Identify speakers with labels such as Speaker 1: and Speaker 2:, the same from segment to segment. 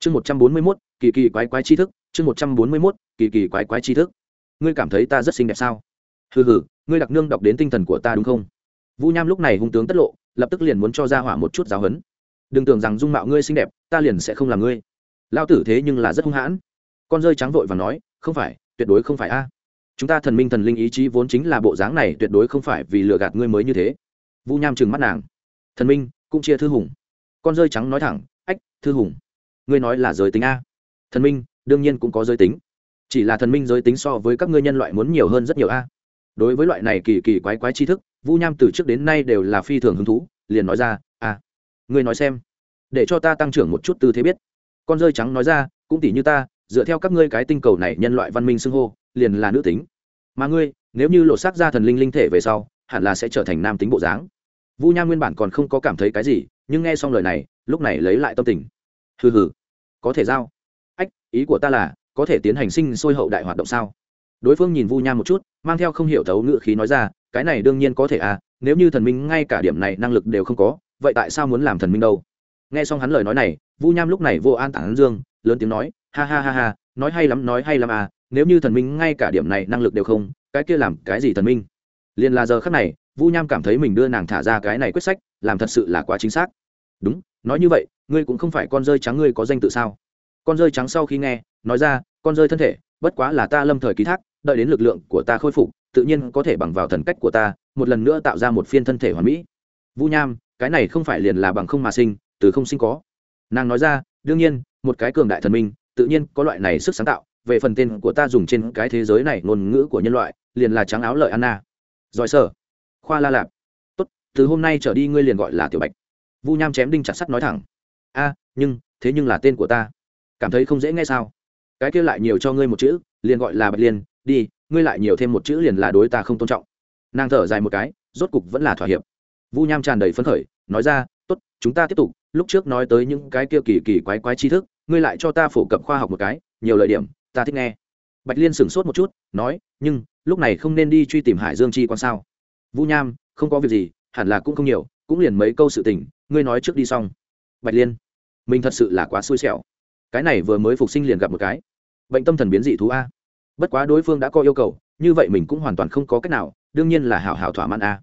Speaker 1: chương một trăm bốn mươi mốt, kỳ kỳ quái quái tri thức. Chương một trăm bốn mươi mốt, kỳ kỳ quái quái tri thức. Ngươi cảm thấy ta rất xinh đẹp sao? Hừ hừ, ngươi đặc nương đọc đến tinh thần của ta đúng không? Vu nham lúc này hung tướng tất lộ, lập tức liền muốn cho ra hỏa một chút giáo hấn đừng tưởng rằng dung mạo ngươi xinh đẹp, ta liền sẽ không làm ngươi. Lao tử thế nhưng là rất hung hãn. Con rơi trắng vội và nói, không phải, tuyệt đối không phải a. Chúng ta thần minh thần linh ý chí vốn chính là bộ dáng này, tuyệt đối không phải vì lừa gạt ngươi mới như thế. Vu nham trừng mắt nàng. Thần minh, cũng chia thư hùng. Con rơi trắng nói thẳng, ách, thư hùng ngươi nói là giới tính a? Thần minh, đương nhiên cũng có giới tính. Chỉ là thần minh giới tính so với các ngươi nhân loại muốn nhiều hơn rất nhiều a. Đối với loại này kỳ kỳ quái quái tri thức, vu nham từ trước đến nay đều là phi thường hứng thú, liền nói ra, a, ngươi nói xem, để cho ta tăng trưởng một chút tư thế biết. Con rơi trắng nói ra, cũng tỷ như ta, dựa theo các ngươi cái tinh cầu này nhân loại văn minh xưng hô, liền là nữ tính. Mà ngươi, nếu như lột xác ra thần linh linh thể về sau, hẳn là sẽ trở thành nam tính bộ dáng. Vu nham nguyên bản còn không có cảm thấy cái gì, nhưng nghe xong lời này, lúc này lấy lại tâm tình. Hừ hừ có thể giao. Ách, ý của ta là, có thể tiến hành sinh sôi hậu đại hoạt động sao? Đối phương nhìn vu nham một chút, mang theo không hiểu thấu ngữ khí nói ra, cái này đương nhiên có thể à nếu như thần minh ngay cả điểm này năng lực đều không có, vậy tại sao muốn làm thần minh đâu? Nghe xong hắn lời nói này, vu nham lúc này vô an tản dương, lớn tiếng nói, ha ha ha ha, nói hay lắm, nói hay lắm à nếu như thần minh ngay cả điểm này năng lực đều không, cái kia làm cái gì thần minh? Liền là giờ khắc này, vu nham cảm thấy mình đưa nàng thả ra cái này quyết sách, làm thật sự là quá chính xác. Đúng, nói như vậy ngươi cũng không phải con rơi trắng ngươi có danh tự sao? Con rơi trắng sau khi nghe, nói ra, con rơi thân thể, bất quá là ta lâm thời ký thác, đợi đến lực lượng của ta khôi phục, tự nhiên có thể bằng vào thần cách của ta, một lần nữa tạo ra một phiên thân thể hoàn mỹ. Vu nham, cái này không phải liền là bằng không mà sinh, từ không sinh có. Nàng nói ra, đương nhiên, một cái cường đại thần minh, tự nhiên có loại này sức sáng tạo, về phần tên của ta dùng trên cái thế giới này, ngôn ngữ của nhân loại, liền là trắng áo lợi anna. Giỏi sở khoa la lạp. Tốt, từ hôm nay trở đi ngươi liền gọi là tiểu bạch. Vu nham chém đinh chặt sắt nói thẳng a, nhưng, thế nhưng là tên của ta. Cảm thấy không dễ nghe sao? Cái kia lại nhiều cho ngươi một chữ, liền gọi là bạch liên, đi, ngươi lại nhiều thêm một chữ liền là đối ta không tôn trọng. Nàng thở dài một cái, rốt cục vẫn là thỏa hiệp. Vu nham tràn đầy phấn khởi, nói ra, tốt, chúng ta tiếp tục, lúc trước nói tới những cái kia kỳ kỳ quái quái tri thức, ngươi lại cho ta phổ cập khoa học một cái, nhiều lợi điểm, ta thích nghe. Bạch liên sửng sốt một chút, nói, nhưng, lúc này không nên đi truy tìm hải dương chi quan sao? Vu nham, không có việc gì, hẳn là cũng không nhiều, cũng liền mấy câu sự tình, ngươi nói trước đi xong. Bạch liên mình thật sự là quá xui xẻo. Cái này vừa mới phục sinh liền gặp một cái. Bệnh tâm thần biến dị thú a. Bất quá đối phương đã có yêu cầu, như vậy mình cũng hoàn toàn không có cách nào, đương nhiên là hảo hảo thỏa mãn a.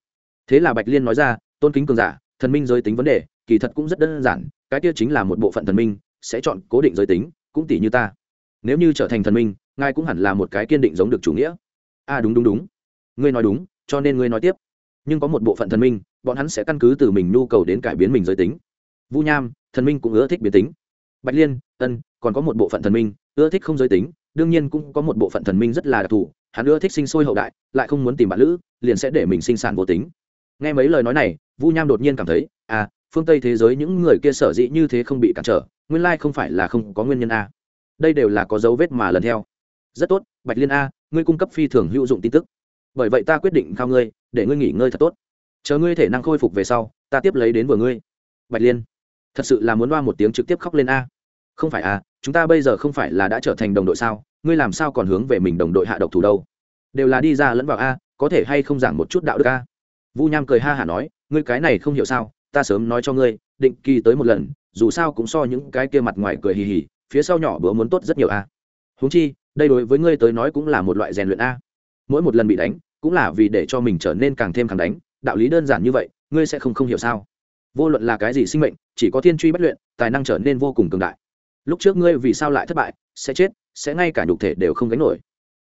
Speaker 1: Thế là bạch liên nói ra, tôn kính cường giả, thần minh giới tính vấn đề, kỳ thật cũng rất đơn giản, cái kia chính là một bộ phận thần minh, sẽ chọn cố định giới tính, cũng tỷ như ta. Nếu như trở thành thần minh, ngài cũng hẳn là một cái kiên định giống được chủ nghĩa. A, đúng đúng đúng. Ngươi nói đúng, cho nên ngươi nói tiếp. Nhưng có một bộ phận thần minh, bọn hắn sẽ căn cứ từ mình nhu cầu đến cải biến mình giới tính. Vu nham thần minh cũng ưa thích biến tính. Bạch liên, ân, còn có một bộ phận thần minh, ưa thích không giới tính, đương nhiên cũng có một bộ phận thần minh rất là đặc thù, hắn ưa thích sinh sôi hậu đại, lại không muốn tìm bạn lữ, liền sẽ để mình sinh sản vô tính. Nghe mấy lời nói này, vu nham đột nhiên cảm thấy à phương tây thế giới những người kia sở dĩ như thế không bị cản trở, nguyên lai không phải là không có nguyên nhân a. Đây đều là có dấu vết mà lần theo. Rất tốt, bạch liên a, ngươi cung cấp phi thường hữu dụng tin tức. Bởi vậy ta quyết định khao ngươi, để ngươi nghỉ ngơi thật tốt. Chờ ngươi thể năng khôi phục về sau, ta tiếp lấy đến vừa ngươi. Bạch liên thật sự là muốn loa một tiếng trực tiếp khóc lên a. Không phải a chúng ta bây giờ không phải là đã trở thành đồng đội sao? Ngươi làm sao còn hướng về mình đồng đội hạ độc thủ đâu? Đều là đi ra lẫn vào a, có thể hay không giảng một chút đạo đức a? Vu nham cười ha hả nói, ngươi cái này không hiểu sao, ta sớm nói cho ngươi, định kỳ tới một lần, dù sao cũng so những cái kia mặt ngoài cười hì hì, phía sau nhỏ bữa muốn tốt rất nhiều a. À. huống chi, đây đối với ngươi tới nói cũng là một loại rèn luyện a. Mỗi một lần bị đánh, cũng là vì để cho mình trở nên càng thêm càng đánh, đạo lý đơn giản như vậy, ngươi sẽ không không hiểu sao? Vô luận là cái gì sinh mệnh chỉ có thiên truy bất luyện, tài năng trở nên vô cùng cường đại. Lúc trước ngươi vì sao lại thất bại, sẽ chết, sẽ ngay cả nhục thể đều không gánh nổi.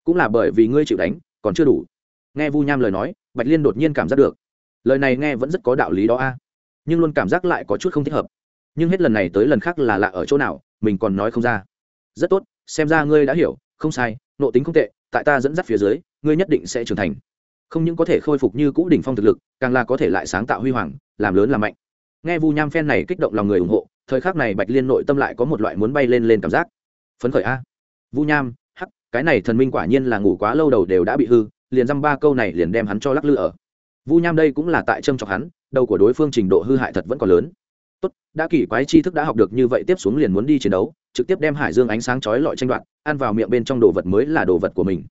Speaker 1: Cũng là bởi vì ngươi chịu đánh, còn chưa đủ. Nghe vu nham lời nói, bạch liên đột nhiên cảm giác được. Lời này nghe vẫn rất có đạo lý đó a. Nhưng luôn cảm giác lại có chút không thích hợp. Nhưng hết lần này tới lần khác là lạ ở chỗ nào, mình còn nói không ra. Rất tốt, xem ra ngươi đã hiểu, không sai, nộ tính không tệ, tại ta dẫn dắt phía dưới, ngươi nhất định sẽ trưởng thành. Không những có thể khôi phục như cũ đỉnh phong thực lực, càng là có thể lại sáng tạo huy hoàng, làm lớn làm mạnh nghe vu nham phen này kích động lòng người ủng hộ, thời khắc này bạch liên nội tâm lại có một loại muốn bay lên lên cảm giác. Phấn khởi a. Vu nham, hắc, cái này thần minh quả nhiên là ngủ quá lâu đầu đều đã bị hư, liền dăm ba câu này liền đem hắn cho lắc lư ở. Vu nham đây cũng là tại trâm chọc hắn, đầu của đối phương trình độ hư hại thật vẫn còn lớn. Tốt, đã kỳ quái tri thức đã học được như vậy tiếp xuống liền muốn đi chiến đấu, trực tiếp đem hải dương ánh sáng chói lọi tranh đoạt, ăn vào miệng bên trong đồ vật mới là đồ vật của mình.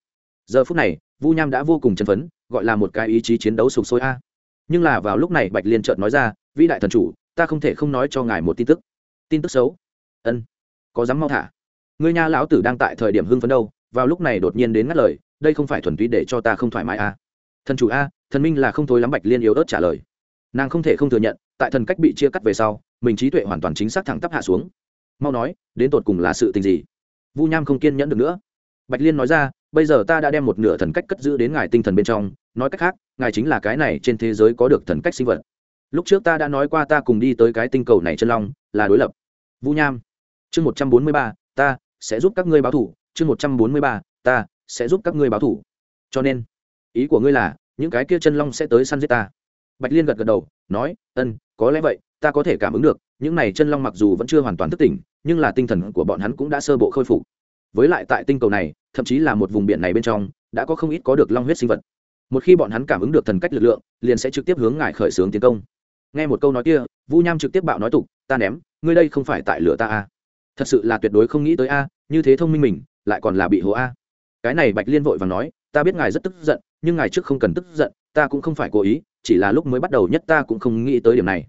Speaker 1: Giờ phút này, vu nham đã vô cùng chân phấn, gọi là một cái ý chí chiến đấu sục sôi a. Nhưng là vào lúc này bạch liên trợn nói ra vĩ đại thần chủ, ta không thể không nói cho ngài một tin tức. Tin tức xấu. Ân. Có dám mau thả. Ngươi nha lão tử đang tại thời điểm hưng phấn đâu, vào lúc này đột nhiên đến ngắt lời, đây không phải thuần túy để cho ta không thoải mái à. thần chủ a, thần minh là không thối lắm bạch liên yếu ớt trả lời. Nàng không thể không thừa nhận, tại thần cách bị chia cắt về sau, mình trí tuệ hoàn toàn chính xác thẳng tắp hạ xuống. Mau nói, đến tột cùng là sự tình gì? Vu nham không kiên nhẫn được nữa. Bạch liên nói ra, bây giờ ta đã đem một nửa thần cách cất giữ đến ngài tinh thần bên trong, nói cách khác, ngài chính là cái này trên thế giới có được thần cách sinh vật lúc trước ta đã nói qua ta cùng đi tới cái tinh cầu này chân long, là đối lập. Vu nham, chương một trăm bốn mươi ba, ta sẽ giúp các ngươi báo thủ, chương một trăm bốn mươi ba, ta sẽ giúp các ngươi báo thủ. Cho nên, ý của ngươi là, những cái kia chân long sẽ tới săn giết ta. Bạch liên gật gật đầu, nói, ân, có lẽ vậy, ta có thể cảm ứng được, những này chân long mặc dù vẫn chưa hoàn toàn thức tỉnh, nhưng là tinh thần của bọn hắn cũng đã sơ bộ khôi phục. Với lại tại tinh cầu này, thậm chí là một vùng biển này bên trong, đã có không ít có được long huyết sinh vật. Một khi bọn hắn cảm ứng được thần cách lực lượng, liền sẽ trực tiếp hướng ngài khởi xướng tiến công nghe một câu nói kia, vu nham trực tiếp bạo nói tục, ta ném, ngươi đây không phải tại lửa ta a à. thật sự là tuyệt đối không nghĩ tới a, như thế thông minh mình, lại còn là bị hố a. Cái này bạch liên vội và nói, ta biết ngài rất tức giận, nhưng ngài trước không cần tức giận, ta cũng không phải cố ý, chỉ là lúc mới bắt đầu nhất ta cũng không nghĩ tới điểm này.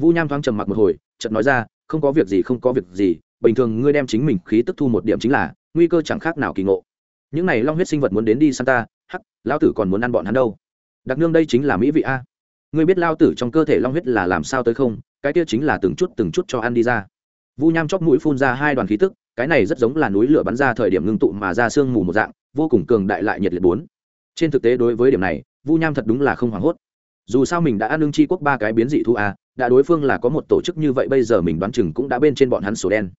Speaker 1: Vu nham thoáng trầm mặc một hồi, chợt nói ra, không có việc gì, không có việc gì, bình thường ngươi đem chính mình khí tức thu một điểm chính là, nguy cơ chẳng khác nào kỳ ngộ. Những này long huyết sinh vật muốn đến đi santa hắc, lão tử còn muốn ăn bọn hắn đâu. Đặc nương đây chính là mỹ vị a ngươi biết lao tử trong cơ thể long huyết là làm sao tới không, cái kia chính là từng chút từng chút cho ăn đi ra. Vu nham chóp mũi phun ra hai đoàn khí tức, cái này rất giống là núi lửa bắn ra thời điểm ngưng tụ mà ra sương mù một dạng, vô cùng cường đại lại nhiệt liệt bốn. Trên thực tế đối với điểm này, vu nham thật đúng là không hoảng hốt. Dù sao mình đã ăn lương chi quốc ba cái biến dị thu a à, đã đối phương là có một tổ chức như vậy bây giờ mình đoán chừng cũng đã bên trên bọn hắn sổ đen.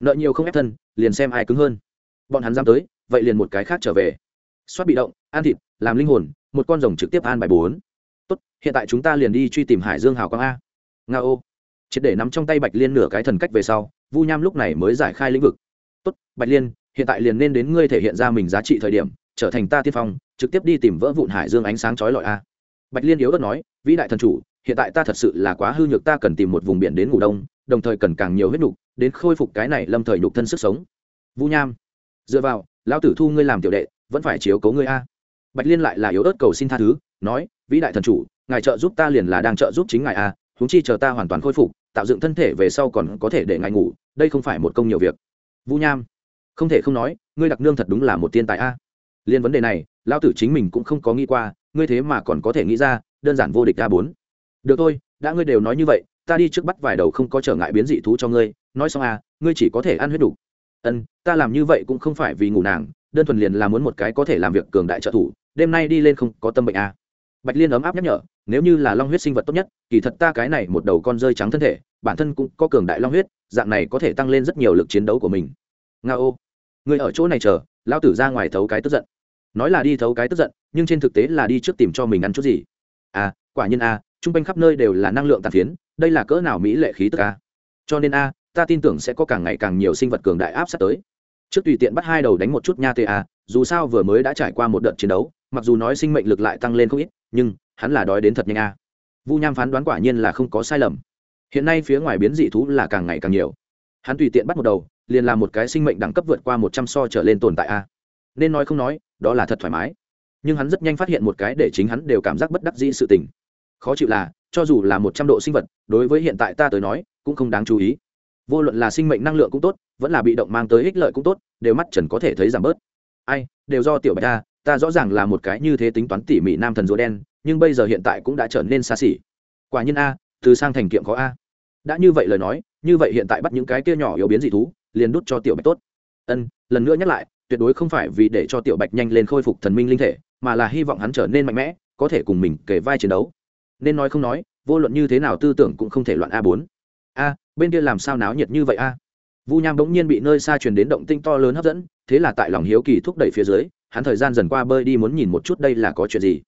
Speaker 1: Nợ nhiều không ép thân, liền xem ai cứng hơn. Bọn hắn dám tới, vậy liền một cái khác trở về. Xoát bị động, ăn thịt, làm linh hồn, một con rồng trực tiếp an bài bốn tốt, hiện tại chúng ta liền đi truy tìm hải dương hào quang a. Nga ô. Triệt để nắm trong tay bạch liên nửa cái thần cách về sau, vu nham lúc này mới giải khai lĩnh vực. Tốt, bạch liên, hiện tại liền nên đến ngươi thể hiện ra mình giá trị thời điểm, trở thành ta tiên phong, trực tiếp đi tìm vỡ vụn hải dương ánh sáng chói lọi a. Bạch liên yếu ớt nói, vĩ đại thần chủ, hiện tại ta thật sự là quá hư nhược, ta cần tìm một vùng biển đến ngủ đông, đồng thời cần càng nhiều huyết nhục, đến khôi phục cái này lâm thời nhục thân sức sống. Vu nham, dựa vào, lão tử thu ngươi làm tiểu đệ, vẫn phải chiếu cố ngươi a. Bạch liên lại là yếu ớt cầu xin tha thứ, nói vĩ đại thần chủ, ngài trợ giúp ta liền là đang trợ giúp chính ngài à, a húng chi chờ ta hoàn toàn khôi phục, tạo dựng thân thể về sau còn có thể để ngài ngủ, đây không phải một công nhiều việc. Vũ nham, không thể không nói, ngươi đặc nương thật đúng là một tiên tài a. Liên vấn đề này, lão tử chính mình cũng không có nghĩ qua, ngươi thế mà còn có thể nghĩ ra, đơn giản vô địch a bốn. Được thôi, đã ngươi đều nói như vậy, ta đi trước bắt vài đầu không có trở ngại biến dị thú cho ngươi, nói xong à ngươi chỉ có thể ăn huyết đủ. Ân, ta làm như vậy cũng không phải vì ngủ nàng, đơn thuần liền là muốn một cái có thể làm việc cường đại trợ thủ, đêm nay đi lên không có tâm bệnh à bạch liên ấm áp nhắc nhở, nếu như là long huyết sinh vật tốt nhất, kỳ thật ta cái này một đầu con rơi trắng thân thể, bản thân cũng có cường đại long huyết, dạng này có thể tăng lên rất nhiều lực chiến đấu của mình. Nga ô. Người ở chỗ này chờ lao tử ra ngoài thấu cái tức giận. Nói là đi thấu cái tức giận, nhưng trên thực tế là đi trước tìm cho mình ăn chút gì. À quả nhiên à, a t r u n g quanh khắp nơi đều là năng lượng tàn phiến, đây là cỡ nào mỹ lệ khí tức a cho nên a ta tin tưởng sẽ có càng ngày càng nhiều sinh vật cường đại áp sát tới. Trước tùy tiện bắt hai đầu đánh một chút nha ta dù sao vừa mới đã trải qua một đợt chiến đấu mặc dù nói sinh mệnh lực lại tăng lên không ít, nhưng hắn là đói đến thật nhanh a. Vu nham phán đoán quả nhiên là không có sai lầm. Hiện nay phía ngoài biến dị thú là càng ngày càng nhiều. Hắn tùy tiện bắt một đầu, liền là một cái sinh mệnh đẳng cấp vượt qua một trăm so trở lên tồn tại a. Nên nói không nói, đó là thật thoải mái. Nhưng hắn rất nhanh phát hiện một cái để chính hắn đều cảm giác bất đắc dĩ sự tình. Khó chịu là, cho dù là một trăm độ sinh vật, đối với hiện tại ta tới nói, cũng không đáng chú ý. Vô luận là sinh mệnh năng lượng cũng tốt, vẫn là bị động mang tới ích lợi cũng tốt, đều mắt trần có thể thấy giảm bớt. Ai, đều do tiểu bạch ta ta rõ ràng là một cái như thế tính toán tỉ mỉ nam thần rùa đen, nhưng bây giờ hiện tại cũng đã trở nên xa xỉ. Quả nhiên a, từ sang thành kiệm có a. Đã như vậy lời nói, như vậy hiện tại bắt những cái kia nhỏ yếu biến dị thú, liền đút cho tiểu bạch tốt. Ân, lần nữa nhắc lại, tuyệt đối không phải vì để cho tiểu bạch nhanh lên khôi phục thần minh linh thể, mà là hy vọng hắn trở nên mạnh mẽ, có thể cùng mình kể vai chiến đấu. Nên nói không nói, vô luận như thế nào tư tưởng cũng không thể loạn a bốn. A, bên kia làm sao náo nhiệt như vậy a? Vu nham bỗng nhiên bị nơi xa truyền đến động tinh to lớn hấp dẫn, thế là tại lòng hiếu kỳ thúc đẩy phía dưới hắn thời gian dần qua bơi đi muốn nhìn một chút đây là có chuyện gì.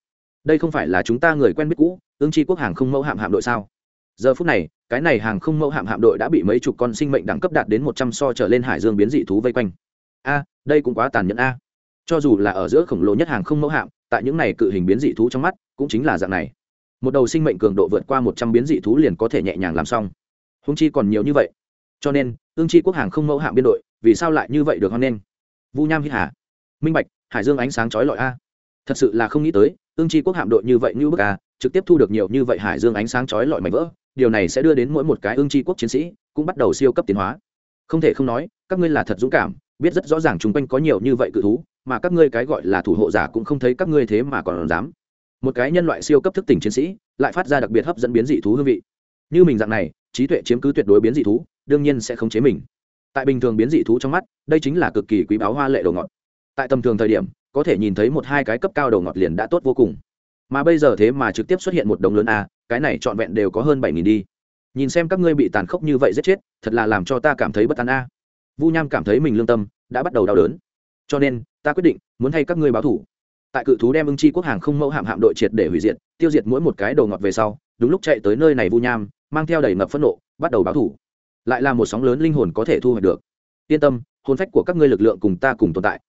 Speaker 1: Đây không phải là chúng ta người quen biết cũ ương tri quốc hàng không mẫu hạm hạm đội sao? Giờ phút này, cái này hàng không mẫu hạm hạm đội đã bị mấy chục con sinh mệnh đẳng cấp đạt đến một trăm so trở lên hải dương biến dị thú vây quanh. A, đây cũng quá tàn nhẫn a. Cho dù là ở giữa khổng lồ nhất hàng không mẫu hạm, tại những này cự hình biến dị thú trong mắt, cũng chính là dạng này. Một đầu sinh mệnh cường độ vượt qua một trăm biến dị thú liền có thể nhẹ nhàng làm xong. Húng chi còn nhiều như vậy. Cho nên ương chi quốc hàng không mẫu hạm biên đội, vì sao lại như vậy được hoan nghênh? Vu nham hít hà. Minh bạch hải dương ánh sáng chói lọi a. Thật sự là không nghĩ tới ương chi quốc hạm đội như vậy như bức a, trực tiếp thu được nhiều như vậy hải dương ánh sáng chói lọi mảnh vỡ, điều này sẽ đưa đến mỗi một cái ương chi quốc chiến sĩ cũng bắt đầu siêu cấp tiến hóa. Không thể không nói, các ngươi là thật dũng cảm, biết rất rõ ràng chung quanh có nhiều như vậy cự thú, mà các ngươi cái gọi là thủ hộ giả cũng không thấy các ngươi thế mà còn dám. Một cái nhân loại siêu cấp thức tỉnh chiến sĩ, lại phát ra đặc biệt hấp dẫn biến dị thú hương vị. Như mình dạng này, trí tuệ chiếm cứ tuyệt đối biến dị thú, đương nhiên sẽ không chế mình. Tại bình thường biến dị thú trong mắt, đây chính là cực kỳ quý báu hoa lệ đồ ngọt tại tầm thường thời điểm, có thể nhìn thấy một hai cái cấp cao đầu ngọt liền đã tốt vô cùng. Mà bây giờ thế mà trực tiếp xuất hiện một đồng lớn a, cái này trọn vẹn đều có hơn bảy nghìn đi. Nhìn xem các ngươi bị tàn khốc như vậy giết chết, thật là làm cho ta cảm thấy bất an a. Vu nham cảm thấy mình lương tâm, đã bắt đầu đau đớn. Cho nên, ta quyết định, muốn thay các ngươi báo thủ. Tại cự thú đem ưng chi quốc hàng không mẫu hạm hạm đội triệt để hủy diệt, tiêu diệt mỗi một cái đầu ngọt về sau, đúng lúc chạy tới nơi này vu nham, mang theo đầy ngập phẫn nộ, bắt đầu báo thủ. Lại là một sóng lớn linh hồn có thể thu hoạch được. Yên tâm, hồn phách của các ngươi lực lượng cùng ta cùng tồn tại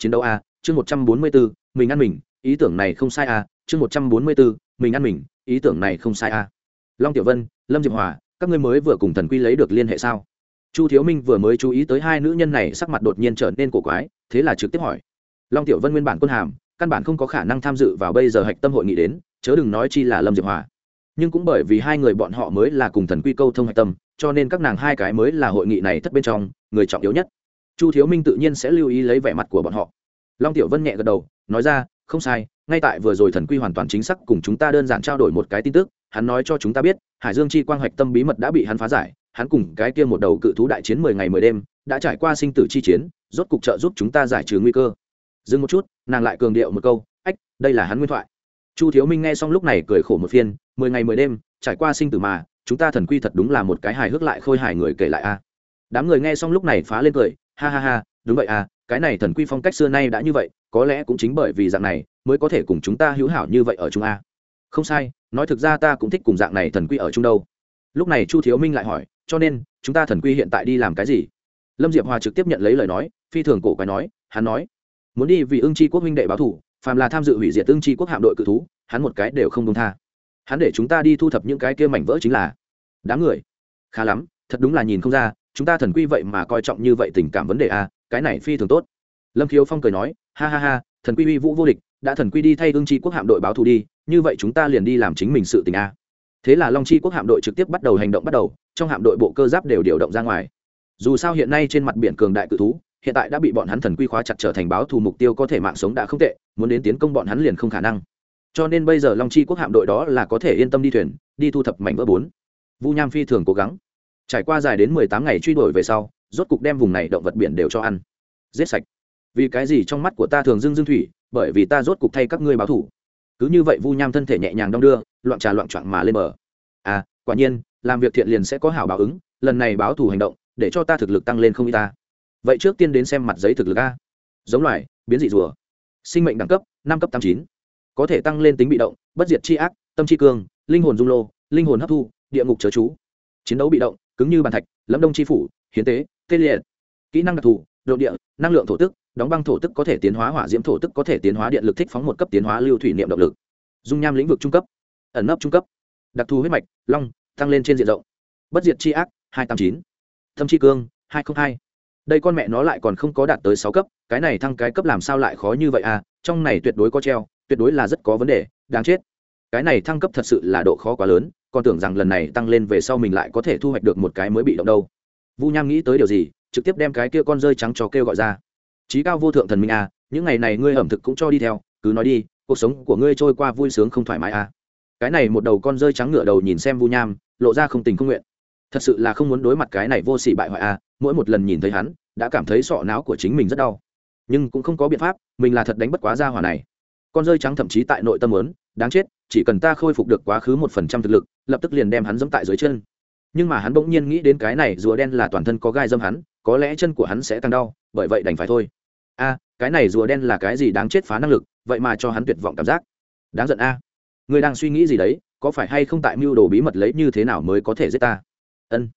Speaker 1: chiến đấu a, chương một trăm bốn mươi bốn mình ăn mình, ý tưởng này không sai a, chương một trăm bốn mươi bốn mình ăn mình, ý tưởng này không sai a. Long tiểu vân, lâm diệp hòa, các ngươi mới vừa cùng thần quy lấy được liên hệ sao? Chu thiếu minh vừa mới chú ý tới hai nữ nhân này, sắc mặt đột nhiên trở nên cổ quái, thế là trực tiếp hỏi. Long tiểu vân nguyên bản quân hàm, căn bản không có khả năng tham dự vào bây giờ hạch tâm hội nghị đến, chớ đừng nói chi là lâm diệp hòa. Nhưng cũng bởi vì hai người bọn họ mới là cùng thần quy câu thông hạch tâm, cho nên các nàng hai cái mới là hội nghị này thất bên trong, người trọng yếu nhất chu thiếu minh tự nhiên sẽ lưu ý lấy vẻ mặt của bọn họ. Long tiểu vân nhẹ gật đầu, nói ra, không sai, ngay tại vừa rồi thần quy hoàn toàn chính xác cùng chúng ta đơn giản trao đổi một cái tin tức, hắn nói cho chúng ta biết, hải dương chi quang hạch tâm bí mật đã bị hắn phá giải, hắn cùng cái kia một đầu cự thú đại chiến mười ngày mười đêm, đã trải qua sinh tử chi chiến, rốt cục trợ giúp chúng ta giải trừ nguy cơ. Dừng một chút, nàng lại cường điệu một câu, ách, đây là hắn nguyên thoại. Chu thiếu minh nghe xong lúc này cười khổ một phiên, mười ngày mười đêm, trải qua sinh tử mà, chúng ta thần quy thật đúng là một cái hài hước lại khôi hài người kể lại a. Đám người nghe xong lúc này phá lên cười ha ha ha, đúng vậy à cái này thần quy phong cách xưa nay đã như vậy, có lẽ cũng chính bởi vì dạng này mới có thể cùng chúng ta hữu hảo như vậy ở chung a. Không sai, nói thực ra ta cũng thích cùng dạng này thần quy ở chung đâu. Lúc này chu thiếu minh lại hỏi, cho nên, chúng ta thần quy hiện tại đi làm cái gì? Lâm diệp hòa trực tiếp nhận lấy lời nói, phi thường cổ quái nói, hắn nói, muốn đi vì ưng c quốc huynh đệ báo thủ phàm là tham dự hủy diệt ưng c quốc hạm đội cự thú, hắn một cái đều không công tha. Hắn để chúng ta đi thu thập những cái kia mảnh vỡ chính là, đám người, khá lắm, thật đúng là nhìn không ra chúng ta thần quy vậy mà coi trọng như vậy tình cảm vấn đề a cái này phi thường tốt. Lâm khiếu phong cười nói, ha ha ha, thần quy uy vũ vô địch, đã thần quy đi thay ương tri quốc hạm đội báo thù đi, như vậy chúng ta liền đi làm chính mình sự tình a thế là long chi quốc hạm đội trực tiếp bắt đầu hành động bắt đầu, trong hạm đội bộ cơ giáp đều điều động ra ngoài. Dù sao hiện nay trên mặt biển cường đại cự thú, hiện tại đã bị bọn hắn thần quy khóa chặt trở thành báo thù mục tiêu có thể mạng sống đã không tệ, muốn đến tiến công bọn hắn liền không khả năng. Cho nên bây giờ long chi quốc hạm đội đó là có thể yên tâm đi thuyền, đi thu thập mảnh vỡ bốn. Vu nham phi thường cố gắng trải qua dài đến mười tám ngày truy đuổi về sau, rốt cục đem vùng này động vật biển đều cho ăn. Giết sạch. Vì cái gì trong mắt của ta thường dưng dưng thủy, bởi vì ta rốt cục thay các ngươi báo thủ. Cứ như vậy vu nham thân thể nhẹ nhàng đong đưa, loạn trà loạn choạng mà lên bờ. À quả nhiên, làm việc thiện liền sẽ có hảo báo ứng, lần này báo thủ hành động, để cho ta thực lực tăng lên không y ta. Vậy trước tiên đến xem mặt giấy thực lực a. Giống loài, biến dị rùa. Sinh mệnh đẳng cấp, năm cấp tám chín. Có thể tăng lên tính bị động, bất diệt c h i ác, tâm c h i cương, linh hồn dung lô, linh hồn hấp thu, địa ngục chớ chú. Chiến đấu bị động cứng như bàn thạch, lâm đông c h i phủ, hiến tế, tê liệt. Kỹ năng đặc thù, độ địa, năng lượng thổ tức, đóng băng thổ tức có thể tiến hóa hỏa diễm thổ tức có thể tiến hóa điện lực thích phóng một cấp tiến hóa lưu thủy niệm động lực. Dung nham lĩnh vực trung cấp, ẩn nấp trung cấp. Đặc thù huyết mạch, long, tăng lên trên diện rộng. Bất diệt c ác, hai trăm tám chín. Thâm c cương, hai trăm hai. Đây con mẹ nó lại còn không có đạt tới sáu cấp, cái này thăng cái cấp làm sao lại khó như vậy à? Trong này tuyệt đối có treo, tuyệt đối là rất có vấn đề, đáng chết. Cái này thăng cấp thật sự là độ khó quá lớn còn tưởng rằng lần này tăng lên về sau mình lại có thể thu hoạch được một cái mới bị động đâu vu nham nghĩ tới điều gì trực tiếp đem cái kia con rơi trắng cho kêu gọi ra trí cao vô thượng thần minh à, những ngày này ngươi ẩm thực cũng cho đi theo cứ nói đi cuộc sống của ngươi trôi qua vui sướng không thoải mái à. cái này một đầu con rơi trắng ngựa đầu nhìn xem vu nham lộ ra không tình không nguyện thật sự là không muốn đối mặt cái này vô sỉ bại hoại à. mỗi một lần nhìn thấy hắn đã cảm thấy sọ não của chính mình rất đau nhưng cũng không có biện pháp mình là thật đánh bất quá ra hỏa này con rơi trắng thậm chí tại nội tâm lớn đáng chết chỉ cần ta khôi phục được quá khứ một phần trăm thực lực lập tức liền đem hắn dẫm tại dưới chân. Nhưng mà hắn bỗng nhiên nghĩ đến cái này, rùa đen là toàn thân có gai dâm hắn, có lẽ chân của hắn sẽ tăng đau, bởi vậy đành phải thôi. A, cái này rùa đen là cái gì đáng chết phá năng lực, vậy mà cho hắn tuyệt vọng cảm giác. Đáng giận a. À. người đang suy nghĩ gì đấy, có phải hay không tại mưu đồ bí mật lấy như thế nào mới có thể giết ta? Ân.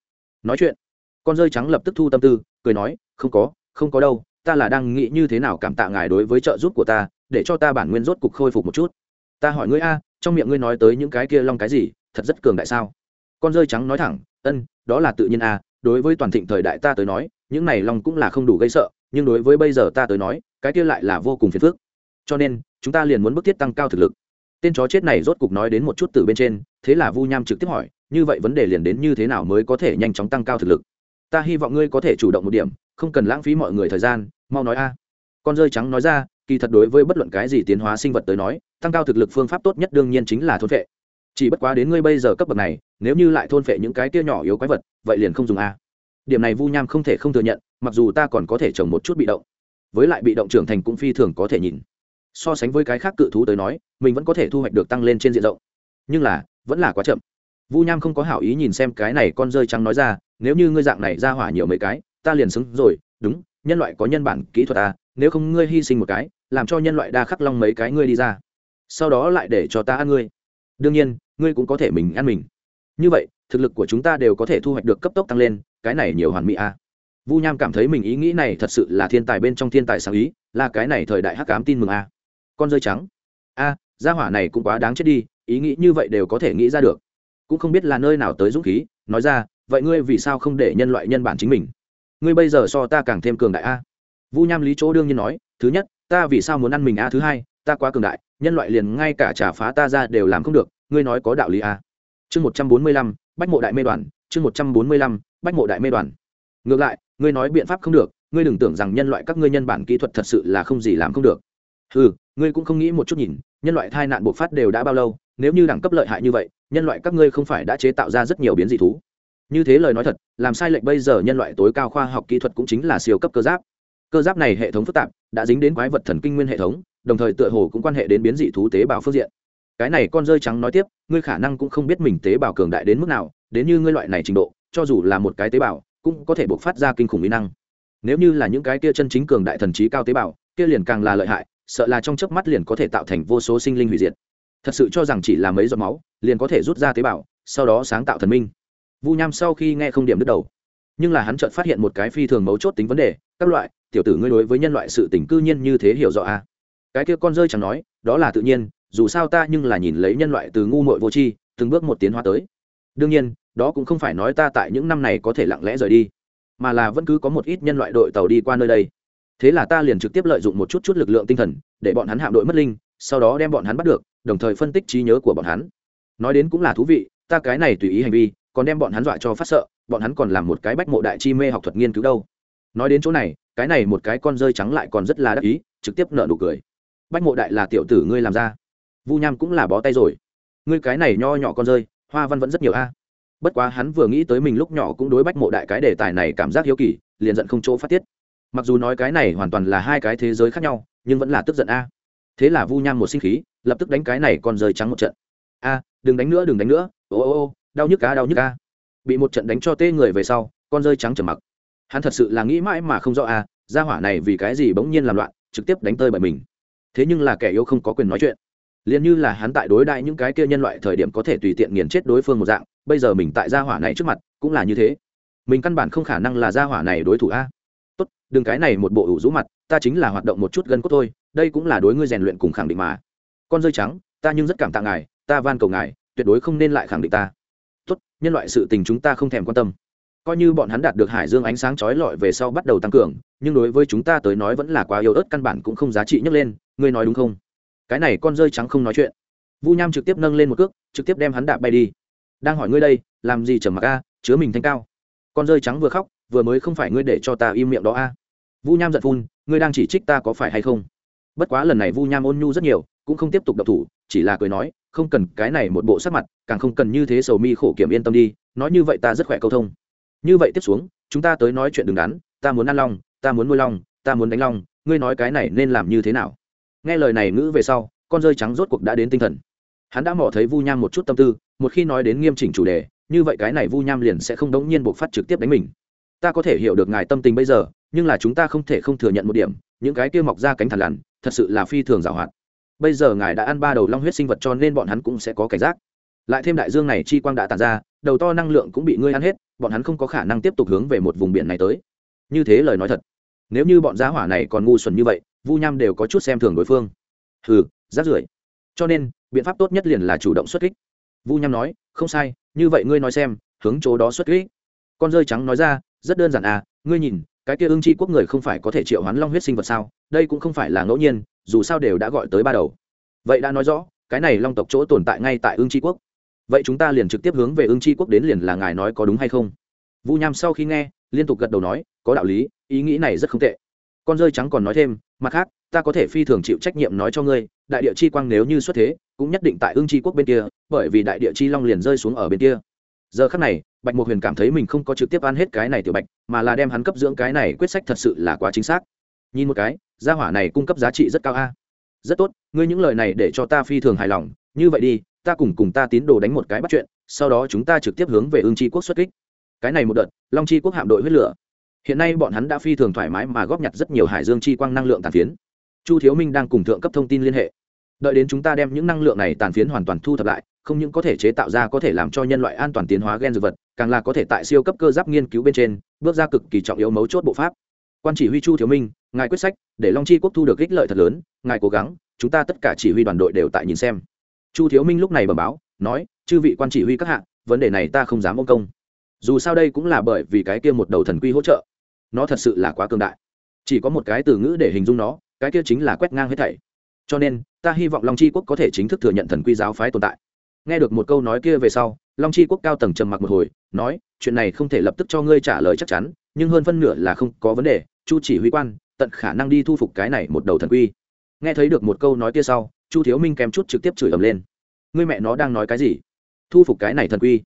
Speaker 1: Nói chuyện, con rơi trắng lập tức thu tâm tư, cười nói, không có không có đâu, ta là đang nghĩ như thế nào cảm tạ ngài đối với trợ giúp của ta, để cho ta bản nguyên rốt cục khôi phục một chút. Ta hỏi ngươi a, trong miệng ngươi nói tới những cái kia long cái gì thật rất cường đại sao? Con rơi trắng nói thẳng, ân, đó là tự nhiên a đối với toàn thịnh thời đại ta tới nói, những này long cũng là không đủ gây sợ, nhưng đối với bây giờ ta tới nói, cái kia lại là vô cùng phiền phức. Cho nên, chúng ta liền muốn bức thiết tăng cao thực lực. Tên chó chết này rốt cục nói đến một chút từ bên trên, thế là vu nham trực tiếp hỏi, như vậy vấn đề liền đến như thế nào mới có thể nhanh chóng tăng cao thực lực? Ta hy vọng ngươi có thể chủ động một điểm, không cần lãng phí mọi người thời gian, mau nói a. Con rơi trắng nói ra, kỳ thật đối với bất luận cái gì tiến hóa sinh vật tới nói, tăng cao thực lực phương pháp tốt nhất đương nhiên chính là thôn vệ chỉ bất quá đến ngươi bây giờ cấp bậc này, nếu như lại thôn phệ những cái kia nhỏ yếu quái vật, vậy liền không dùng a. Điểm này vu nham không thể không thừa nhận, mặc dù ta còn có thể trồng một chút bị động, với lại bị động trưởng thành cũng phi thường có thể nhìn. So sánh với cái khác cự thú tới nói, mình vẫn có thể thu hoạch được tăng lên trên diện rộng. Nhưng là, vẫn là quá chậm. Vu nham không có hảo ý nhìn xem cái này con rơi trắng nói ra, nếu như ngươi dạng này ra hỏa nhiều mấy cái, ta liền xứng rồi, đúng, nhân loại có nhân bản kỹ thuật ta nếu không ngươi hy sinh một cái, làm cho nhân loại đa khắc long mấy cái ngươi đi ra. Sau đó lại để cho ta ăn ngươi đương nhiên ngươi cũng có thể mình ăn mình. Như vậy thực lực của chúng ta đều có thể thu hoạch được cấp tốc tăng lên cái này nhiều hoàn mỹ a à. vu nham cảm thấy mình ý nghĩ này thật sự là thiên tài bên trong thiên tài sáng ý là cái này thời đại hắc cám tin mừng a à. con rơi trắng. A à, gia hỏa này cũng quá đáng chết đi ý nghĩ như vậy đều có thể nghĩ ra được. Cũng không biết là nơi nào tới dũng khí nói ra vậy ngươi vì sao không để nhân loại nhân bản chính mình? Ngươi bây giờ so ta càng thêm cường đại a vu nham lý chỗ đương nhiên nói thứ nhất ta vì sao muốn ăn mình a thứ hai ta quá cường đại nhân loại liền ngay cả trả phá ta ra đều làm không được, ngươi nói có đạo lý à? chương một trăm bốn mươi lăm, bách mộ đại mê đoàn, chương một trăm bốn mươi lăm, bách mộ đại mê đoàn. Ngược lại, ngươi nói biện pháp không được, ngươi đừng tưởng rằng nhân loại các ngươi nhân bản kỹ thuật thật sự là không gì làm không được. Ừ ngươi cũng không nghĩ một chút nhìn, nhân loại thai nạn bộc phát đều đã bao lâu, nếu như đẳng cấp lợi hại như vậy, nhân loại các ngươi không phải đã chế tạo ra rất nhiều biến dị thú. Như thế lời nói thật, làm sai lệch bây giờ nhân loại tối cao khoa học kỹ thuật cũng chính là siêu cấp cơ giáp. Cơ giáp này hệ thống phức tạp, đã dính đến quái vật thần kinh nguyên hệ thống đồng thời tựa hồ cũng quan hệ đến biến dị thú tế bào phương diện. Cái này con rơi trắng nói tiếp, ngươi khả năng cũng không biết mình tế bào cường đại đến mức nào, đến như ngươi loại này trình độ, cho dù là một cái tế bào, cũng có thể buộc phát ra kinh khủng mỹ năng. Nếu như là những cái kia chân chính cường đại thần trí cao tế bào, kia liền càng là lợi hại, sợ là trong chớp mắt liền có thể tạo thành vô số sinh linh hủy diệt. Thật sự cho rằng chỉ là mấy giọt máu, liền có thể rút ra tế bào, sau đó sáng tạo thần minh. Vu nham sau khi nghe không điểm đứt đầu. Nhưng là hắn chợt phát hiện một cái phi thường mấu chốt tính vấn đề, các loại, tiểu tử ngươi đối với nhân loại sự tình cư nhiên như thế hiểu rõ à? Cái kia con rơi chẳng nói, đó là tự nhiên, dù sao ta nhưng là nhìn lấy nhân loại từ ngu muội vô tri, từng bước một tiến hóa tới. Đương nhiên, đó cũng không phải nói ta tại những năm này có thể lặng lẽ rời đi, mà là vẫn cứ có một ít nhân loại đội tàu đi qua nơi đây. Thế là ta liền trực tiếp lợi dụng một chút chút lực lượng tinh thần, để bọn hắn hạm đội mất linh, sau đó đem bọn hắn bắt được, đồng thời phân tích trí nhớ của bọn hắn. Nói đến cũng là thú vị, ta cái này tùy ý hành vi, còn đem bọn hắn dọa cho phát sợ, bọn hắn còn làm một cái bách mộ đại chi mê học thuật nghiên cứu đâu. Nói đến chỗ này, cái này một cái con rơi trắng lại còn rất là đắc ý, trực tiếp nợ nụ cười bách mộ đại là tiểu tử ngươi làm ra. Vu nham cũng là bó tay rồi. Ngươi cái này nho nhỏ con rơi hoa văn vẫn rất nhiều a. Bất quá hắn vừa nghĩ tới mình lúc nhỏ cũng đối bách mộ đại cái đề tài này cảm giác hiếu kỳ liền giận không chỗ phát tiết. Mặc dù nói cái này hoàn toàn là hai cái thế giới khác nhau nhưng vẫn là tức giận a. Thế là vu nham một sinh khí lập tức đánh cái này con rơi trắng một trận. A đừng đánh nữa đừng đánh nữa. Ô ô ô đau nhức cá, đau nhức ca bị một trận đánh cho tê người về sau con rơi trắng trầm mặc. Hắn thật sự là nghĩ mãi mà không rõ a gia hỏa này vì cái gì bỗng nhiên làm loạn trực tiếp đánh tơi bởi mình thế nhưng là kẻ yếu không có quyền nói chuyện. Liền như là hắn tại đối đại những cái kia nhân loại thời điểm có thể tùy tiện nghiền chết đối phương một dạng, bây giờ mình tại gia hỏa này trước mặt, cũng là như thế. Mình căn bản không khả năng là gia hỏa này đối thủ a. Tốt, đừng cái này một bộ ủ rũ mặt, ta chính là hoạt động một chút gân cốt thôi, đây cũng là đối ngươi rèn luyện cùng khẳng định mà. Con rơi trắng, ta nhưng rất cảm tạ ngài, ta van cầu ngài, tuyệt đối không nên lại khẳng định ta. Tốt, nhân loại sự tình chúng ta không thèm quan tâm coi như bọn hắn đạt được hải dương ánh sáng chói lọi về sau bắt đầu tăng cường, nhưng đối với chúng ta tới nói vẫn là quá yếu ớt, căn bản cũng không giá trị nhấc lên, ngươi nói đúng không? Cái này con rơi trắng không nói chuyện. Vu nham trực tiếp nâng lên một cước, trực tiếp đem hắn đạp bay đi. Đang hỏi ngươi đây, làm gì trầm mặc a, chứa mình thanh cao. Con rơi trắng vừa khóc, vừa mới không phải ngươi để cho ta im miệng đó a. Vu nham giận phun, ngươi đang chỉ trích ta có phải hay không? Bất quá lần này vu nham ôn nhu rất nhiều, cũng không tiếp tục đập thủ, chỉ là cười nói, không cần cái này một bộ sắc mặt, càng không cần như thế sầu mi khổ kiểm yên tâm đi, nói như vậy ta rất khỏe câu thông như vậy tiếp xuống, chúng ta tới nói chuyện đứng đắn, ta muốn ăn long, ta muốn nuôi long, ta muốn đánh long, ngươi nói cái này nên làm như thế nào? Nghe lời này ngữ về sau, con rơi trắng rốt cuộc đã đến tinh thần. Hắn đã mò thấy vu nham một chút tâm tư, một khi nói đến nghiêm chỉnh chủ đề, như vậy cái này vu nham liền sẽ không đống nhiên buộc phát trực tiếp đánh mình. Ta có thể hiểu được ngài tâm tình bây giờ, nhưng là chúng ta không thể không thừa nhận một điểm, những cái kia mọc ra cánh thằn lằn, thật sự là phi thường giảo hoạt bây giờ ngài đã ăn ba đầu long huyết sinh vật cho nên bọn hắn cũng sẽ có cảnh giác. Lại thêm đại dương này chi quang đã tàn ra, đầu to năng lượng cũng bị ngươi ăn hết bọn hắn không có khả năng tiếp tục hướng về một vùng biển này tới. Như thế lời nói thật, nếu như bọn giá hỏa này còn ngu xuẩn như vậy, vu nham đều có chút xem thường đối phương. Hừ rát rưởi. Cho nên, biện pháp tốt nhất liền là chủ động xuất kích. Vu nham nói, không sai, như vậy ngươi nói xem, hướng chỗ đó xuất kích. Con rơi trắng nói ra, rất đơn giản à ngươi nhìn, cái kia ương chi quốc người không phải có thể triệu hoán long huyết sinh vật sao? Đây cũng không phải là ngẫu nhiên, dù sao đều đã gọi tới ba đầu. Vậy đã nói rõ, cái này long tộc chỗ tồn tại ngay tại ương chi quốc vậy chúng ta liền trực tiếp hướng về ương chi quốc đến liền là ngài nói có đúng hay không? Vu nham sau khi nghe, liên tục gật đầu nói, có đạo lý, ý nghĩ này rất không tệ. Con rơi trắng còn nói thêm, mặt khác, ta có thể phi thường chịu trách nhiệm nói cho ngươi, đại địa chi quang nếu như xuất thế, cũng nhất định tại ương tri quốc bên kia, bởi vì đại địa chi long liền rơi xuống ở bên kia. Giờ khắc này, bạch mộc huyền cảm thấy mình không có trực tiếp ăn hết cái này tiểu bạch, mà là đem hắn cấp dưỡng cái này quyết sách thật sự là quá chính xác. Nhìn một cái, gia hỏa này cung cấp giá trị rất cao a. Rất tốt, ngươi những lời này để cho ta phi thường hài lòng, như vậy đi ta cùng cùng ta tín đồ đánh một cái bắt chuyện, sau đó chúng ta trực tiếp hướng về ương tri quốc xuất kích. Cái này một đợt, long tri quốc hạm đội huyết lửa. Hiện nay bọn hắn đã phi thường thoải mái mà góp nhặt rất nhiều hải dương chi quang năng lượng tàn phiến. Chu thiếu minh đang cùng thượng cấp thông tin liên hệ. Đợi đến chúng ta đem những năng lượng này tàn phiến hoàn toàn thu thập lại, không những có thể chế tạo ra có thể làm cho nhân loại an toàn tiến hóa gen dược vật, càng là có thể tại siêu cấp cơ giáp nghiên cứu bên trên, bước ra cực kỳ trọng yếu mấu chốt bộ pháp. Quan chỉ huy chu thiếu minh, ngài quyết sách, để long chi quốc thu được ích lợi thật lớn, ngài cố gắng, chúng ta tất cả chỉ huy đoàn đội đều tại nhìn xem chu thiếu minh lúc này bẩm báo, nói, chư vị quan chỉ huy các hạng vấn đề này ta không dám ông công. Dù sao đây cũng là bởi vì cái kia một đầu thần quy hỗ trợ. Nó thật sự là quá cường đại. Chỉ có một cái từ ngữ để hình dung nó, cái kia chính là quét ngang hết thảy. Cho nên, ta hy vọng long chi quốc có thể chính thức thừa nhận thần quy giáo phái tồn tại. Nghe được một câu nói kia về sau, long chi quốc cao tầng trầm mặc một hồi, nói, chuyện này không thể lập tức cho ngươi trả lời chắc chắn, nhưng hơn phân nửa là không có vấn đề, chu chỉ huy quan, tận khả năng đi thu phục cái này một đầu thần quy. Nghe thấy được một câu nói kia sau chu thiếu minh kèm chút trực tiếp chửi ầm lên. Ngươi mẹ nó đang nói cái gì? Thu phục cái này thần quy.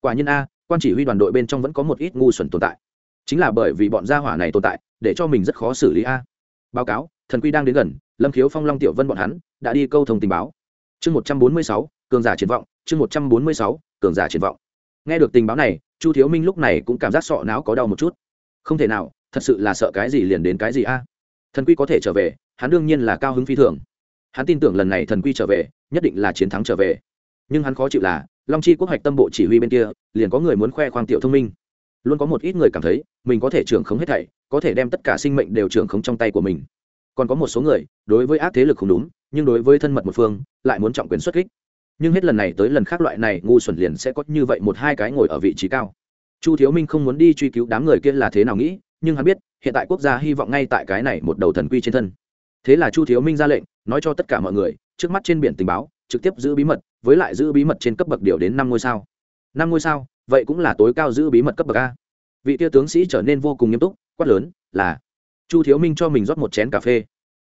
Speaker 1: Quả nhiên a, quan chỉ huy đoàn đội bên trong vẫn có một ít ngu xuẩn tồn tại. Chính là bởi vì bọn gia hỏa này tồn tại, để cho mình rất khó xử lý a. Báo cáo, thần quy đang đến gần, lâm khiếu phong, long tiểu vân bọn hắn đã đi câu thông tình báo. Chương một trăm bốn mươi sáu, cường giả triển vọng, chương một trăm bốn mươi sáu, cường giả triển vọng. Nghe được tình báo này, chu thiếu minh lúc này cũng cảm giác sọ não có đau một chút. Không thể nào, thật sự là sợ cái gì liền đến cái gì a. Thần quy có thể trở về, hắn đương nhiên là cao hứng phi thường hắn tin tưởng lần này thần quy trở về, nhất định là chiến thắng trở về. Nhưng hắn khó chịu là, long chi quốc hoạch tâm bộ chỉ huy bên kia, liền có người muốn khoe khoang tiểu thông minh. Luôn có một ít người cảm thấy, mình có thể trưởng khống hết thảy, có thể đem tất cả sinh mệnh đều trưởng khống trong tay của mình. Còn có một số người, đối với ác thế lực không đúng, nhưng đối với thân mật một phương, lại muốn trọng quyền xuất kích. Nhưng hết lần này tới lần khác loại này, ngu xuẩn liền sẽ có như vậy một hai cái ngồi ở vị trí cao. Chu thiếu minh không muốn đi truy cứu đám người kia là thế nào nghĩ, nhưng hắn biết, hiện tại quốc gia hy vọng ngay tại cái này một đầu thần quy trên thân thế là chu thiếu minh ra lệnh, nói cho tất cả mọi người, trước mắt trên biển tình báo, trực tiếp giữ bí mật, với lại giữ bí mật trên cấp bậc điều đến năm ngôi sao. Năm ngôi sao? Vậy cũng là tối cao giữ bí mật cấp bậc a. Vị tiêu tướng sĩ trở nên vô cùng nghiêm túc, quát lớn, là chu thiếu minh cho mình rót một chén cà phê.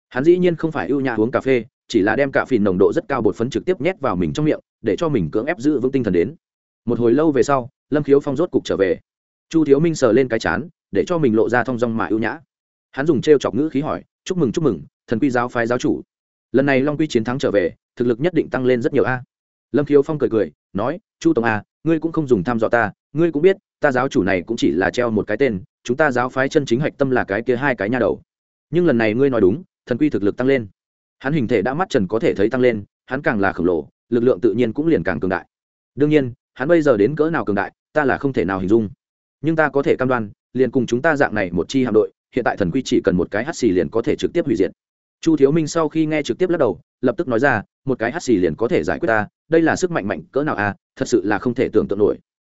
Speaker 1: Hắn dĩ nhiên không phải ưu nhã uống cà phê, chỉ là đem cà phê nồng độ rất cao bột phấn trực tiếp nhét vào mình trong miệng, để cho mình cưỡng ép giữ vững tinh thần đến. Một hồi lâu về sau, lâm khiếu phong rốt cục trở về. Chu thiếu minh sờ lên cái chán, để cho mình lộ ra thong dong mà ưu nhã. Hắn dùng t r e o chọc ngữ khí hỏi chúc mừng chúc mừng, thần quy giáo phái giáo chủ. Lần này long quy chiến thắng trở về, thực lực nhất định tăng lên rất nhiều a. Lâm khiếu phong cười cười, nói, chu tổng a ngươi cũng không dùng tham dọa ta, ngươi cũng biết, ta giáo chủ này cũng chỉ là treo một cái tên, chúng ta giáo phái chân chính hạch tâm là cái kia hai cái nhà đầu. Nhưng lần này ngươi nói đúng, thần quy thực lực tăng lên. Hắn hình thể đã mắt trần có thể thấy tăng lên, hắn càng là khổng lồ, lực lượng tự nhiên cũng liền càng cường đại. Đương nhiên, hắn bây giờ đến cỡ nào cường đại, ta là không thể nào hình dung. Nhưng ta có thể cam đoan, liền cùng chúng ta dạng này một chi hạm đội hiện tại thần quy chỉ cần một cái hắt xì liền có thể trực tiếp hủy diệt. Chu thiếu minh sau khi nghe trực tiếp lắc đầu, lập tức nói ra, một cái hắt xì liền có thể giải quyết ta, đây là sức mạnh mạnh cỡ nào à thật sự là không thể tưởng tượng nổi.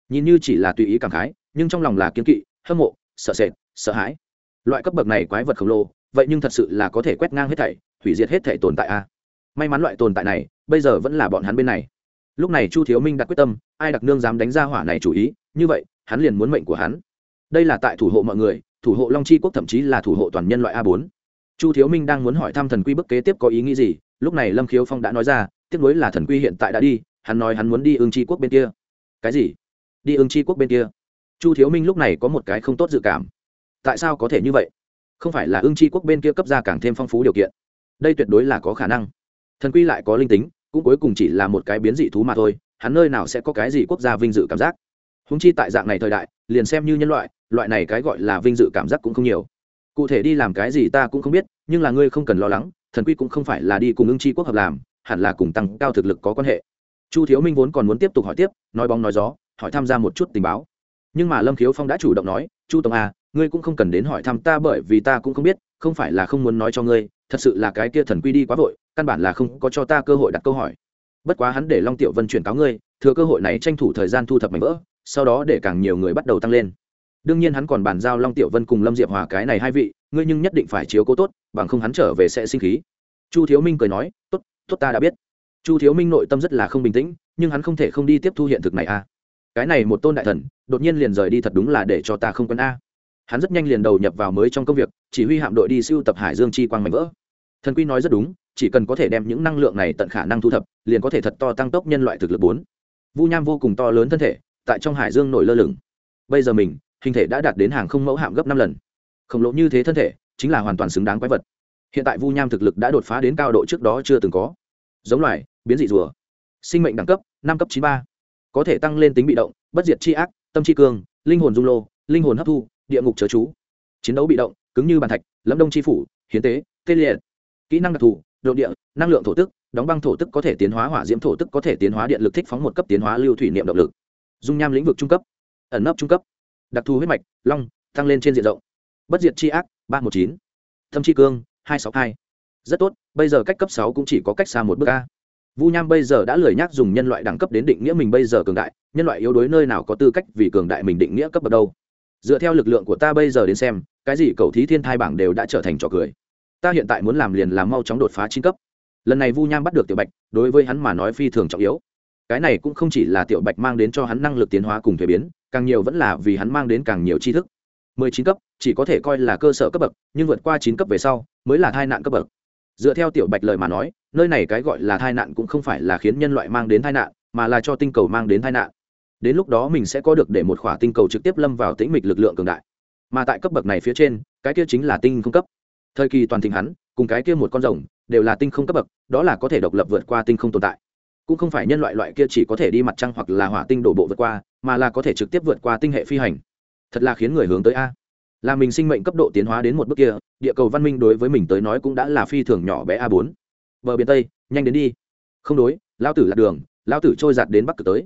Speaker 1: Nhìn như chỉ là tùy ý cảm khái, nhưng trong lòng là kiên kỵ, hâm mộ, sợ sệt, sợ hãi. Loại cấp bậc này quái vật khổng lồ, vậy nhưng thật sự là có thể quét ngang hết thảy, hủy diệt hết thảy tồn tại a à? may mắn loại tồn tại này, bây giờ vẫn là bọn hắn bên này. Lúc này chu thiếu minh đặt quyết tâm, ai đặc nương dám đánh ra hỏa này chủ ý, như vậy, hắn liền muốn mệnh của hắn. Đây là tại thủ hộ mọi người thủ hộ long chi quốc thậm chí là thủ hộ toàn nhân loại a bốn. Chu thiếu minh đang muốn hỏi thăm thần quy bức kế tiếp có ý nghĩ gì, lúc này lâm khiếu phong đã nói ra tiếp nối là thần quy hiện tại đã đi, hắn nói hắn muốn đi ương chi quốc bên kia. Cái gì? Đi ương chi quốc bên kia? Chu thiếu minh lúc này có một cái không tốt dự cảm. Tại sao có thể như vậy? Không phải là ương c quốc bên kia cấp ra càng thêm phong phú điều kiện. Đây tuyệt đối là có khả năng. Thần quy lại có linh tính, cũng cuối cùng chỉ là một cái biến dị thú mà thôi, hắn nơi nào sẽ có cái gì quốc gia vinh dự cảm giác? Húng chi tại dạng này thời đại liền xem như nhân loại loại này cái gọi là vinh dự cảm giác cũng không nhiều. Cụ thể đi làm cái gì ta cũng không biết nhưng là ngươi không cần lo lắng thần quy cũng không phải là đi cùng ưng chi quốc hợp làm hẳn là cùng tăng cao thực lực có quan hệ. Chu thiếu minh vốn còn muốn tiếp tục hỏi tiếp nói bóng nói gió hỏi tham gia một chút tình báo. Nhưng mà lâm khiếu phong đã chủ động nói chu tổng à, ngươi cũng không cần đến hỏi thăm ta bởi vì ta cũng không biết không phải là không muốn nói cho ngươi thật sự là cái kia thần quy đi quá vội căn bản là không có cho ta cơ hội đặt câu hỏi. Bất quá hắn để long tiểu vân chuyển cáo ngươi thừa cơ hội này tranh thủ thời gian thu thập mảnh vỡ sau đó để càng nhiều người bắt đầu tăng lên. Đương nhiên hắn còn bàn giao long tiểu vân cùng lâm diệp hòa cái này hai vị, ngươi nhưng nhất định phải chiếu cố tốt, bằng không hắn trở về sẽ sinh khí. Chu thiếu minh cười nói, tốt tốt ta đã biết. Chu thiếu minh nội tâm rất là không bình tĩnh, nhưng hắn không thể không đi tiếp thu hiện thực này a. Cái này một tôn đại thần, đột nhiên liền rời đi thật đúng là để cho ta không quân a. Hắn rất nhanh liền đầu nhập vào mới trong công việc, chỉ huy hạm đội đi siêu tập hải dương chi quang mảnh vỡ. Thần quy nói rất đúng, chỉ cần có thể đem những năng lượng này tận khả năng thu thập, liền có thể thật to tăng tốc nhân loại thực lực bốn. Vu nham vô cùng to lớn thân thể tại trong hải dương nổi lơ lửng. Bây giờ mình, hình thể đã đạt đến hàng không mẫu hạm gấp năm lần. Khổng lồ như thế thân thể, chính là hoàn toàn xứng đáng quái vật. Hiện tại vu nham thực lực đã đột phá đến cao độ trước đó chưa từng có. Giống loài, biến dị rùa. Sinh mệnh đẳng cấp, năm cấp chín ba. Có thể tăng lên tính bị động, bất diệt c ác, tâm c cương linh hồn dung lô, linh hồn hấp thu, địa ngục chớ chú. Chiến đấu bị động, cứng như bàn thạch lâm đông c phủ, hiến tế, tê liệt. Kỹ năng đặc thù, độ địa, năng lượng thổ tức, đóng băng thổ tức có thể tiến hóa, hỏa diễm thổ tức có thể tiến hóa, điện lực thích phóng một cấp tiến hóa, lưu thủy niệm động lực dung nham lĩnh vực trung cấp, ẩn nấp trung cấp, đặc thù huyết mạch, long, tăng lên trên diện rộng. Bất diệt c ác, ba trăm một chín. Thâm c cương, hai sáu hai. Rất tốt, bây giờ cách cấp sáu cũng chỉ có cách xa một bước a. Vu nham bây giờ đã lười nhác dùng nhân loại đẳng cấp đến định nghĩa mình bây giờ cường đại, nhân loại yếu đuối nơi nào có tư cách vì cường đại mình định nghĩa cấp bậc đâu. Dựa theo lực lượng của ta bây giờ đến xem, cái gì cầu thí thiên thai bảng đều đã trở thành trò cười. Ta hiện tại muốn làm liền làm mau chóng đột phá chín cấp. Lần này vu nham bắt được tiểu bạch, đối với hắn mà nói phi thường trọng yếu cái này cũng không chỉ là tiểu bạch mang đến cho hắn năng lực tiến hóa cùng thuế biến, càng nhiều vẫn là vì hắn mang đến càng nhiều tri thức. Mười chín cấp, chỉ có thể coi là cơ sở cấp bậc, nhưng vượt qua chín cấp về sau, mới là tai nạn cấp bậc. Dựa theo tiểu bạch lời mà nói, nơi này cái gọi là tai nạn cũng không phải là khiến nhân loại mang đến tai nạn, mà là cho tinh cầu mang đến tai nạn. Đến lúc đó mình sẽ có được để một khỏa tinh cầu trực tiếp lâm vào tĩnh mịch lực lượng cường đại. Mà tại cấp bậc này phía trên, cái kia chính là tinh không cấp. Thời kỳ toàn thịnh hắn, cùng cái kia một con rồng, đều là tinh không cấp bậc, đó là có thể độc lập vượt qua tinh không tồn tại cũng không phải nhân loại loại kia chỉ có thể đi mặt trăng hoặc là hỏa tinh đổ bộ vượt qua, mà là có thể trực tiếp vượt qua tinh hệ phi hành. Thật là khiến người hướng tới a. Là mình sinh mệnh cấp độ tiến hóa đến một bước kia, địa cầu văn minh đối với mình tới nói cũng đã là phi thường nhỏ bé a bốn. Bờ biển tây, nhanh đến đi. Không đối lao tử lạc đường lao tử trôi giạt đến bắc cực tới.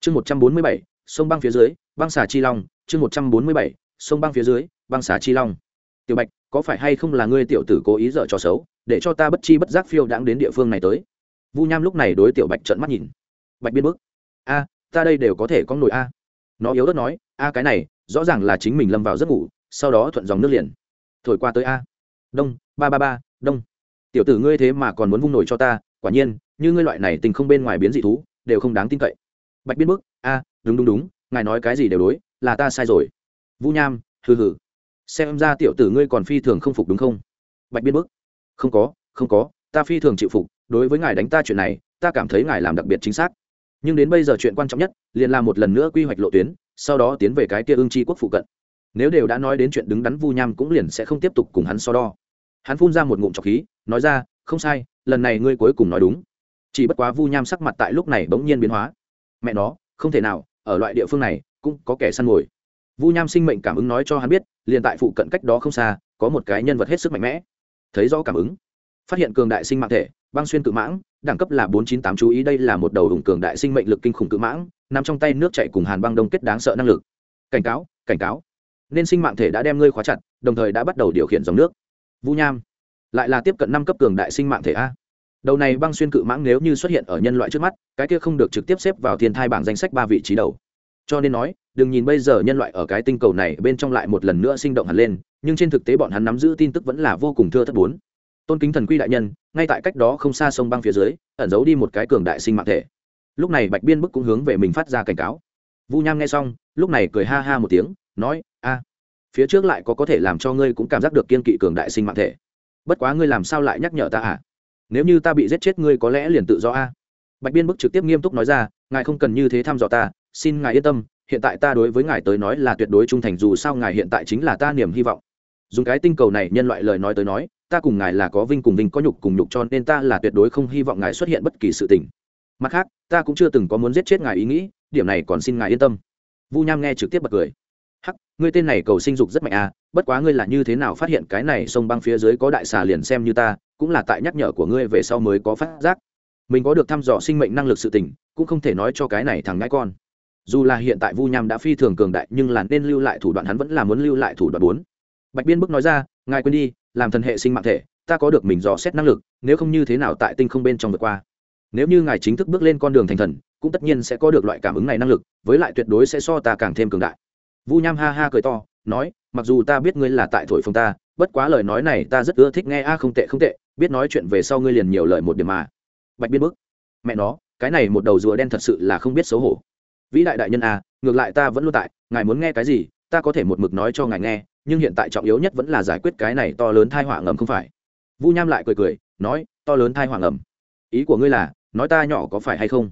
Speaker 1: Chương một trăm bốn mươi bảy, sông băng phía dưới, băng xà chi long. Chương một trăm bốn mươi bảy, sông băng phía dưới, băng xà chi long. Tiểu bạch, có phải hay không là ngươi tiểu tử cố ý dở trò xấu, để cho ta bất chi bất giác phiêu đãng đến địa phương này tới? Vu nham lúc này đối tiểu bạch trợn mắt nhìn. Bạch biên bức a, ta đây đều có thể có nổi a. Nó yếu đất nói, a, cái này, rõ ràng là chính mình lâm vào giấc ngủ, sau đó thuận dòng nước liền. Thổi qua tới a. Đông, ba ba ba, đông. Tiểu tử ngươi thế mà còn muốn vung nổi cho ta, quả nhiên, như ngươi loại này tình không bên ngoài biến dị thú, đều không đáng tin cậy. Bạch biên bức a, đúng đúng đúng, ngài nói cái gì đều đối, là ta sai rồi. Vũ nham, hừ hừ. Xem ra tiểu tử ngươi còn phi thường không phục đúng không? Bạch biên bức không có không có, ta phi thường chịu phục đối với ngài đánh ta chuyện này, ta cảm thấy ngài làm đặc biệt chính xác. Nhưng đến bây giờ chuyện quan trọng nhất, liền là một lần nữa quy hoạch lộ tuyến, sau đó tiến về cái kia ương tri quốc phụ cận. Nếu đều đã nói đến chuyện đứng đắn vu nham cũng liền sẽ không tiếp tục cùng hắn so đo. Hắn phun ra một ngụm trọc khí, nói ra, không sai, lần này ngươi cuối cùng nói đúng. Chỉ bất quá vu nham sắc mặt tại lúc này bỗng nhiên biến hóa. Mẹ nó, không thể nào, ở loại địa phương này, cũng có kẻ săn mồi. Vu nham sinh mệnh cảm ứng nói cho hắn biết, liền tại phụ cận cách đó không xa, có một cái nhân vật hết sức mạnh mẽ. Thấy rõ cảm ứng, phát hiện cường đại sinh mạng thể băng xuyên cự mãng, đẳng cấp là bốn chín tám, chú ý đây là một đầu hùng cường đại sinh mệnh lực kinh khủng cự mãng, nằm trong tay nước chạy cùng hàn băng đông kết đáng sợ năng lực. Cảnh cáo cảnh cáo. Nên sinh mạng thể đã đem ngươi khóa chặt, đồng thời đã bắt đầu điều khiển dòng nước. Vũ nham, lại là tiếp cận năm cấp cường đại sinh mạng thể a. Đầu này băng xuyên cự mãng nếu như xuất hiện ở nhân loại trước mắt, cái kia không được trực tiếp xếp vào thiên thai bảng danh sách ba vị trí đầu. Cho nên nói, đừng nhìn bây giờ nhân loại ở cái tinh cầu này bên trong lại một lần nữa sinh động hẳn lên, nhưng trên thực tế bọn hắn nắm giữ tin tức vẫn là vô cùng thưa thất bốn tôn kính thần quy đại nhân, ngay tại cách đó không xa sông băng phía dưới, ẩn giấu đi một cái cường đại sinh mạng thể. Lúc này bạch biên bức cũng hướng về mình phát ra cảnh cáo. Vu nham nghe xong, lúc này cười ha ha một tiếng, nói, a, phía trước lại có có thể làm cho ngươi cũng cảm giác được kiên kỵ cường đại sinh mạng thể. Bất quá ngươi làm sao lại nhắc nhở ta à? Nếu như ta bị giết chết ngươi có lẽ liền tự do a. Bạch biên bức trực tiếp nghiêm túc nói ra, ngài không cần như thế thăm dò ta, xin ngài yên tâm, hiện tại ta đối với ngài tới nói là tuyệt đối trung thành, dù sao ngài hiện tại chính là ta niềm hy vọng. Dùng cái tinh cầu này nhân loại lời nói tới nói ta cùng ngài là có vinh cùng vinh có nhục cùng nhục cho nên ta là tuyệt đối không hy vọng ngài xuất hiện bất kỳ sự tình. Mặt khác, ta cũng chưa từng có muốn giết chết ngài ý nghĩ, điểm này còn xin ngài yên tâm. Vu nham nghe trực tiếp bật cười. Hắc, ngươi tên này cầu sinh dục rất mạnh à bất quá ngươi là như thế nào phát hiện cái này sông băng phía dưới có đại xà liền xem như ta, cũng là tại nhắc nhở của ngươi về sau mới có phát giác. Mình có được thăm dò sinh mệnh năng lực sự tình, cũng không thể nói cho cái này thằng ngãi con. Dù là hiện tại vu nham đã phi thường cường đại, nhưng là nên lưu lại thủ đoạn hắn vẫn là muốn lưu lại thủ đoạn bốn. Bạch biên bức nói ra, ngài quên đi làm thần hệ sinh mạng thể, ta có được mình dò xét năng lực, nếu không như thế nào tại tinh không bên trong vượt qua. Nếu như ngài chính thức bước lên con đường thành thần, cũng tất nhiên sẽ có được loại cảm ứng này năng lực, với lại tuyệt đối sẽ so ta càng thêm cường đại. Vu nham ha ha cười to, nói, mặc dù ta biết ngươi là tại thổi phồng ta, bất quá lời nói này ta rất ưa thích nghe, a, không tệ không tệ, biết nói chuyện về sau ngươi liền nhiều lời một điểm mà. Bạch biên bức mẹ nó, cái này một đầu rùa đen thật sự là không biết xấu hổ. Vĩ đại đại nhân a, ngược lại ta vẫn luôn tại, ngài muốn nghe cái gì, ta có thể một mực nói cho ngài nghe nhưng hiện tại trọng yếu nhất vẫn là giải quyết cái này to lớn thai họa ngầm không phải. Vu nham lại cười cười, nói, to lớn thai họa ngầm. Ý của ngươi là, nói ta nhỏ có phải hay không?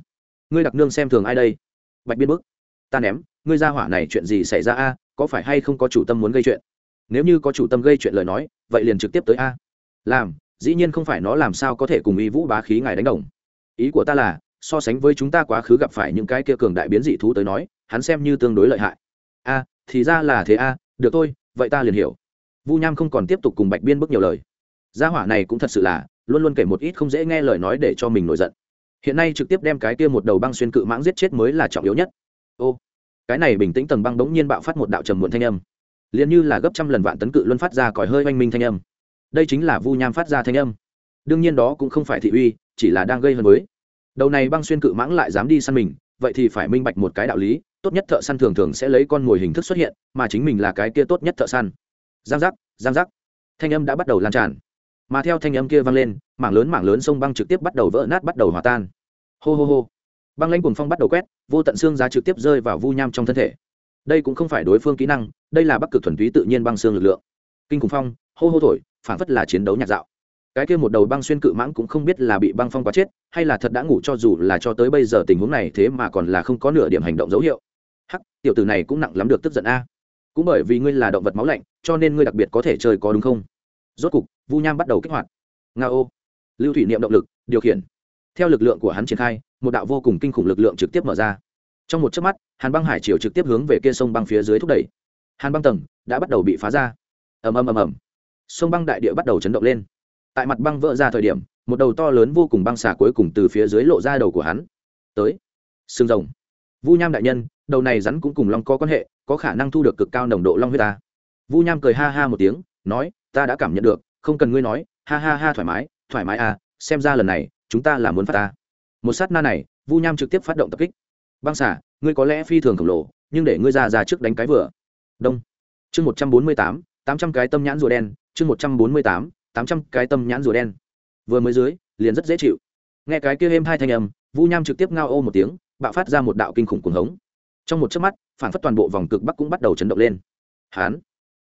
Speaker 1: Ngươi đặc nương xem thường ai đây? Bạch biên bức, ta ném, ngươi ra hỏa này chuyện gì xảy ra a? Có phải hay không có chủ tâm muốn gây chuyện? Nếu như có chủ tâm gây chuyện lời nói, vậy liền trực tiếp tới a. Làm, dĩ nhiên không phải nó làm sao có thể cùng y vũ bá khí ngài đánh đồng. Ý của ta là, so sánh với chúng ta quá khứ gặp phải những cái kia cường đại biến dị thú tới nói, hắn xem như tương đối lợi hại. A, thì ra là thế a, được thôi vậy ta liền hiểu. Vu nham không còn tiếp tục cùng bạch biên bức nhiều lời. Gia hỏa này cũng thật sự là, luôn luôn kể một ít không dễ nghe lời nói để cho mình nổi giận. Hiện nay trực tiếp đem cái kia một đầu băng xuyên cự mãng giết chết mới là trọng yếu nhất. Ô, cái này bình tĩnh tầng băng bỗng nhiên bạo phát một đạo trầm muộn thanh âm. Liền như là gấp trăm lần vạn tấn cự luân phát ra còi hơi oanh minh thanh âm. Đây chính là vu nham phát ra thanh âm. Đương nhiên đó cũng không phải thị uy, chỉ là đang gây hấn với. Đầu này băng xuyên cự mãng lại dám đi săn mình, vậy thì phải minh bạch một cái đạo lý tốt nhất thợ săn thường thường sẽ lấy con mồi hình thức xuất hiện, mà chính mình là cái kia tốt nhất thợ săn. Giang giác giang giác. Thanh âm đã bắt đầu lan tràn. Mà theo thanh âm kia vang lên, mảng lớn mảng lớn sông băng trực tiếp bắt đầu vỡ nát bắt đầu hòa tan. Hô hô hô. Băng lãnh cuồng phong bắt đầu quét, vô tận xương giá trực tiếp rơi vào vu nham trong thân thể. Đây cũng không phải đối phương kỹ năng, đây là bắc cực thuần túy tự nhiên băng xương lực lượng. Kinh khủng phong, hô hô thổi, phản phất là chiến đấu nhạt dạo. Cái kia một đầu băng xuyên cự mãng cũng không biết là bị băng phong quá chết, hay là thật đã ngủ cho dù là cho tới bây giờ tình huống này thế mà còn là không có nửa điểm hành động dấu hiệu hắc, tiểu tử này cũng nặng lắm được tức giận a. Cũng bởi vì ngươi là động vật máu lạnh, cho nên ngươi đặc biệt có thể chơi có đúng không? Rốt cục, vu nham bắt đầu kích hoạt. Nga ô. Lưu thủy niệm động lực, điều khiển. Theo lực lượng của hắn triển khai, một đạo vô cùng kinh khủng lực lượng trực tiếp mở ra. Trong một chớp mắt, hàn băng hải chiều trực tiếp hướng về kia sông băng phía dưới thúc đẩy. Hàn băng tầng đã bắt đầu bị phá ra. Ầm ầm ầm ầm. Sông băng đại địa bắt đầu chấn động lên. Tại mặt băng vỡ ra thời điểm, một đầu to lớn vô cùng băng xà cuối cùng từ phía dưới lộ ra đầu của hắn. Tới. Xương rồng. Vu nham đại nhân đầu này rắn cũng cùng long có quan hệ, có khả năng thu được cực cao nồng độ long huyết ta. Vu nham cười ha ha một tiếng, nói, ta đã cảm nhận được, không cần ngươi nói, ha ha ha thoải mái thoải mái à xem ra lần này, chúng ta là muốn phát ta. Một sát na này, vu nham trực tiếp phát động tập kích. Băng xả ngươi có lẽ phi thường khổng lồ, nhưng để ngươi ra ra trước đánh cái vừa. Đông. Chương một trăm bốn mươi tám tám trăm cái tâm nhãn rùa đen, chương một trăm bốn mươi tám tám trăm cái tâm nhãn rùa đen. Vừa mới dưới, liền rất dễ chịu. Nghe cái kia êm hai thanh âm, vu nham trực tiếp ngao ô một tiếng, bạo phát ra một đạo kinh khủng cuồng hống trong một chớp mắt, phản phất toàn bộ vòng cực bắc cũng bắt đầu chấn động lên. Hán.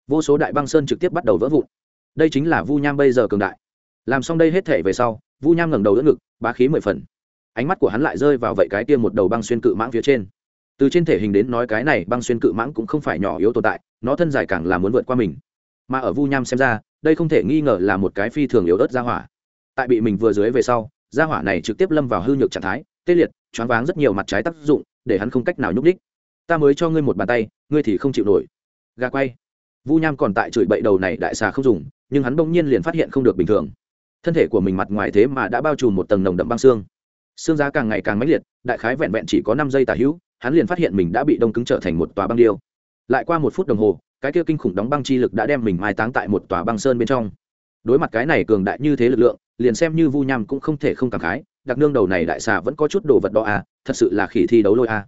Speaker 1: Vô số đại băng sơn trực tiếp bắt đầu vỡ vụn. Đây chính là vu nham bây giờ cường đại. Làm xong đây hết thể về sau, vu nham ngẩng đầu đỡ ngực, bá khí mười phần. Ánh mắt của hắn lại rơi vào vậy cái kia một đầu băng xuyên cự mãng phía trên. Từ trên thể hình đến nói cái này băng xuyên cự mãng cũng không phải nhỏ yếu tồn tại, nó thân dài càng là muốn vượt qua mình. Mà ở vu nham xem ra, đây không thể nghi ngờ là một cái phi thường yếu ớt ra hỏa. Tại bị mình vừa dưới về sau ra hỏa này trực tiếp lâm vào hư nhược trạng thái, tê liệt, choáng váng rất nhiều mặt trái tác dụng, để hắn không cách nào nhúc đích ta mới cho ngươi một bàn tay, ngươi thì không chịu nổi. Gà quay. Vu nham còn tại chửi bậy đầu này đại xà không dùng, nhưng hắn bỗng nhiên liền phát hiện không được bình thường. Thân thể của mình mặt ngoài thế mà đã bao trùm một tầng nồng đậm băng xương. Xương giá càng ngày càng mãnh liệt, đại khái vẹn vẹn chỉ có năm giây tà hữu, hắn liền phát hiện mình đã bị đông cứng trở thành một tòa băng điêu. Lại qua một phút đồng hồ, cái kia kinh khủng đóng băng chi lực đã đem mình mai táng tại một tòa băng sơn bên trong. Đối mặt cái này cường đại như thế lực lượng, liền xem như vu nham cũng không thể không cảm khái, đặc nương đầu này đại xà vẫn có chút đồ vật đó à thật sự là khỉ thi đấu lôi à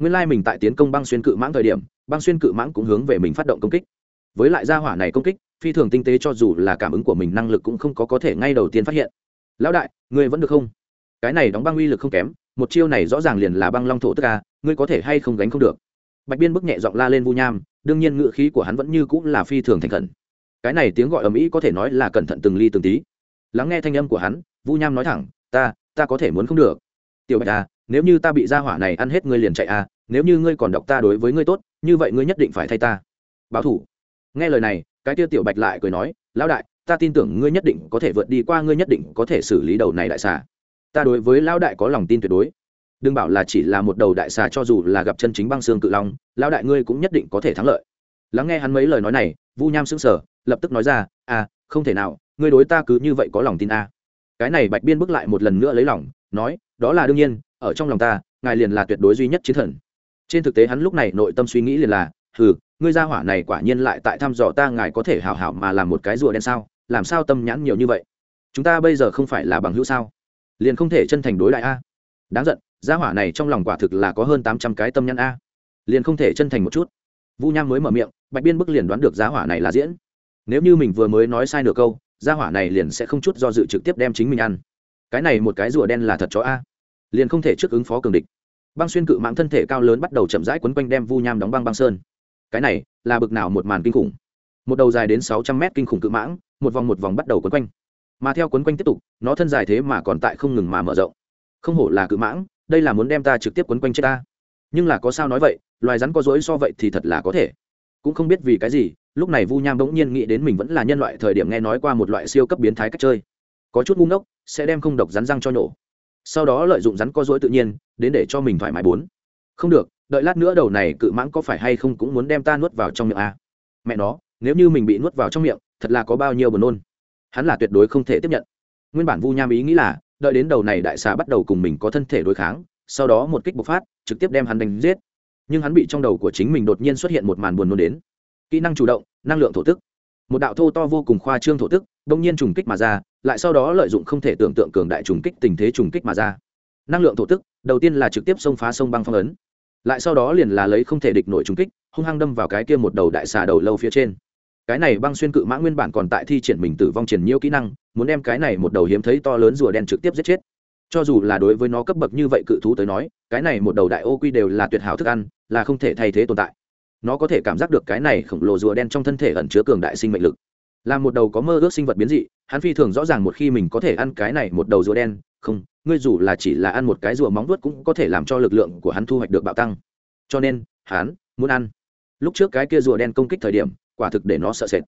Speaker 1: nguyên lai mình tại tiến công băng xuyên cự mãng thời điểm, băng xuyên cự mãng cũng hướng về mình phát động công kích. Với lại gia hỏa này công kích, phi thường tinh tế cho dù là cảm ứng của mình năng lực cũng không có có thể ngay đầu tiên phát hiện. Lão đại, ngươi vẫn được không? Cái này đóng băng uy lực không kém, một chiêu này rõ ràng liền là băng long thổ tất cả ngươi có thể hay không gánh không được? Bạch biên bức nhẹ giọng la lên vu nham, đương nhiên ngự khí của hắn vẫn như cũng là phi thường thành khẩn. Cái này tiếng gọi ầm ĩ có thể nói là cẩn thận từng ly từng tí. Lắng nghe thanh âm của hắn, vu nham nói thẳng, ta ta có thể muốn không được. Tiểu bạch à nếu như ta bị gia hỏa này ăn hết ngươi liền chạy à nếu như ngươi còn đọc ta đối với ngươi tốt, như vậy ngươi nhất định phải thay ta. Báo thủ. Nghe lời này, cái tiêu tiểu bạch lại cười nói, lão đại, ta tin tưởng ngươi nhất định có thể vượt đi qua, ngươi nhất định có thể xử lý đầu này đại xà. Ta đối với lão đại có lòng tin tuyệt đối. Đừng bảo là chỉ là một đầu đại xà cho dù là gặp chân chính băng xương cự long, lão đại ngươi cũng nhất định có thể thắng lợi. Lắng nghe hắn mấy lời nói này, vu nham sững sờ, lập tức nói ra à không thể nào, ngươi đối ta cứ như vậy có lòng tin à. cái này bạch biên bước lại một lần nữa lấy lòng, nói, đó là đương nhiên ở trong lòng ta, ngài liền là tuyệt đối duy nhất chiến thần. Trên thực tế hắn lúc này nội tâm suy nghĩ liền là, hừ, ngươi gia hỏa này quả nhiên lại tại thăm dò ta, ngài có thể hào hảo mà làm một cái rùa đen sao? Làm sao tâm nhãn nhiều như vậy? Chúng ta bây giờ không phải là bằng hữu sao? Liền không thể chân thành đối lại a. Đáng giận, gia hỏa này trong lòng quả thực là có hơn tám trăm cái tâm nhãn a. Liền không thể chân thành một chút. Vu nham mới mở miệng, bạch biên bức liền đoán được gia hỏa này là diễn. Nếu như mình vừa mới nói sai nửa câu, gia hỏa này liền sẽ không chút do dự trực tiếp đem chính mình ăn. Cái này một cái rùa đen là thật chó a liền không thể trước ứng phó cường địch. Băng xuyên cự mãng thân thể cao lớn bắt đầu chậm rãi quấn quanh đem vu nham đóng băng băng sơn. Cái này là bực nào một màn kinh khủng. Một đầu dài đến sáu trăm mét kinh khủng cự mãng, một vòng một vòng bắt đầu quấn quanh. Mà theo quấn quanh tiếp tục, nó thân dài thế mà còn tại không ngừng mà mở rộng. Không hổ là cự mãng, đây là muốn đem ta trực tiếp quấn quanh chết ta. Nhưng là có sao nói vậy, loài rắn có dối so vậy thì thật là có thể. Cũng không biết vì cái gì, lúc này vu nham bỗng nhiên nghĩ đến mình vẫn là nhân loại thời điểm nghe nói qua một loại siêu cấp biến thái cách chơi. Có chút ngu ngốc, sẽ đem không độc rắn răng cho nhổ sau đó lợi dụng rắn có dối tự nhiên, đến để cho mình thoải mái bốn. Không được, đợi lát nữa đầu này cự mãng có phải hay không cũng muốn đem ta nuốt vào trong miệng à? mẹ nó, nếu như mình bị nuốt vào trong miệng, thật là có bao nhiêu buồn nôn. Hắn là tuyệt đối không thể tiếp nhận. Nguyên bản vu nham ý nghĩ là, đợi đến đầu này đại xà bắt đầu cùng mình có thân thể đối kháng, sau đó một kích bộc phát, trực tiếp đem hắn đánh giết. Nhưng hắn bị trong đầu của chính mình đột nhiên xuất hiện một màn buồn nôn đến. Kỹ năng chủ động, năng lượng thổ tức một đạo thô to vô cùng khoa trương thổ tức, đông nhiên trùng kích mà ra, lại sau đó lợi dụng không thể tưởng tượng cường đại trùng kích tình thế trùng kích mà ra. Năng lượng thổ tức, đầu tiên là trực tiếp xông phá sông băng phong ấn, lại sau đó liền là lấy không thể địch nổi trùng kích, hung hăng đâm vào cái kia một đầu đại xà đầu lâu phía trên. Cái này băng xuyên cự mã nguyên bản còn tại thi triển mình tử vong triển nhiễu kỹ năng, muốn đem cái này một đầu hiếm thấy to lớn rùa đen trực tiếp giết chết. Cho dù là đối với nó cấp bậc như vậy cự thú tới nói, cái này một đầu đại ô quy đều là tuyệt hảo thức ăn, là không thể thay thế tồn tại nó có thể cảm giác được cái này khổng lồ rùa đen trong thân thể ẩn chứa cường đại sinh mệnh lực. Là một đầu có mơ ước sinh vật biến dị, hắn phi thường rõ ràng một khi mình có thể ăn cái này một đầu rùa đen, không, ngươi dù là chỉ là ăn một cái rùa móng vuốt cũng có thể làm cho lực lượng của hắn thu hoạch được bạo tăng. Cho nên, hắn muốn ăn. Lúc trước cái kia rùa đen công kích thời điểm, quả thực để nó sợ sệt.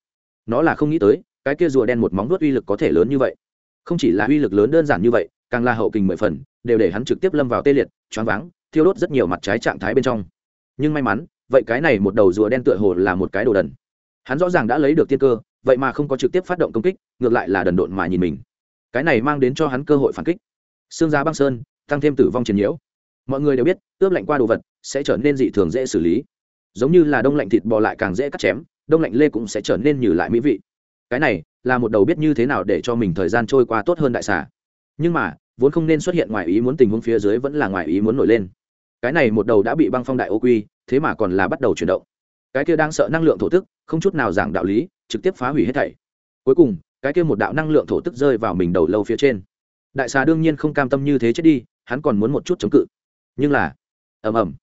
Speaker 1: Nó là không nghĩ tới, cái kia rùa đen một móng vuốt uy lực có thể lớn như vậy. Không chỉ là uy lực lớn đơn giản như vậy, càng là hậu kình mười phần, đều để hắn trực tiếp lâm vào tê liệt, choáng váng, thiêu đốt rất nhiều mặt trái trạng thái bên trong. Nhưng may mắn vậy cái này một đầu rùa đen tựa hồ là một cái đồ đần. Hắn rõ ràng đã lấy được tiên cơ, vậy mà không có trực tiếp phát động công kích, ngược lại là đần độn mà nhìn mình. Cái này mang đến cho hắn cơ hội phản kích. Xương giá băng sơn, tăng thêm tử vong chiến nhiễu. Mọi người đều biết, ướp lạnh qua đồ vật sẽ trở nên dị thường dễ xử lý. Giống như là đông lạnh thịt bò lại càng dễ cắt chém, đông lạnh lê cũng sẽ trở nên như lại mỹ vị. Cái này là một đầu biết như thế nào để cho mình thời gian trôi qua tốt hơn đại xà. Nhưng mà, vốn không nên xuất hiện ngoài ý muốn tình huống phía dưới vẫn là ngoài ý muốn nổi lên. Cái này một đầu đã bị băng phong đại ô quy thế mà còn là bắt đầu chuyển động. Cái kia đang sợ năng lượng thổ tức, không chút nào giảng đạo lý, trực tiếp phá hủy hết thảy. Cuối cùng, cái kia một đạo năng lượng thổ tức rơi vào mình đầu lâu phía trên. Đại xà đương nhiên không cam tâm như thế chết đi, hắn còn muốn một chút chống cự. Nhưng là, ầm ầm,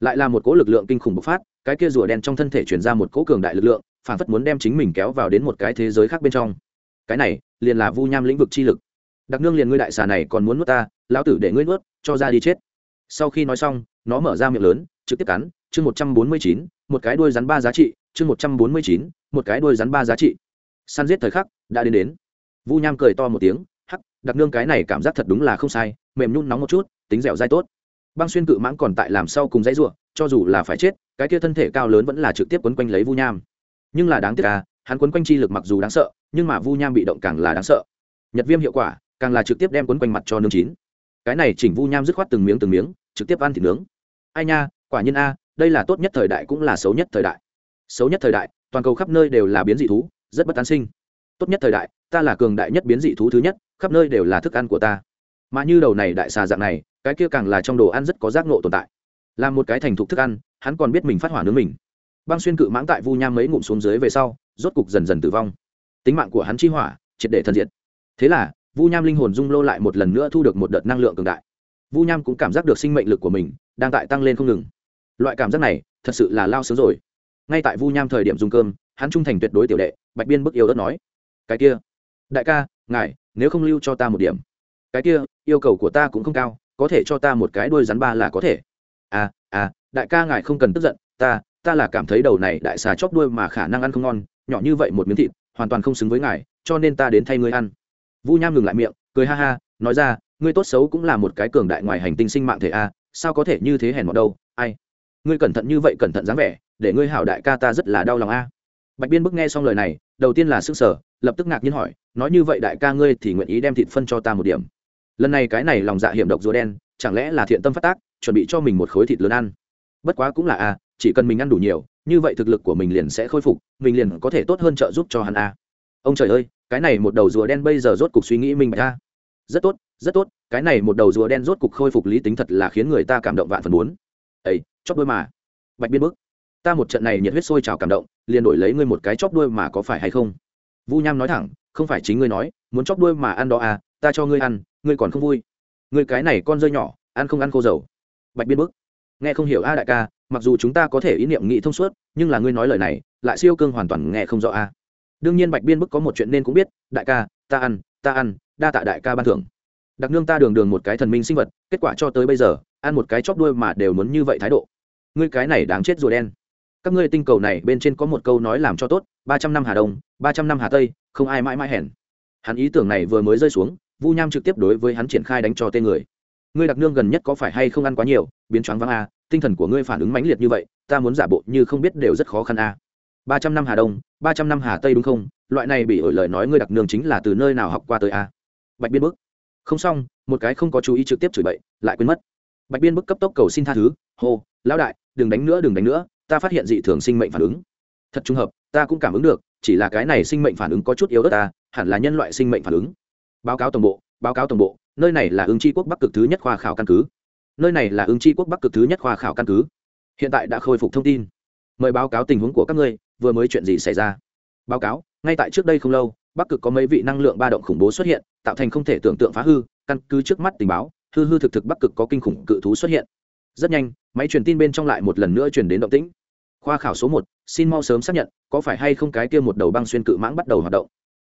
Speaker 1: lại là một cỗ lực lượng kinh khủng bộc phát, cái kia rùa đen trong thân thể chuyển ra một cỗ cường đại lực lượng, phản phất muốn đem chính mình kéo vào đến một cái thế giới khác bên trong. Cái này, liền là vu nham lĩnh vực chi lực. Đặc nương liền ngươi đại xà này còn muốn nuốt ta, lão tử để ngươi nuốt, cho ra đi chết. Sau khi nói xong, nó mở ra miệng lớn, trực tiếp cắn chương một trăm bốn mươi chín, một cái đuôi rắn ba giá trị, chương một trăm bốn mươi chín, một cái đuôi rắn ba giá trị. Săn giết thời khắc, đã đến đến. Vu nham cười to một tiếng, hắc, đặc nương cái này cảm giác thật đúng là không sai, mềm nhún nóng một chút, tính dẻo dai tốt. Băng xuyên cự mãng còn tại làm sau cùng dãy ruộng cho dù là phải chết, cái kia thân thể cao lớn vẫn là trực tiếp quấn quanh lấy vu nham. Nhưng là đáng tiếc à hắn quấn quanh chi lực mặc dù đáng sợ, nhưng mà vu nham bị động càng là đáng sợ. Nhật viêm hiệu quả, càng là trực tiếp đem quấn quanh mặt cho nương chín. Cái này chỉnh vu nham dứt khoát từng miếng từng miếng, trực tiếp ăn thịt nướng. Ai nha, quả nhiên a đây là tốt nhất thời đại cũng là xấu nhất thời đại. Xấu nhất thời đại, toàn cầu khắp nơi đều là biến dị thú, rất bất an sinh. Tốt nhất thời đại, ta là cường đại nhất biến dị thú thứ nhất, khắp nơi đều là thức ăn của ta. Mà như đầu này đại xà dạng này, cái kia càng là trong đồ ăn rất có giác nộ tồn tại. Làm một cái thành thục thức ăn, hắn còn biết mình phát hỏa nướng mình. Băng xuyên cự mãng tại vu nham mấy ngụm xuống dưới về sau, rốt cục dần dần tử vong. Tính mạng của hắn chi hỏa, triệt để thần diệt. Thế là, vu nham linh hồn dung lô lại một lần nữa thu được một đợt năng lượng cường đại. Vu nham cũng cảm giác được sinh mệnh lực của mình đang tại tăng lên không ngừng loại cảm giác này, thật sự là lao sướng rồi. Ngay tại vu nham thời điểm dùng cơm, hắn trung thành tuyệt đối tiểu đệ, bạch biên bức yêu đất nói. Cái kia, đại ca, ngài, nếu không lưu cho ta một điểm. Cái kia, yêu cầu của ta cũng không cao, có thể cho ta một cái đuôi rắn ba là có thể. À à đại ca ngài không cần tức giận, ta ta là cảm thấy đầu này đại xà chóp đuôi mà khả năng ăn không ngon, nhỏ như vậy một miếng thịt, hoàn toàn không xứng với ngài, cho nên ta đến thay ngươi ăn. Vu nham ngừng lại miệng, cười ha ha, nói ra, ngươi tốt xấu cũng là một cái cường đại ngoài hành tinh sinh mạng thể a, sao có thể như thế hèn mọt đâu, ai? Ngươi cẩn thận như vậy cẩn thận dáng vẻ, để ngươi hảo đại ca ta rất là đau lòng a. Bạch biên bức nghe xong lời này, đầu tiên là sức sở lập tức ngạc nhiên hỏi, nói như vậy đại ca ngươi thì nguyện ý đem thịt phân cho ta một điểm. Lần này cái này lòng dạ hiểm độc rùa đen, chẳng lẽ là thiện tâm phát tác, chuẩn bị cho mình một khối thịt lớn ăn? Bất quá cũng là a, chỉ cần mình ăn đủ nhiều, như vậy thực lực của mình liền sẽ khôi phục, mình liền có thể tốt hơn trợ giúp cho hắn a. Ông trời ơi, cái này một đầu rùa đen bây giờ rốt cục suy nghĩ mình bạch a. Rất tốt rất tốt, cái này một đầu rùa đen rốt cục khôi phục lý tính thật là khiến người ta cảm động vạn phần muốn ấy chóp đôi mà. Bạch biên bức ta một trận này nhiệt huyết sôi trào cảm động, liền đổi lấy ngươi một cái chóp đuôi mà có phải hay không? Vu nham nói thẳng, không phải chính ngươi nói, muốn chóp đuôi mà ăn đó à ta cho ngươi ăn, ngươi còn không vui. Ngươi cái này con rơi nhỏ, ăn không ăn khô dầu. Bạch biên bức nghe không hiểu a đại ca, mặc dù chúng ta có thể ý niệm nghĩ thông suốt, nhưng là ngươi nói lời này, lại siêu cương hoàn toàn nghe không rõ a. Đương nhiên bạch biên bức có một chuyện nên cũng biết, đại ca, ta ăn ta ăn, đa tạ đại ca ban thưởng đặc nương ta đường đường một cái thần minh sinh vật, kết quả cho tới bây giờ, ăn một cái chóp đuôi mà đều muốn như vậy thái độ. Ngươi cái này đáng chết rùa đen. Các ngươi tinh cầu này bên trên có một câu nói làm cho tốt, ba trăm năm hà đông, ba trăm năm hà tây, không ai mãi mãi hèn. Hắn ý tưởng này vừa mới rơi xuống, vu nham trực tiếp đối với hắn triển khai đánh cho tên người. Ngươi đặc nương gần nhất có phải hay không ăn quá nhiều, biến choáng vắng a, tinh thần của ngươi phản ứng mãnh liệt như vậy, ta muốn giả bộ như không biết đều rất khó khăn a. Ba trăm năm hà đông, ba trăm năm hà tây đúng không? Loại này bị ổi lời nói ngươi đặc nương chính là từ nơi nào học qua tới a? Bạch biên bức không xong, một cái không có chú ý trực tiếp chửi bậy, lại quên mất. Bạch biên bức cấp tốc cầu xin tha thứ, hô, lão đại, đừng đánh nữa, đừng đánh nữa, ta phát hiện dị thường sinh mệnh phản ứng. Thật trùng hợp, ta cũng cảm ứng được, chỉ là cái này sinh mệnh phản ứng có chút yếu ớt ta, hẳn là nhân loại sinh mệnh phản ứng. Báo cáo tổng bộ, báo cáo tổng bộ, nơi này là ứng tri quốc bắc cực thứ nhất khoa khảo căn cứ. Nơi này là ứng tri quốc bắc cực thứ nhất khoa khảo căn cứ. Hiện tại đã khôi phục thông tin. Mời báo cáo tình huống của các ngươi, vừa mới chuyện gì xảy ra? Báo cáo, ngay tại trước đây không lâu, bắc cực có mấy vị năng lượng ba động khủng bố xuất hiện tạo thành không thể tưởng tượng phá hư, căn cứ trước mắt tình báo, hư hư thực thực bắc cực có kinh khủng cự thú xuất hiện. Rất nhanh, máy truyền tin bên trong lại một lần nữa truyền đến động tĩnh. Khoa khảo số một, xin mau sớm xác nhận, có phải hay không cái kia một đầu băng xuyên cự mãng bắt đầu hoạt động?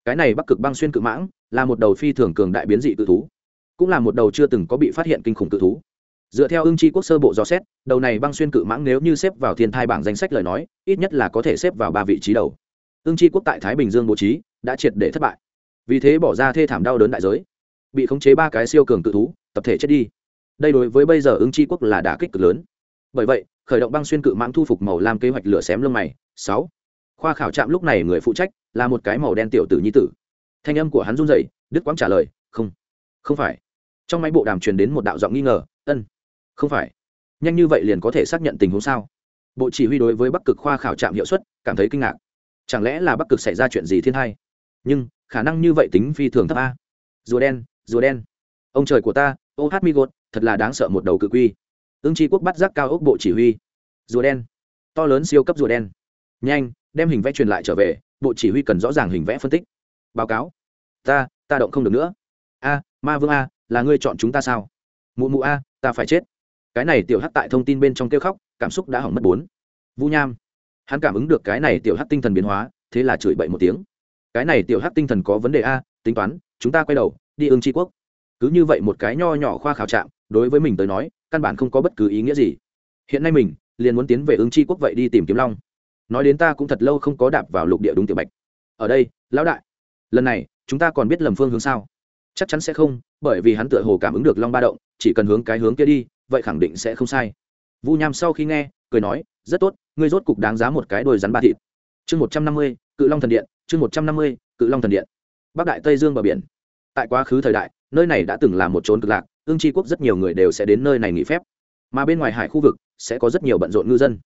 Speaker 1: Cái này bắc cực băng xuyên cự mãng, là một đầu phi thường cường đại biến dị cự thú, cũng là một đầu chưa từng có bị phát hiện kinh khủng cự thú. Dựa theo ưng chi quốc sơ bộ dò xét, đầu này băng xuyên cự mãng nếu như xếp vào thiên thai bảng danh sách lời nói, ít nhất là có thể xếp vào ba vị trí đầu. Ưng chi quốc tại thái bình dương bố trí, đã triệt để thất bại vì thế bỏ ra thê thảm đau đớn đại giới, bị khống chế ba cái siêu cường tự thú, tập thể chết đi. Đây đối với bây giờ ứng chi quốc là đả kích cực lớn. Bởi vậy, khởi động băng xuyên cự mãng thu phục màu làm kế hoạch lửa xém lông mày. Sáu. Khoa khảo trạm lúc này người phụ trách là một cái màu đen tiểu tử nhi tử. Thanh âm của hắn run rẩy đức quang trả lời, không không phải. Trong máy bộ đàm truyền đến một đạo giọng nghi ngờ, ân, không phải. Nhanh như vậy liền có thể xác nhận tình huống sao? Bộ chỉ huy đối với bắc cực khoa khảo trạm hiệu suất cảm thấy kinh ngạc. Chẳng lẽ là bắc cực xảy ra chuyện gì thiên hay nhưng khả năng như vậy tính phi thường thấp a. Rùa đen rùa đen. Ông trời của ta, ô hát mi gột, thật là đáng sợ một đầu cự quy. Ương tri quốc bắt giác cao ốc bộ chỉ huy. Rùa đen. To lớn siêu cấp rùa đen. Nhanh, đem hình vẽ truyền lại trở về, bộ chỉ huy cần rõ ràng hình vẽ phân tích. Báo cáo. Ta ta động không được nữa. A, ma vương a, là ngươi chọn chúng ta sao? Mụ mụ a, ta phải chết. Cái này tiểu hát tại thông tin bên trong kêu khóc, cảm xúc đã hỏng mất bốn. Vũ nham. Hắn cảm ứng được cái này tiểu hát tinh thần biến hóa, thế là chửi bậy một tiếng cái này tiểu hắc tinh thần có vấn đề a, tính toán, chúng ta quay đầu, đi ương tri quốc. Cứ như vậy một cái nho nhỏ khoa khảo trạm, đối với mình tới nói, căn bản không có bất cứ ý nghĩa gì. Hiện nay mình, liền muốn tiến về ương tri quốc vậy đi tìm kiếm long. Nói đến ta cũng thật lâu không có đạp vào lục địa đúng tiểu bạch. Ở đây, lão đại, lần này, chúng ta còn biết lầm phương hướng sao? Chắc chắn sẽ không, bởi vì hắn tựa hồ cảm ứng được long ba động, chỉ cần hướng cái hướng kia đi, vậy khẳng định sẽ không sai. Vu nham sau khi nghe, cười nói, rất tốt, ngươi rốt cục đáng giá một cái đôi rắn ba thịt. Chương một trăm năm mươi, cự long thần điện chương một trăm năm mươi, cự long thần điện. Bắc đại tây dương bờ biển. Tại quá khứ thời đại, nơi này đã từng là một trốn cực lạc, ương tri quốc rất nhiều người đều sẽ đến nơi này nghỉ phép. Mà bên ngoài hải khu vực sẽ có rất nhiều bận rộn ngư dân.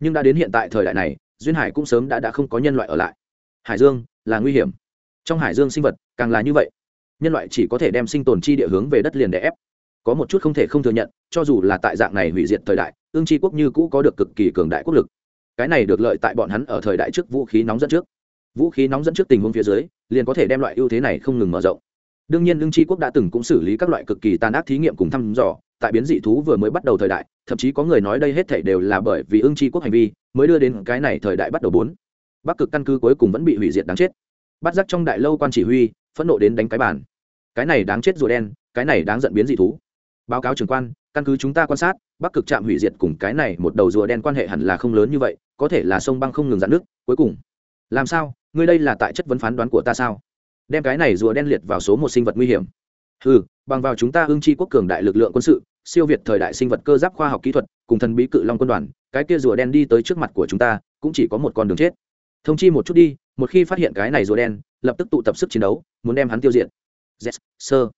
Speaker 1: Nhưng đã đến hiện tại thời đại này, duyên hải cũng sớm đã đã không có nhân loại ở lại. Hải dương là nguy hiểm. Trong hải dương sinh vật càng là như vậy. Nhân loại chỉ có thể đem sinh tồn chi địa hướng về đất liền để ép. Có một chút không thể không thừa nhận, cho dù là tại dạng này hủy diệt thời đại, ương tri quốc như cũ có được cực kỳ cường đại quốc lực. Cái này được lợi tại bọn hắn ở thời đại trước vũ khí nóng dẫn trước vũ khí nóng dẫn trước tình huống phía dưới, liền có thể đem loại ưu thế này không ngừng mở rộng. Đương nhiên, lương tri quốc đã từng cũng xử lý các loại cực kỳ tàn ác thí nghiệm cùng thăm dò, tại biến dị thú vừa mới bắt đầu thời đại, thậm chí có người nói đây hết thảy đều là bởi vì ương tri quốc hành vi, mới đưa đến cái này thời đại bắt đầu bốn. Bắc cực căn cứ cuối cùng vẫn bị hủy diệt đáng chết. Bắt giác trong đại lâu quan chỉ huy, phẫn nộ đến đánh cái bàn. Cái này đáng chết rùa đen, cái này đáng giận biến dị thú. Báo cáo trưởng quan, căn cứ chúng ta quan sát, bắc cực trạm hủy diệt cùng cái này một đầu rùa đen quan hệ hẳn là không lớn như vậy, có thể là sông băng không ngừng dạn nước, cuối cùng. Làm sao? Ngươi đây là tại chất vấn phán đoán của ta sao? Đem cái này rùa đen liệt vào số một sinh vật nguy hiểm. Ừ bằng vào chúng ta ưng chi quốc cường đại lực lượng quân sự siêu việt thời đại sinh vật cơ giáp khoa học kỹ thuật cùng thần bí cự long quân đoàn cái kia rùa đen đi tới trước mặt của chúng ta cũng chỉ có một con đường chết. Thông chi một chút đi một khi phát hiện cái này rùa đen lập tức tụ tập sức chiến đấu muốn đem hắn tiêu diệt. Yes, sơ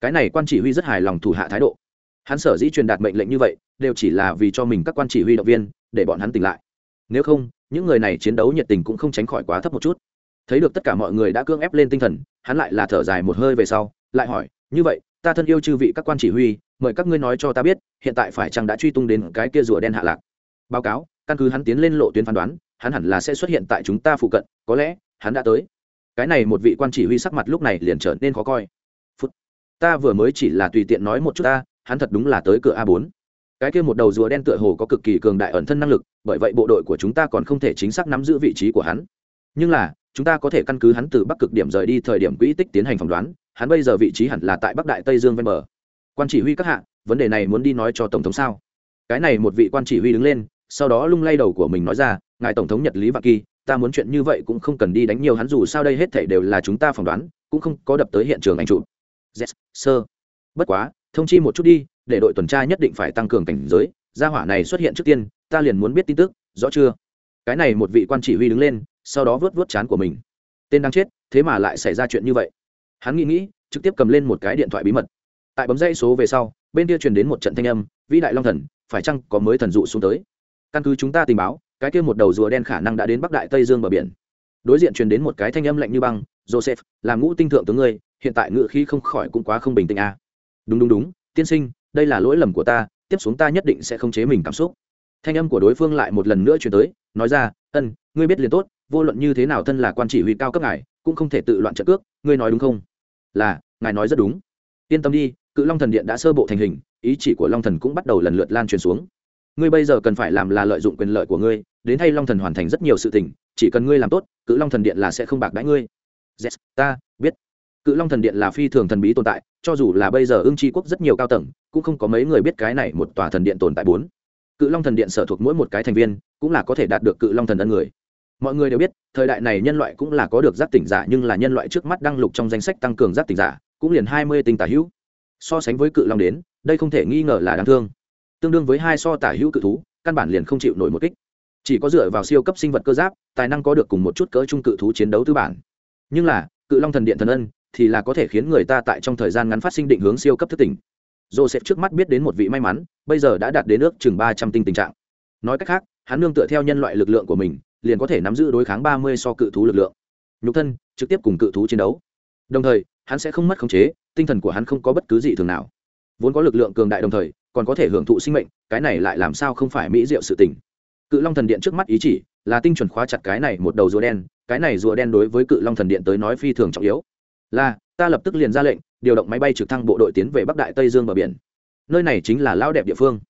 Speaker 1: cái này quan chỉ huy rất hài lòng thủ hạ thái độ. Hắn sở dĩ truyền đạt mệnh lệnh như vậy đều chỉ là vì cho mình các quan chỉ huy động viên để bọn hắn tỉnh lại. Nếu không những người này chiến đấu nhiệt tình cũng không tránh khỏi quá thấp một chút. Thấy được tất cả mọi người đã cưỡng ép lên tinh thần, hắn lại là thở dài một hơi về sau, lại hỏi, như vậy, ta thân yêu chư vị các quan chỉ huy, mời các ngươi nói cho ta biết, hiện tại phải chăng đã truy tung đến cái kia rùa đen hạ lạc? Báo cáo, căn cứ hắn tiến lên lộ tuyến phán đoán, hắn hẳn là sẽ xuất hiện tại chúng ta phụ cận, có lẽ, hắn đã tới. Cái này một vị quan chỉ huy sắc mặt lúc này liền trở nên khó coi. Phút, ta vừa mới chỉ là tùy tiện nói một chút ta, hắn thật đúng là tới cửa a bốn cái kia một đầu rùa đen tựa hồ có cực kỳ cường đại ẩn thân năng lực bởi vậy bộ đội của chúng ta còn không thể chính xác nắm giữ vị trí của hắn. Nhưng là chúng ta có thể căn cứ hắn từ bắc cực điểm rời đi thời điểm quỹ tích tiến hành phỏng đoán hắn bây giờ vị trí hẳn là tại bắc đại tây dương ven bờ. Quan chỉ huy các hạ vấn đề này muốn đi nói cho tổng thống sao? Cái này một vị quan chỉ huy đứng lên sau đó lung lay đầu của mình nói ra ngài tổng thống nhật lý vạn kỳ ta muốn chuyện như vậy cũng không cần đi đánh nhiều hắn dù sao đây hết thể đều là chúng ta phỏng đoán cũng không có đập tới hiện trường ảnh chụp. Yes, sơ bất quá thông chi một chút đi để đội tuần tra nhất định phải tăng cường cảnh giới, gia hỏa này xuất hiện trước tiên, ta liền muốn biết tin tức, rõ chưa? Cái này một vị quan chỉ huy đứng lên, sau đó vớt vớt chán của mình. Tên đang chết, thế mà lại xảy ra chuyện như vậy. Hắn nghĩ nghĩ, trực tiếp cầm lên một cái điện thoại bí mật. Tại bấm dây số về sau, bên kia truyền đến một trận thanh âm, vĩ đại long thần, phải chăng có mới thần dụ xuống tới? Căn cứ chúng ta tình báo, cái kia một đầu rùa đen khả năng đã đến bắc đại tây dương bờ biển. Đối diện truyền đến một cái thanh âm lạnh như băng, joseph làm ngũ tinh thượng tướng ngươi, hiện tại ngự khí không khỏi cũng quá không bình tĩnh a à. đúng đúng đúng, tiên sinh đây là lỗi lầm của ta tiếp xuống ta nhất định sẽ không chế mình cảm xúc. Thanh âm của đối phương lại một lần nữa truyền tới nói ra ân ngươi biết liền tốt vô luận như thế nào thân là quan chỉ huy cao cấp ngài cũng không thể tự loạn trận cước ngươi nói đúng không? Là ngài nói rất đúng. Yên tâm đi cự long thần điện đã sơ bộ thành hình ý chỉ của long thần cũng bắt đầu lần lượt lan truyền xuống. Ngươi bây giờ cần phải làm là lợi dụng quyền lợi của ngươi đến thay long thần hoàn thành rất nhiều sự tình chỉ cần ngươi làm tốt cự long thần điện là sẽ không bạc đãi ngươi. Yes, ta biết cự long thần điện là phi thường thần bí tồn tại, cho dù là bây giờ ưng tri quốc rất nhiều cao tầng, cũng không có mấy người biết cái này một tòa thần điện tồn tại bốn. Cự long thần điện sở thuộc mỗi một cái thành viên, cũng là có thể đạt được cự long thần ân người. Mọi người đều biết, thời đại này nhân loại cũng là có được giác tỉnh giả, nhưng là nhân loại trước mắt đăng lục trong danh sách tăng cường giác tỉnh giả, cũng liền hai mươi tinh tả hữu. So sánh với cự long đến, đây không thể nghi ngờ là đáng thương. Tương đương với hai so tả hữu cự thú, căn bản liền không chịu nổi một kích. Chỉ có dựa vào siêu cấp sinh vật cơ giáp, tài năng có được cùng một chút cỡ trung cự thú chiến đấu tư bản. Nhưng là, cự long thần điện thần ân thì là có thể khiến người ta tại trong thời gian ngắn phát sinh định hướng siêu cấp thức tỉnh. Joseph trước mắt biết đến một vị may mắn, bây giờ đã đạt đến ước chừng ba trăm tinh tình trạng. Nói cách khác, hắn nương tựa theo nhân loại lực lượng của mình, liền có thể nắm giữ đối kháng ba mươi so cự thú lực lượng. Nhục thân, trực tiếp cùng cự thú chiến đấu. Đồng thời, hắn sẽ không mất khống chế, tinh thần của hắn không có bất cứ gì thường nào. Vốn có lực lượng cường đại đồng thời, còn có thể hưởng thụ sinh mệnh, cái này lại làm sao không phải mỹ diệu sự tình. Cự long thần điện trước mắt ý chỉ là tinh chuẩn khóa chặt cái này một đầu rùa đen, cái này rùa đen đối với cự long thần điện tới nói phi thường trọng yếu là, ta lập tức liền ra lệnh, điều động máy bay trực thăng bộ đội tiến về bắc đại tây dương bờ biển. Nơi này chính là lao đẹp địa phương.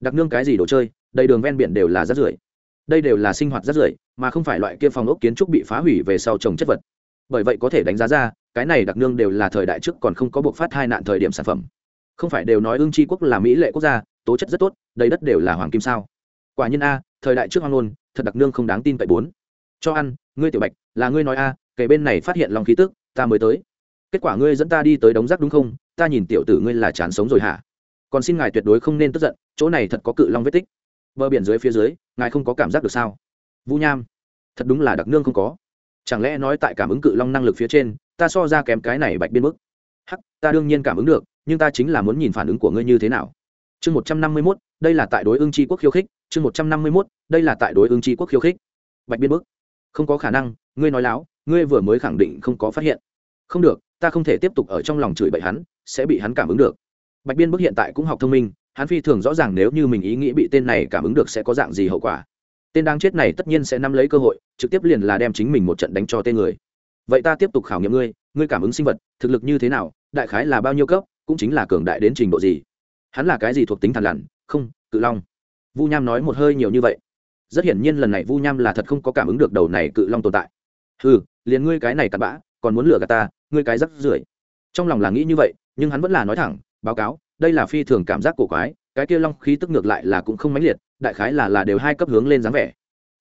Speaker 1: Đặc nương cái gì đồ chơi, đầy đường ven biển đều là rác rưởi. Đây đều là sinh hoạt rác rưởi, mà không phải loại kia phòng ốc kiến trúc bị phá hủy về sau trồng chất vật. Bởi vậy có thể đánh giá ra, cái này đặc nương đều là thời đại trước còn không có buộc phát hai nạn thời điểm sản phẩm. Không phải đều nói ương tri quốc là mỹ lệ quốc gia, tố chất rất tốt, đầy đất đều là hoàng kim sao. Quả nhiên a, thời đại trước hoang ngôn, thật đặc nương không đáng tin cậy bốn. Cho ăn, ngươi tiểu bạch, là ngươi nói a, kể bên này phát hiện lòng khí tức ta mới tới. Kết quả ngươi dẫn ta đi tới đống rác đúng không? Ta nhìn tiểu tử ngươi là chán sống rồi hả? Còn xin ngài tuyệt đối không nên tức giận, chỗ này thật có cự long vết tích. Bờ biển dưới phía dưới, ngài không có cảm giác được sao? Vũ nham, thật đúng là đặc nương không có. Chẳng lẽ nói tại cảm ứng cự long năng lực phía trên, ta so ra kém cái này bạch biên mức hắc, ta đương nhiên cảm ứng được, nhưng ta chính là muốn nhìn phản ứng của ngươi như thế nào. Chương một trăm năm mươi mốt, đây là tại đối ương tri quốc khiêu khích. Chương một trăm năm mươi mốt, đây là tại đối ương tri quốc khiêu khích. Bạch biên bức không có khả năng, ngươi nói láo, ngươi vừa mới khẳng định không có phát hiện. Không được, ta không thể tiếp tục ở trong lòng chửi bậy hắn, sẽ bị hắn cảm ứng được. Bạch biên bức hiện tại cũng học thông minh, hắn phi thường rõ ràng nếu như mình ý nghĩ bị tên này cảm ứng được sẽ có dạng gì hậu quả. Tên đáng chết này tất nhiên sẽ nắm lấy cơ hội, trực tiếp liền là đem chính mình một trận đánh cho tên người. Vậy ta tiếp tục khảo nghiệm ngươi ngươi cảm ứng sinh vật, thực lực như thế nào, đại khái là bao nhiêu cấp, cũng chính là cường đại đến trình độ gì. Hắn là cái gì thuộc tính thằn lằn? Không, cự long. Vu nham nói một hơi nhiều như vậy rất hiển nhiên lần này vu nham là thật không có cảm ứng được đầu này cự long tồn tại. Ừ liền ngươi cái này cặn bã, còn muốn lừa gạt ta, ngươi cái rắc rưởi. Trong lòng là nghĩ như vậy, nhưng hắn vẫn là nói thẳng, báo cáo, đây là phi thường cảm giác cổ quái, cái kia long khí tức ngược lại là cũng không mãnh liệt, đại khái là là đều hai cấp hướng lên dáng vẻ.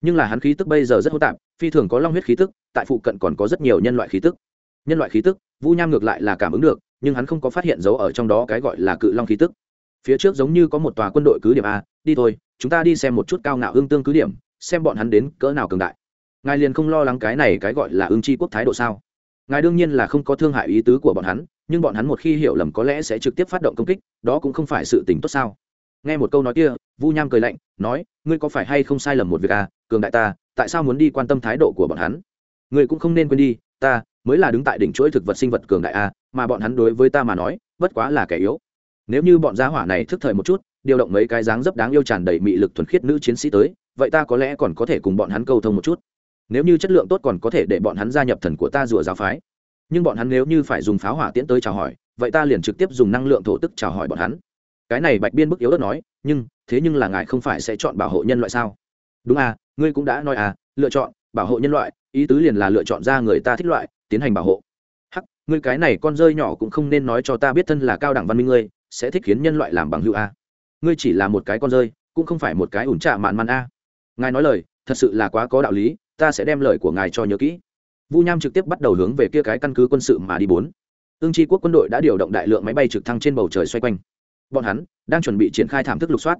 Speaker 1: Nhưng là hắn khí tức bây giờ rất hỗn tạp, phi thường có long huyết khí tức, tại phụ cận còn có rất nhiều nhân loại khí tức. Nhân loại khí tức, vu nham ngược lại là cảm ứng được, nhưng hắn không có phát hiện dấu ở trong đó cái gọi là cự long khí tức phía trước giống như có một tòa quân đội cứ điểm a, đi thôi, chúng ta đi xem một chút cao ngạo ương tương cứ điểm, xem bọn hắn đến cỡ nào cường đại. Ngài liền không lo lắng cái này cái gọi là ương tri quốc thái độ sao? Ngài đương nhiên là không có thương hại ý tứ của bọn hắn, nhưng bọn hắn một khi hiểu lầm có lẽ sẽ trực tiếp phát động công kích, đó cũng không phải sự tình tốt sao? Nghe một câu nói kia, vu nham cười lạnh, nói, ngươi có phải hay không sai lầm một việc à cường đại ta, tại sao muốn đi quan tâm thái độ của bọn hắn? Ngươi cũng không nên quên đi, ta mới là đứng tại đỉnh chuỗi thực vật sinh vật cường đại a, mà bọn hắn đối với ta mà nói, bất quá là kẻ yếu nếu như bọn gia hỏa này thức thời một chút, điều động mấy cái dáng dấp đáng yêu tràn đầy mị lực thuần khiết nữ chiến sĩ tới, vậy ta có lẽ còn có thể cùng bọn hắn câu thông một chút. Nếu như chất lượng tốt còn có thể để bọn hắn gia nhập thần của ta rùa giáo phái. Nhưng bọn hắn nếu như phải dùng pháo hỏa tiễn tới chào hỏi, vậy ta liền trực tiếp dùng năng lượng thổ tức chào hỏi bọn hắn. Cái này bạch biên bức yếu ớt nói, nhưng, thế nhưng là ngài không phải sẽ chọn bảo hộ nhân loại sao? Đúng à ngươi cũng đã nói à lựa chọn, bảo hộ nhân loại, ý tứ liền là lựa chọn ra người ta thích loại, tiến hành bảo hộ. Hắc, ngươi cái này con rơi nhỏ cũng không nên nói cho ta biết thân là cao đẳng văn minh ngươi sẽ thích khiến nhân loại làm bằng hữu a. Ngươi chỉ là một cái con rơi, cũng không phải một cái ủn trạ mạn mạn a. Ngài nói lời, thật sự là quá có đạo lý, ta sẽ đem lời của ngài cho nhớ kỹ. Vu nham trực tiếp bắt đầu hướng về kia cái căn cứ quân sự mà đi bốn. Ương tri quốc quân đội đã điều động đại lượng máy bay trực thăng trên bầu trời xoay quanh. Bọn hắn đang chuẩn bị triển khai thảm thức lục soát.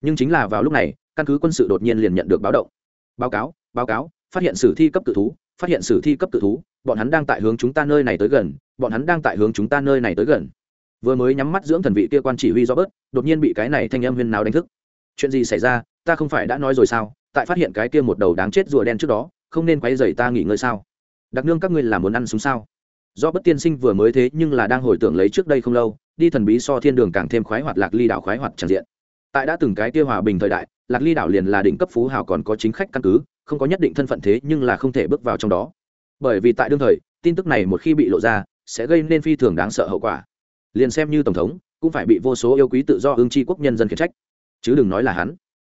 Speaker 1: Nhưng chính là vào lúc này, căn cứ quân sự đột nhiên liền nhận được báo động. Báo cáo báo cáo, phát hiện sử thi cấp cự thú, phát hiện sử thi cấp cự thú, bọn hắn đang tại hướng chúng ta nơi này tới gần, bọn hắn đang tại hướng chúng ta nơi này tới gần vừa mới nhắm mắt dưỡng thần vị kia quan chỉ huy do bớt đột nhiên bị cái này thanh âm huyên nào đánh thức. Chuyện gì xảy ra? Ta không phải đã nói rồi sao? Tại phát hiện cái kia một đầu đáng chết rùa đen trước đó, không nên quay dày ta nghỉ ngơi sao? Đặc nương các ngươi là muốn ăn súng sao? Do bất tiên sinh vừa mới thế nhưng là đang hồi tưởng lấy trước đây không lâu, đi thần bí so thiên đường càng thêm khoái hoạt lạc ly đảo khoái hoạt tràn diện. Tại đã từng cái kia hòa bình thời đại, lạc ly đảo liền là đỉnh cấp phú hào còn có chính khách căn cứ, không có nhất định thân phận thế nhưng là không thể bước vào trong đó. Bởi vì tại đương thời, tin tức này một khi bị lộ ra, sẽ gây nên phi thường đáng sợ hậu quả liền xem như tổng thống, cũng phải bị vô số yêu quý tự do ương tri quốc nhân dân khiển trách. Chứ đừng nói là hắn.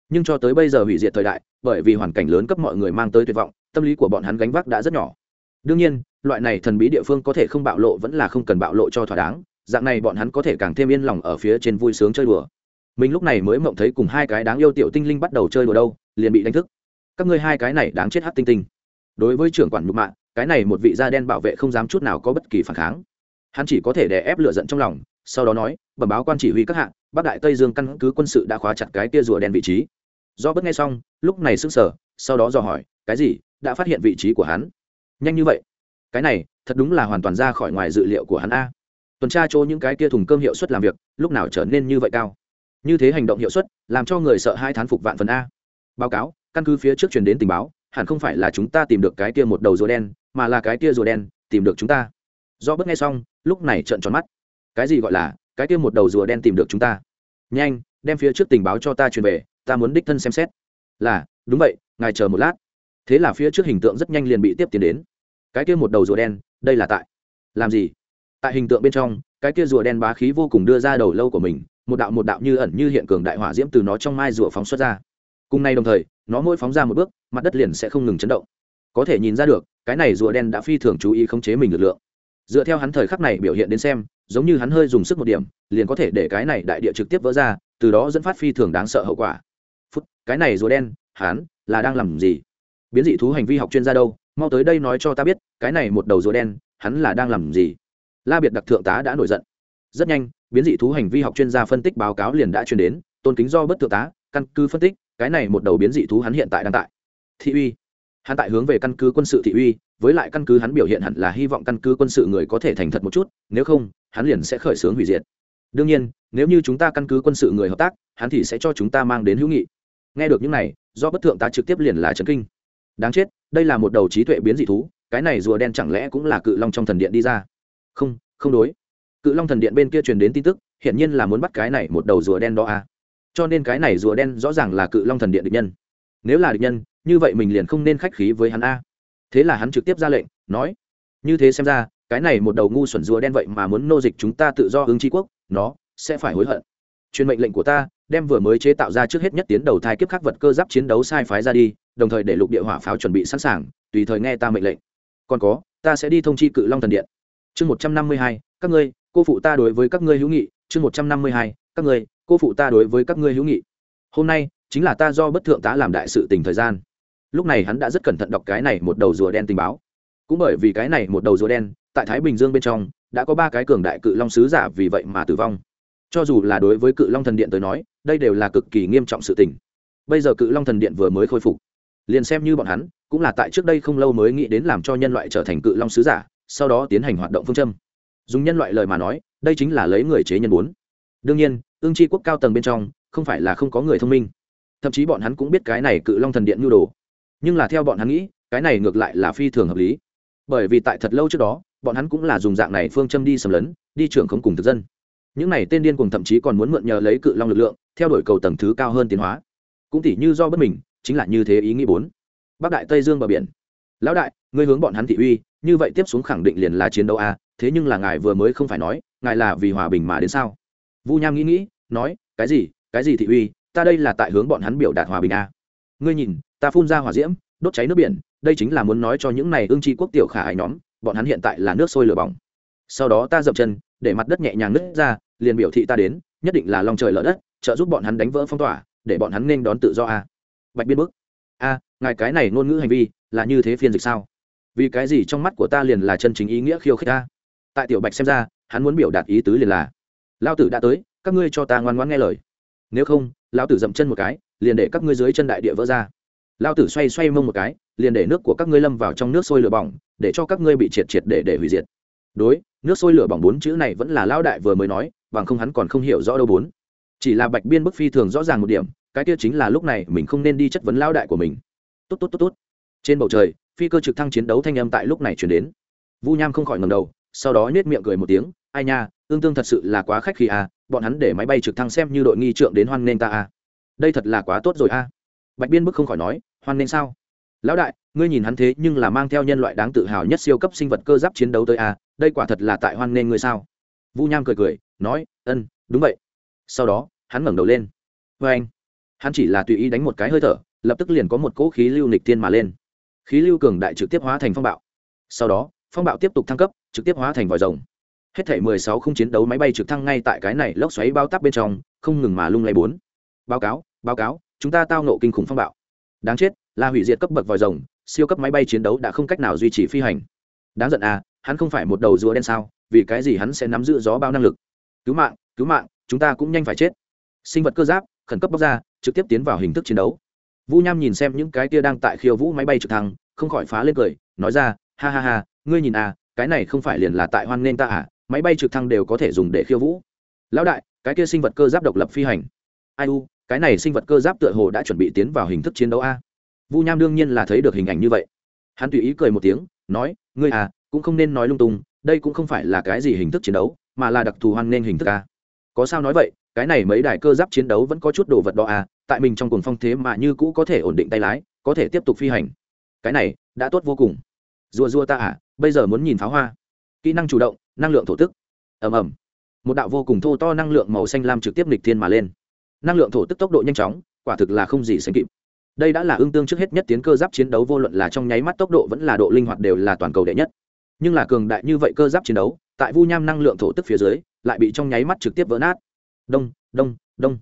Speaker 1: Nhưng cho tới bây giờ hủy diệt thời đại, bởi vì hoàn cảnh lớn cấp mọi người mang tới tuyệt vọng, tâm lý của bọn hắn gánh vác đã rất nhỏ. Đương nhiên, loại này thần bí địa phương có thể không bạo lộ vẫn là không cần bạo lộ cho thỏa đáng, dạng này bọn hắn có thể càng thêm yên lòng ở phía trên vui sướng chơi đùa. Mình lúc này mới mộng thấy cùng hai cái đáng yêu tiểu tinh linh bắt đầu chơi đùa đâu, liền bị đánh thức. Các ngươi hai cái này đáng chết hát tinh tinh. Đối với trưởng quản nhục mạ, cái này một vị da đen bảo vệ không dám chút nào có bất kỳ phản kháng hắn chỉ có thể đè ép lửa giận trong lòng, sau đó nói, bẩm báo quan chỉ huy các hạng bắc đại tây dương căn cứ quân sự đã khóa chặt cái tia rùa đen vị trí. Do bất nghe xong, lúc này sững sờ, sau đó dò hỏi, cái gì? Đã phát hiện vị trí của hắn? Nhanh như vậy? Cái này, thật đúng là hoàn toàn ra khỏi ngoài dự liệu của hắn a. Tuần tra chỗ những cái kia thùng cơm hiệu suất làm việc, lúc nào trở nên như vậy cao? Như thế hành động hiệu suất, làm cho người sợ hai thán phục vạn phần a. Báo cáo, căn cứ phía trước truyền đến tình báo, hẳn không phải là chúng ta tìm được cái kia một đầu rùa đen, mà là cái kia rùa đen tìm được chúng ta. Do bất nghe xong lúc này trợn tròn mắt. Cái gì gọi là, cái kia một đầu rùa đen tìm được chúng ta. Nhanh, đem phía trước tình báo cho ta truyền về, ta muốn đích thân xem xét. Là, đúng vậy, ngài chờ một lát. Thế là phía trước hình tượng rất nhanh liền bị tiếp tiến đến. Cái kia một đầu rùa đen, đây là tại. Làm gì? Tại hình tượng bên trong, cái kia rùa đen bá khí vô cùng đưa ra đầu lâu của mình, một đạo một đạo như ẩn như hiện cường đại hỏa diễm từ nó trong mai rùa phóng xuất ra. Cùng nay đồng thời, nó mỗi phóng ra một bước, mặt đất liền sẽ không ngừng chấn động. Có thể nhìn ra được, cái này rùa đen đã phi thường chú ý khống chế mình lực lượng dựa theo hắn thời khắc này biểu hiện đến xem, giống như hắn hơi dùng sức một điểm, liền có thể để cái này đại địa trực tiếp vỡ ra, từ đó dẫn phát phi thường đáng sợ hậu quả. Phút, cái này rùa đen, hắn là đang làm gì? Biến dị thú hành vi học chuyên gia đâu? Mau tới đây nói cho ta biết, cái này một đầu rùa đen, hắn là đang làm gì? La biệt đặc thượng tá đã nổi giận. Rất nhanh, biến dị thú hành vi học chuyên gia phân tích báo cáo liền đã truyền đến, tôn kính do bất thượng tá, căn cứ phân tích, cái này một đầu biến dị thú hắn hiện tại đang tại. Thị uy. Hắn tại hướng về căn cứ quân sự thị uy với lại căn cứ hắn biểu hiện hẳn là hy vọng căn cứ quân sự người có thể thành thật một chút, nếu không, hắn liền sẽ khởi xướng hủy diệt. Đương nhiên, nếu như chúng ta căn cứ quân sự người hợp tác, hắn thì sẽ cho chúng ta mang đến hữu nghị. Nghe được những này, do bất thượng tá trực tiếp liền là trấn kinh. Đáng chết, đây là một đầu trí tuệ biến dị thú, cái này rùa đen chẳng lẽ cũng là cự long trong thần điện đi ra? Không không đối. Cự long thần điện bên kia truyền đến tin tức, hiển nhiên là muốn bắt cái này một đầu rùa đen đó à. cho nên cái này rùa đen rõ ràng là cự long thần điện địch nhân. Nếu là địch nhân, như vậy mình liền không nên khách khí với hắn a thế là hắn trực tiếp ra lệnh, nói, như thế xem ra, cái này một đầu ngu xuẩn rùa đen vậy mà muốn nô dịch chúng ta tự do hướng tri quốc, nó sẽ phải hối hận. Truyền mệnh lệnh của ta, đem vừa mới chế tạo ra trước hết nhất tiến đầu thai kiếp khắc vật cơ giáp chiến đấu sai phái ra đi, đồng thời để lục địa hỏa pháo chuẩn bị sẵn sàng, tùy thời nghe ta mệnh lệnh. Còn có, ta sẽ đi thông chi cự long thần điện. Chương một trăm năm mươi hai, các ngươi, cô phụ ta đối với các ngươi hữu nghị. Chương một trăm năm mươi hai, các ngươi, cô phụ ta đối với các ngươi hữu nghị. Hôm nay, chính là ta do bất thượng tá làm đại sự tình thời gian lúc này hắn đã rất cẩn thận đọc cái này một đầu rùa đen tình báo. Cũng bởi vì cái này một đầu rùa đen, tại thái bình dương bên trong, đã có ba cái cường đại cự long sứ giả vì vậy mà tử vong. Cho dù là đối với cự long thần điện tới nói, đây đều là cực kỳ nghiêm trọng sự tình. Bây giờ cự long thần điện vừa mới khôi phục, liền xem như bọn hắn, cũng là tại trước đây không lâu mới nghĩ đến làm cho nhân loại trở thành cự long sứ giả, sau đó tiến hành hoạt động phương châm. Dùng nhân loại lời mà nói, đây chính là lấy người chế nhân bốn. Đương nhiên, ương tri quốc cao tầng bên trong, không phải là không có người thông minh. Thậm chí bọn hắn cũng biết cái này cự long thần điện nhu đồ nhưng là theo bọn hắn nghĩ, cái này ngược lại là phi thường hợp lý. Bởi vì tại thật lâu trước đó, bọn hắn cũng là dùng dạng này phương châm đi xâm lấn, đi trưởng không cùng thực dân. Những này tên điên cùng thậm chí còn muốn mượn nhờ lấy cự long lực lượng, theo đuổi cầu tầng thứ cao hơn tiến hóa. Cũng tỉ như do bất mình, chính là như thế ý nghĩ bốn. Bắc đại tây dương bờ biển. Lão đại, ngươi hướng bọn hắn thị uy, như vậy tiếp xuống khẳng định liền là chiến đấu a, thế nhưng là ngài vừa mới không phải nói, ngài là vì hòa bình mà đến sao? Vu nham nghĩ nghĩ, nói, cái gì cái gì thị uy, ta đây là tại hướng bọn hắn biểu đạt hòa bình a. Ngươi nhìn ta phun ra hỏa diễm, đốt cháy nước biển, đây chính là muốn nói cho những này ương tri quốc tiểu khả ải nhóm, bọn hắn hiện tại là nước sôi lửa bỏng. Sau đó ta dậm chân, để mặt đất nhẹ nhàng nứt ra, liền biểu thị ta đến, nhất định là lòng trời lở đất, trợ giúp bọn hắn đánh vỡ phong tỏa, để bọn hắn nên đón tự do a. Bạch biên bức a, ngài cái này ngôn ngữ hành vi, là như thế phiên dịch sao? Vì cái gì trong mắt của ta liền là chân chính ý nghĩa khiêu khích ta tại tiểu bạch xem ra, hắn muốn biểu đạt ý tứ liền là lao tử đã tới, các ngươi cho ta ngoan ngoãn nghe lời. Nếu không lao tử dậm chân một cái, liền để các ngươi dưới chân đại địa vỡ ra lao tử xoay xoay mông một cái, liền để nước của các ngươi lâm vào trong nước sôi lửa bỏng, để cho các ngươi bị triệt triệt để để hủy diệt. Đối, nước sôi lửa bỏng bốn chữ này vẫn là lao đại vừa mới nói, bằng không hắn còn không hiểu rõ đâu bốn. Chỉ là bạch biên bức phi thường rõ ràng một điểm, cái kia chính là lúc này mình không nên đi chất vấn lao đại của mình. Tốt tốt tốt tốt. Trên bầu trời, phi cơ trực thăng chiến đấu thanh âm tại lúc này chuyển đến. Vu nham không khỏi ngầm đầu, sau đó nhét miệng cười một tiếng, ai nha, tương tương thật sự là quá khách khi à bọn hắn để máy bay trực thăng xem như đội nghi trượng đến hoan nghênh ta à. Đây thật là quá tốt rồi à. Bạch biên bức không khỏi nói hoan nên sao? Lão đại, ngươi nhìn hắn thế nhưng là mang theo nhân loại đáng tự hào nhất siêu cấp sinh vật cơ giáp chiến đấu tới à đây quả thật là tại hoan nên ngươi sao? Vu nham cười cười, nói, ân, đúng vậy. Sau đó, hắn ngẩng đầu lên. Vê anh. Hắn chỉ là tùy ý đánh một cái hơi thở, lập tức liền có một cỗ khí lưu nịch tiên mà lên. Khí lưu cường đại trực tiếp hóa thành phong bạo. Sau đó, phong bạo tiếp tục thăng cấp, trực tiếp hóa thành vòi rồng. Hết thể mười sáu không chiến đấu máy bay trực thăng ngay tại cái này lốc xoáy bao tắp bên trong, không ngừng mà lung lay bốn. Báo cáo báo cáo, chúng ta tao nộ kinh khủng phong bạo đáng chết là hủy diệt cấp bậc vòi rồng, siêu cấp máy bay chiến đấu đã không cách nào duy trì phi hành. Đáng giận à hắn không phải một đầu rùa đen sao, vì cái gì hắn sẽ nắm giữ gió bao năng lực? Cứu mạng cứu mạng, chúng ta cũng nhanh phải chết. Sinh vật cơ giáp, khẩn cấp bóc ra, trực tiếp tiến vào hình thức chiến đấu. Vũ nham nhìn xem những cái kia đang tại khiêu vũ máy bay trực thăng, không khỏi phá lên cười, nói ra, ha ha ha, ngươi nhìn à cái này không phải liền là tại hoan nghênh ta à máy bay trực thăng đều có thể dùng để khiêu vũ. Lão đại, cái kia sinh vật cơ giáp độc lập phi hành. Ai u cái này sinh vật cơ giáp tựa hồ đã chuẩn bị tiến vào hình thức chiến đấu a. Vu nham đương nhiên là thấy được hình ảnh như vậy. Hắn tùy ý cười một tiếng, nói, ngươi à cũng không nên nói lung tung, đây cũng không phải là cái gì hình thức chiến đấu, mà là đặc thù hoan nên hình thức a. Có sao nói vậy, cái này mấy đài cơ giáp chiến đấu vẫn có chút đồ vật đó à tại mình trong cuồng phong thế mà như cũ có thể ổn định tay lái, có thể tiếp tục phi hành. Cái này, đã tốt vô cùng. Rùa rùa ta à bây giờ muốn nhìn pháo hoa. Kỹ năng chủ động, năng lượng thổ tức. Ầm ầm. Một đạo vô cùng thô to năng lượng màu xanh lam trực tiếp nịch thiên mà lên năng lượng thổ tức tốc độ nhanh chóng, quả thực là không gì sánh kịp. Đây đã là ương tương trước hết nhất tiến cơ giáp chiến đấu, vô luận là trong nháy mắt tốc độ vẫn là độ linh hoạt đều là toàn cầu đệ nhất. Nhưng là cường đại như vậy cơ giáp chiến đấu, tại vu nham năng lượng thổ tức phía dưới, lại bị trong nháy mắt trực tiếp vỡ nát. Đông đông đông.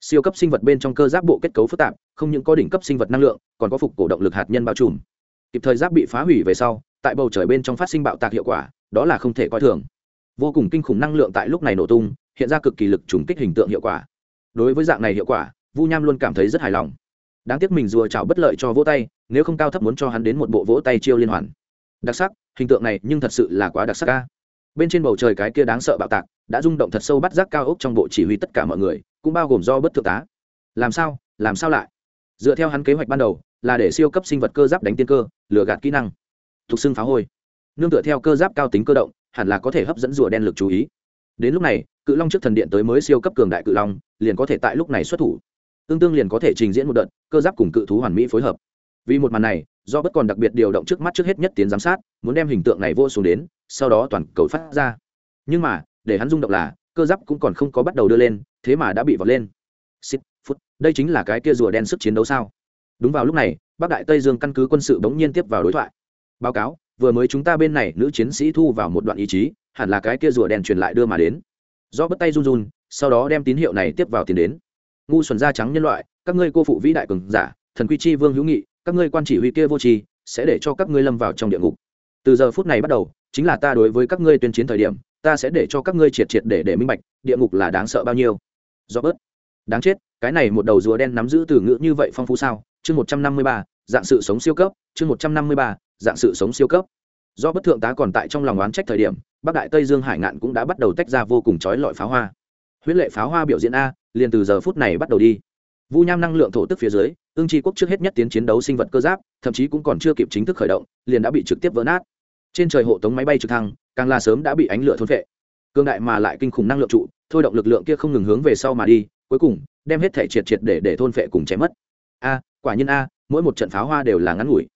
Speaker 1: Siêu cấp sinh vật bên trong cơ giáp bộ kết cấu phức tạp, không những có đỉnh cấp sinh vật năng lượng, còn có phục cổ động lực hạt nhân bao trùm. Kịp thời giáp bị phá hủy về sau, tại bầu trời bên trong phát sinh bạo tạc hiệu quả, đó là không thể coi thường. Vô cùng kinh khủng năng lượng tại lúc này nổ tung, hiện ra cực kỳ lực trùng kích hình tượng hiệu quả đối với dạng này hiệu quả, vu nham luôn cảm thấy rất hài lòng. Đáng tiếc mình rùa chảo bất lợi cho vỗ tay, nếu không cao thấp muốn cho hắn đến một bộ vỗ tay chiêu liên hoàn. Đặc sắc, hình tượng này nhưng thật sự là quá đặc sắc ca bên trên bầu trời cái kia đáng sợ bạo tạc, đã rung động thật sâu bắt giác cao ốc trong bộ chỉ huy tất cả mọi người, cũng bao gồm do bất thượng tá. Làm sao làm sao lại? Dựa theo hắn kế hoạch ban đầu, là để siêu cấp sinh vật cơ giáp đánh tiên cơ, lừa gạt kỹ năng. Thuộc xưng phá hôi. Nương tựa theo cơ giáp cao tính cơ động, hẳn là có thể hấp dẫn rùa đen lực chú ý. Đến lúc này, cự long trước thần điện tới mới siêu cấp cường đại cự long liền có thể tại lúc này xuất thủ. Tương tương liền có thể trình diễn một đợt, cơ giáp cùng cự thú hoàn mỹ phối hợp. Vì một màn này, do bất còn đặc biệt điều động trước mắt trước hết nhất tiến giám sát, muốn đem hình tượng này vô xuống đến, sau đó toàn cầu phát ra. Nhưng mà, để hắn rung động là, cơ giáp cũng còn không có bắt đầu đưa lên, thế mà đã bị vọt lên. Xích phút, đây chính là cái kia rùa đen sức chiến đấu sao? Đúng vào lúc này, bắc đại tây dương căn cứ quân sự bỗng nhiên tiếp vào đối thoại. Báo cáo, vừa mới chúng ta bên này nữ chiến sĩ thu vào một đoạn ý chí, hẳn là cái kia rùa đen truyền lại đưa mà đến. Do bất tay run run sau đó đem tín hiệu này tiếp vào tiền đến. Ngu xuẩn da trắng nhân loại, các ngươi cô phụ vĩ đại cường giả, thần quy chi vương hữu nghị, các ngươi quan chỉ huy kia vô tri, sẽ để cho các ngươi lâm vào trong địa ngục. Từ giờ phút này bắt đầu, chính là ta đối với các ngươi tuyên chiến thời điểm, ta sẽ để cho các ngươi triệt triệt để để minh bạch, địa ngục là đáng sợ bao nhiêu. Do bớt đáng chết, cái này một đầu rùa đen nắm giữ từ ngữ như vậy phong phú sao? Chương một trăm năm mươi ba, dạng sự sống siêu cấp, chương một trăm năm mươi ba, dạng sự sống siêu cấp. Do bất thượng tá còn tại trong lòng oán trách thời điểm, bắc đại tây dương hải ngạn cũng đã bắt đầu tách ra vô cùng trói lọi pháo hoa huyết lệ pháo hoa biểu diễn a, liền từ giờ phút này bắt đầu đi. Vu nham năng lượng thổ tức phía dưới ương tri quốc trước hết nhất tiến chiến đấu sinh vật cơ giáp, thậm chí cũng còn chưa kịp chính thức khởi động, liền đã bị trực tiếp vỡ nát. Trên trời hộ tống máy bay trực thăng, càng là sớm đã bị ánh lửa thôn vệ cương đại mà lại kinh khủng năng lượng trụ, thôi động lực lượng kia không ngừng hướng về sau mà đi, cuối cùng, đem hết thể triệt triệt để để thôn vệ cùng chém mất. A, quả nhiên a, mỗi một trận pháo hoa đều là ngắn ngủi.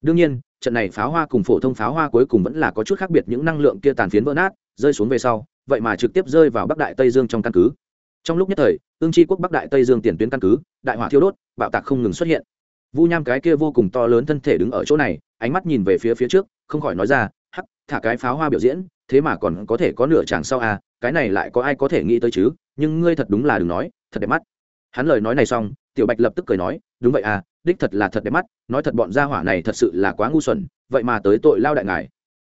Speaker 1: Đương nhiên, trận này pháo hoa cùng phổ thông pháo hoa cuối cùng vẫn là có chút khác biệt, những năng lượng kia tàn phiến vỡ nát, rơi xuống về sau vậy mà trực tiếp rơi vào bắc đại tây dương trong căn cứ. Trong lúc nhất thời ương tri quốc bắc đại tây dương tiền tuyến căn cứ, đại hỏa thiêu đốt, bạo tạc không ngừng xuất hiện. Vu nham cái kia vô cùng to lớn thân thể đứng ở chỗ này, ánh mắt nhìn về phía phía trước, không khỏi nói ra, hắc, thả cái pháo hoa biểu diễn, thế mà còn có thể có nửa chàng sau à cái này lại có ai có thể nghĩ tới chứ, nhưng ngươi thật đúng là đừng nói, thật đẹp mắt. Hắn lời nói này xong, tiểu bạch lập tức cười nói, đúng vậy à đích thật là thật đẹp mắt, nói thật bọn gia hỏa này thật sự là quá ngu xuẩn, vậy mà tới tội lao đại ngài.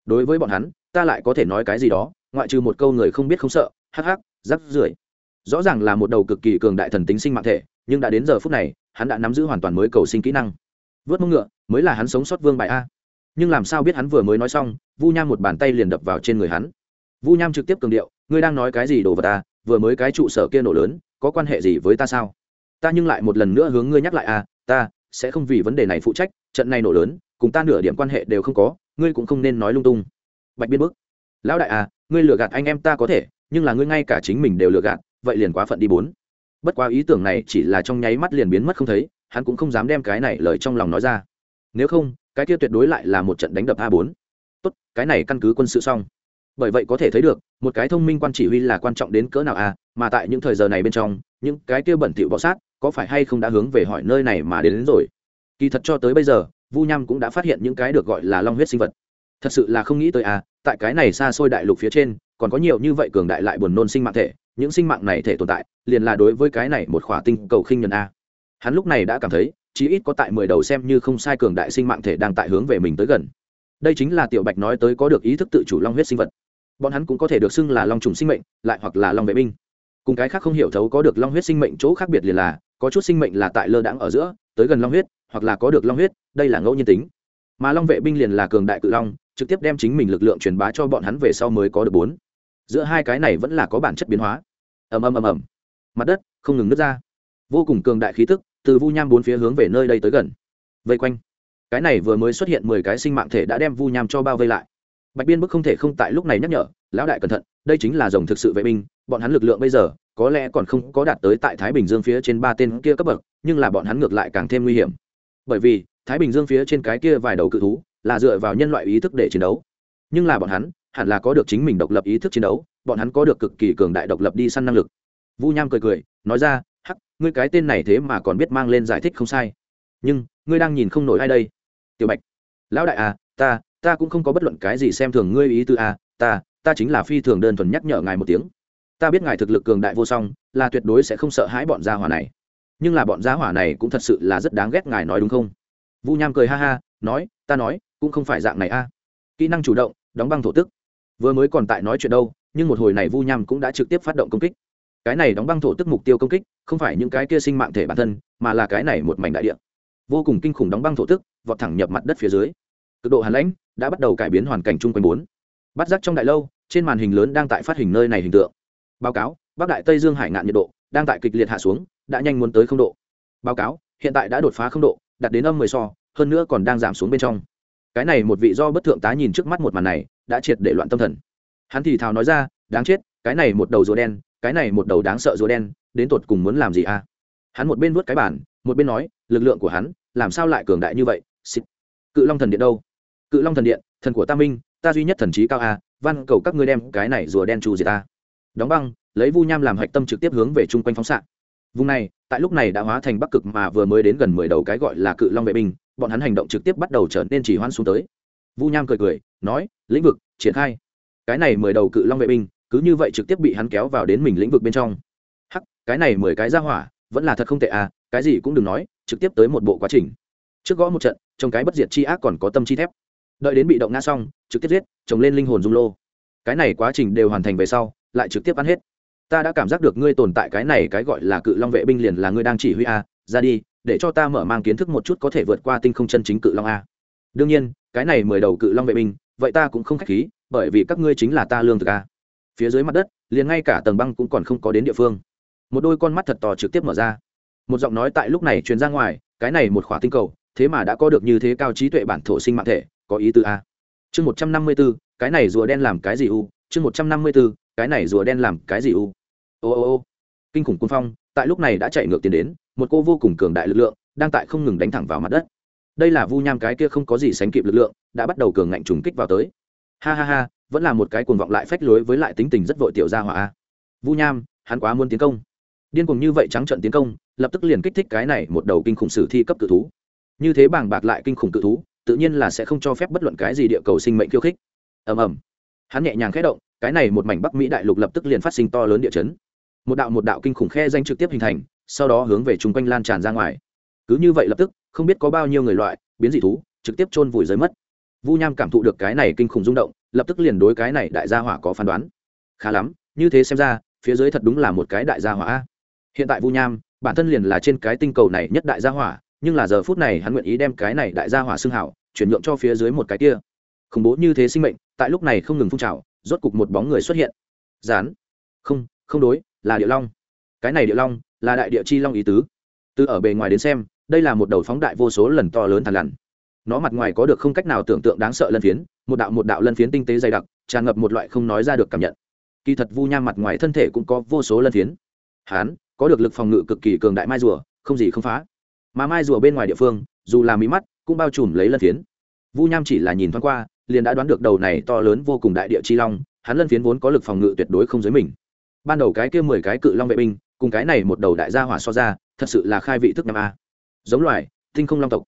Speaker 1: Đối với bọn hắn, ta lại có thể nói cái gì đó ngoại trừ một câu người không biết không sợ hắc hắc rắc rưởi. Rõ ràng là một đầu cực kỳ cường đại thần tính sinh mạng thể nhưng đã đến giờ phút này hắn đã nắm giữ hoàn toàn mới cầu sinh kỹ năng. Vớt mông ngựa mới là hắn sống sót vương bài a. Nhưng làm sao biết hắn vừa mới nói xong vu nham một bàn tay liền đập vào trên người hắn. Vu nham trực tiếp cường điệu ngươi đang nói cái gì đồ vật ta vừa mới cái trụ sở kia nổ lớn có quan hệ gì với ta sao? Ta nhưng lại một lần nữa hướng ngươi nhắc lại a, ta sẽ không vì vấn đề này phụ trách trận này nổ lớn cùng ta nửa điểm quan hệ đều không có ngươi cũng không nên nói lung tung. Bạch biên bức lão đại à ngươi lừa gạt anh em ta có thể nhưng là ngươi ngay cả chính mình đều lừa gạt vậy liền quá phận đi bốn. Bất quá ý tưởng này chỉ là trong nháy mắt liền biến mất không thấy hắn cũng không dám đem cái này lời trong lòng nói ra. Nếu không cái kia tuyệt đối lại là một trận đánh đập a bốn. Tốt cái này căn cứ quân sự xong. Bởi vậy có thể thấy được một cái thông minh quan chỉ huy là quan trọng đến cỡ nào a mà tại những thời giờ này bên trong những cái kia bẩn thỉu bọ sát có phải hay không đã hướng về hỏi nơi này mà đến, đến rồi. Kỳ thật cho tới bây giờ vu nham cũng đã phát hiện những cái được gọi là long huyết sinh vật thật sự là không nghĩ tới à? tại cái này xa xôi đại lục phía trên, còn có nhiều như vậy cường đại lại buồn nôn sinh mạng thể, những sinh mạng này thể tồn tại, liền là đối với cái này một khỏa tinh cầu khinh nhân a. Hắn lúc này đã cảm thấy, chí ít có tại mười đầu xem như không sai cường đại sinh mạng thể đang tại hướng về mình tới gần. Đây chính là tiểu bạch nói tới có được ý thức tự chủ long huyết sinh vật. Bọn hắn cũng có thể được xưng là long trùng sinh mệnh, lại hoặc là long vệ binh. Cùng cái khác không hiểu thấu có được long huyết sinh mệnh chỗ khác biệt liền là, có chút sinh mệnh là tại lơ đãng ở giữa, tới gần long huyết, hoặc là có được long huyết, đây là ngẫu nhiên tính. Mà long vệ binh liền là cường đại cự long trực tiếp đem chính mình lực lượng truyền bá cho bọn hắn về sau mới có được bốn. Giữa hai cái này vẫn là có bản chất biến hóa. Ầm ầm ầm ầm. Mặt đất không ngừng nứt ra. Vô cùng cường đại khí tức từ vu nham bốn phía hướng về nơi đây tới gần. Vây quanh. Cái này vừa mới xuất hiện mười cái sinh mạng thể đã đem vu nham cho bao vây lại. Bạch biên bức không thể không tại lúc này nhắc nhở, lão đại cẩn thận, đây chính là dòng thực sự vệ binh, bọn hắn lực lượng bây giờ có lẽ còn không có đạt tới tại thái bình dương phía trên ba tên kia cấp bậc, nhưng là bọn hắn ngược lại càng thêm nguy hiểm. Bởi vì, thái bình dương phía trên cái kia vài đầu cự thú là dựa vào nhân loại ý thức để chiến đấu. Nhưng là bọn hắn, hẳn là có được chính mình độc lập ý thức chiến đấu, bọn hắn có được cực kỳ cường đại độc lập đi săn năng lực. Vu nham cười cười, nói ra, hắc, ngươi cái tên này thế mà còn biết mang lên giải thích không sai. Nhưng, ngươi đang nhìn không nổi ai đây? Tiểu bạch. Lão đại à ta ta cũng không có bất luận cái gì xem thường ngươi ý tư à ta ta chính là phi thường đơn thuần nhắc nhở ngài một tiếng. Ta biết ngài thực lực cường đại vô song, là tuyệt đối sẽ không sợ hãi bọn gia hỏa này. Nhưng là bọn gia hỏa này cũng thật sự là rất đáng ghét ngài nói đúng không? Vu nham cười ha ha, nói ta nói, cũng không phải dạng này a. À. kỹ năng chủ động, đóng băng thổ tức. Vừa mới còn tại nói chuyện đâu, nhưng một hồi này vu nham cũng đã trực tiếp phát động công kích. Cái này đóng băng thổ tức mục tiêu công kích, không phải những cái kia sinh mạng thể bản thân, mà là cái này một mảnh đại địa. Vô cùng kinh khủng đóng băng thổ tức, vọt thẳng nhập mặt đất phía dưới. Cực độ hàn lãnh, đã bắt đầu cải biến hoàn cảnh chung quanh bốn. Bắt giác trong đại lâu, trên màn hình lớn đang tại phát hình nơi này hình tượng. Báo cáo, bắc đại tây dương hải ngạn nhiệt độ đang tại kịch liệt hạ xuống, đã nhanh muốn tới không độ. Báo cáo, hiện tại đã đột phá không độ, đạt đến âm mười so hơn nữa còn đang giảm xuống bên trong. Cái này một vị do bất thượng tá nhìn trước mắt một màn này, đã triệt để loạn tâm thần. Hắn thì thào nói ra, đáng chết, cái này một đầu rùa đen, cái này một đầu đáng sợ rùa đen, đến tột cùng muốn làm gì a hắn một bên vuốt cái bản một bên nói, lực lượng của hắn, làm sao lại cường đại như vậy? Xịt. cự long thần điện đâu? Cự long thần điện, thần của ta minh, ta duy nhất thần trí cao à, a văn cầu các ngươi đem cái này rùa đen trù gì ta. Đóng băng, lấy vu nham làm hạch tâm trực tiếp hướng về chung quanh phóng xạ. Vùng này, tại lúc này đã hóa thành bắc cực mà vừa mới đến gần mười đầu cái gọi là cự long vệ binh bọn hắn hành động trực tiếp bắt đầu trở nên chỉ hoan xuống tới. Vu nham cười cười, nói, lĩnh vực, triển khai. Cái này mười đầu cự long vệ binh, cứ như vậy trực tiếp bị hắn kéo vào đến mình lĩnh vực bên trong. Hắc, cái này mười cái ra hỏa, vẫn là thật không tệ à cái gì cũng đừng nói, trực tiếp tới một bộ quá trình. Trước gõ một trận trong cái bất diệt chi ác còn có tâm chi thép. Đợi đến bị động ngã xong, trực tiếp giết, trồng lên linh hồn dung lô. Cái này quá trình đều hoàn thành về sau, lại trực tiếp ăn hết. Ta đã cảm giác được ngươi tồn tại cái này cái gọi là cự long vệ binh liền là ngươi đang chỉ huy a ra đi để cho ta mở mang kiến thức một chút có thể vượt qua tinh không chân chính cự long a. Đương nhiên, cái này mười đầu cự long vệ binh, vậy ta cũng không khách khí, bởi vì các ngươi chính là ta lương thực a. Phía dưới mặt đất, liền ngay cả tầng băng cũng còn không có đến địa phương. Một đôi con mắt thật to trực tiếp mở ra. Một giọng nói tại lúc này truyền ra ngoài, cái này một khỏa tinh cầu, thế mà đã có được như thế cao trí tuệ bản thổ sinh mạng thể, có ý tư a. Chương một trăm năm mươi b ố cái này rùa đen làm cái gì u? Chương một trăm năm mươi b ố cái này rùa đen làm cái gì u? Ô ô ô kinh khủng quân phong, tại lúc này đã chạy ngược tiền đến, một cô vô cùng cường đại lực lượng đang tại không ngừng đánh thẳng vào mặt đất. Đây là vu nham cái kia không có gì sánh kịp lực lượng, đã bắt đầu cường ngạnh trùng kích vào tới. Ha ha ha, vẫn là một cái cuồng vọng lại phách lối với lại tính tình rất vội tiểu gia hỏa vu nham, hắn quá muốn tiến công. Điên cuồng như vậy trắng trận tiến công, lập tức liền kích thích cái này một đầu kinh khủng sử thi cấp cự thú. Như thế bàng bạc lại kinh khủng cự thú, tự nhiên là sẽ không cho phép bất luận cái gì địa cầu sinh mệnh khiêu khích. Ầm ầm. Hắn nhẹ nhàng khẽ động, cái này một mảnh bắc mỹ đại lục lập tức liền phát sinh to lớn địa chấn một đạo một đạo kinh khủng khe danh trực tiếp hình thành, sau đó hướng về chung quanh lan tràn ra ngoài. Cứ như vậy lập tức, không biết có bao nhiêu người loại, biến dị thú, trực tiếp chôn vùi dưới mất. Vu nham cảm thụ được cái này kinh khủng rung động, lập tức liền đối cái này đại gia hỏa có phán đoán. Khá lắm, như thế xem ra, phía dưới thật đúng là một cái đại gia hỏa hiện tại vu nham, bản thân liền là trên cái tinh cầu này nhất đại gia hỏa, nhưng là giờ phút này hắn nguyện ý đem cái này đại gia hỏa xưng hảo, chuyển nhượng cho phía dưới một cái kia. Khủng bố như thế sinh mệnh, tại lúc này không ngừng phun trào, rốt cục một bóng người xuất hiện. Dán không không đối là địa long. Cái này địa long là đại địa chi long ý tứ. Từ ở bề ngoài đến xem, đây là một đầu phóng đại vô số lần to lớn thằn lằn. Nó mặt ngoài có được không cách nào tưởng tượng đáng sợ lân phiến, một đạo một đạo lân phiến tinh tế dày đặc, tràn ngập một loại không nói ra được cảm nhận. Kỳ thật vu nham mặt ngoài thân thể cũng có vô số lân phiến. Hán, có được lực phòng ngự cực kỳ cường đại mai rùa, không gì không phá. Mà mai rùa bên ngoài địa phương, dù là mí mắt, cũng bao trùm lấy lân phiến. Vu nham chỉ là nhìn thoáng qua, liền đã đoán được đầu này to lớn vô cùng đại địa chi long, hắn lân phiến vốn có lực phòng ngự tuyệt đối không dưới mình ban đầu cái kia mười cái cự long vệ binh, cùng cái này một đầu đại gia hỏa so ra, thật sự là khai vị thức năm a. Giống loài, tinh không long tộc.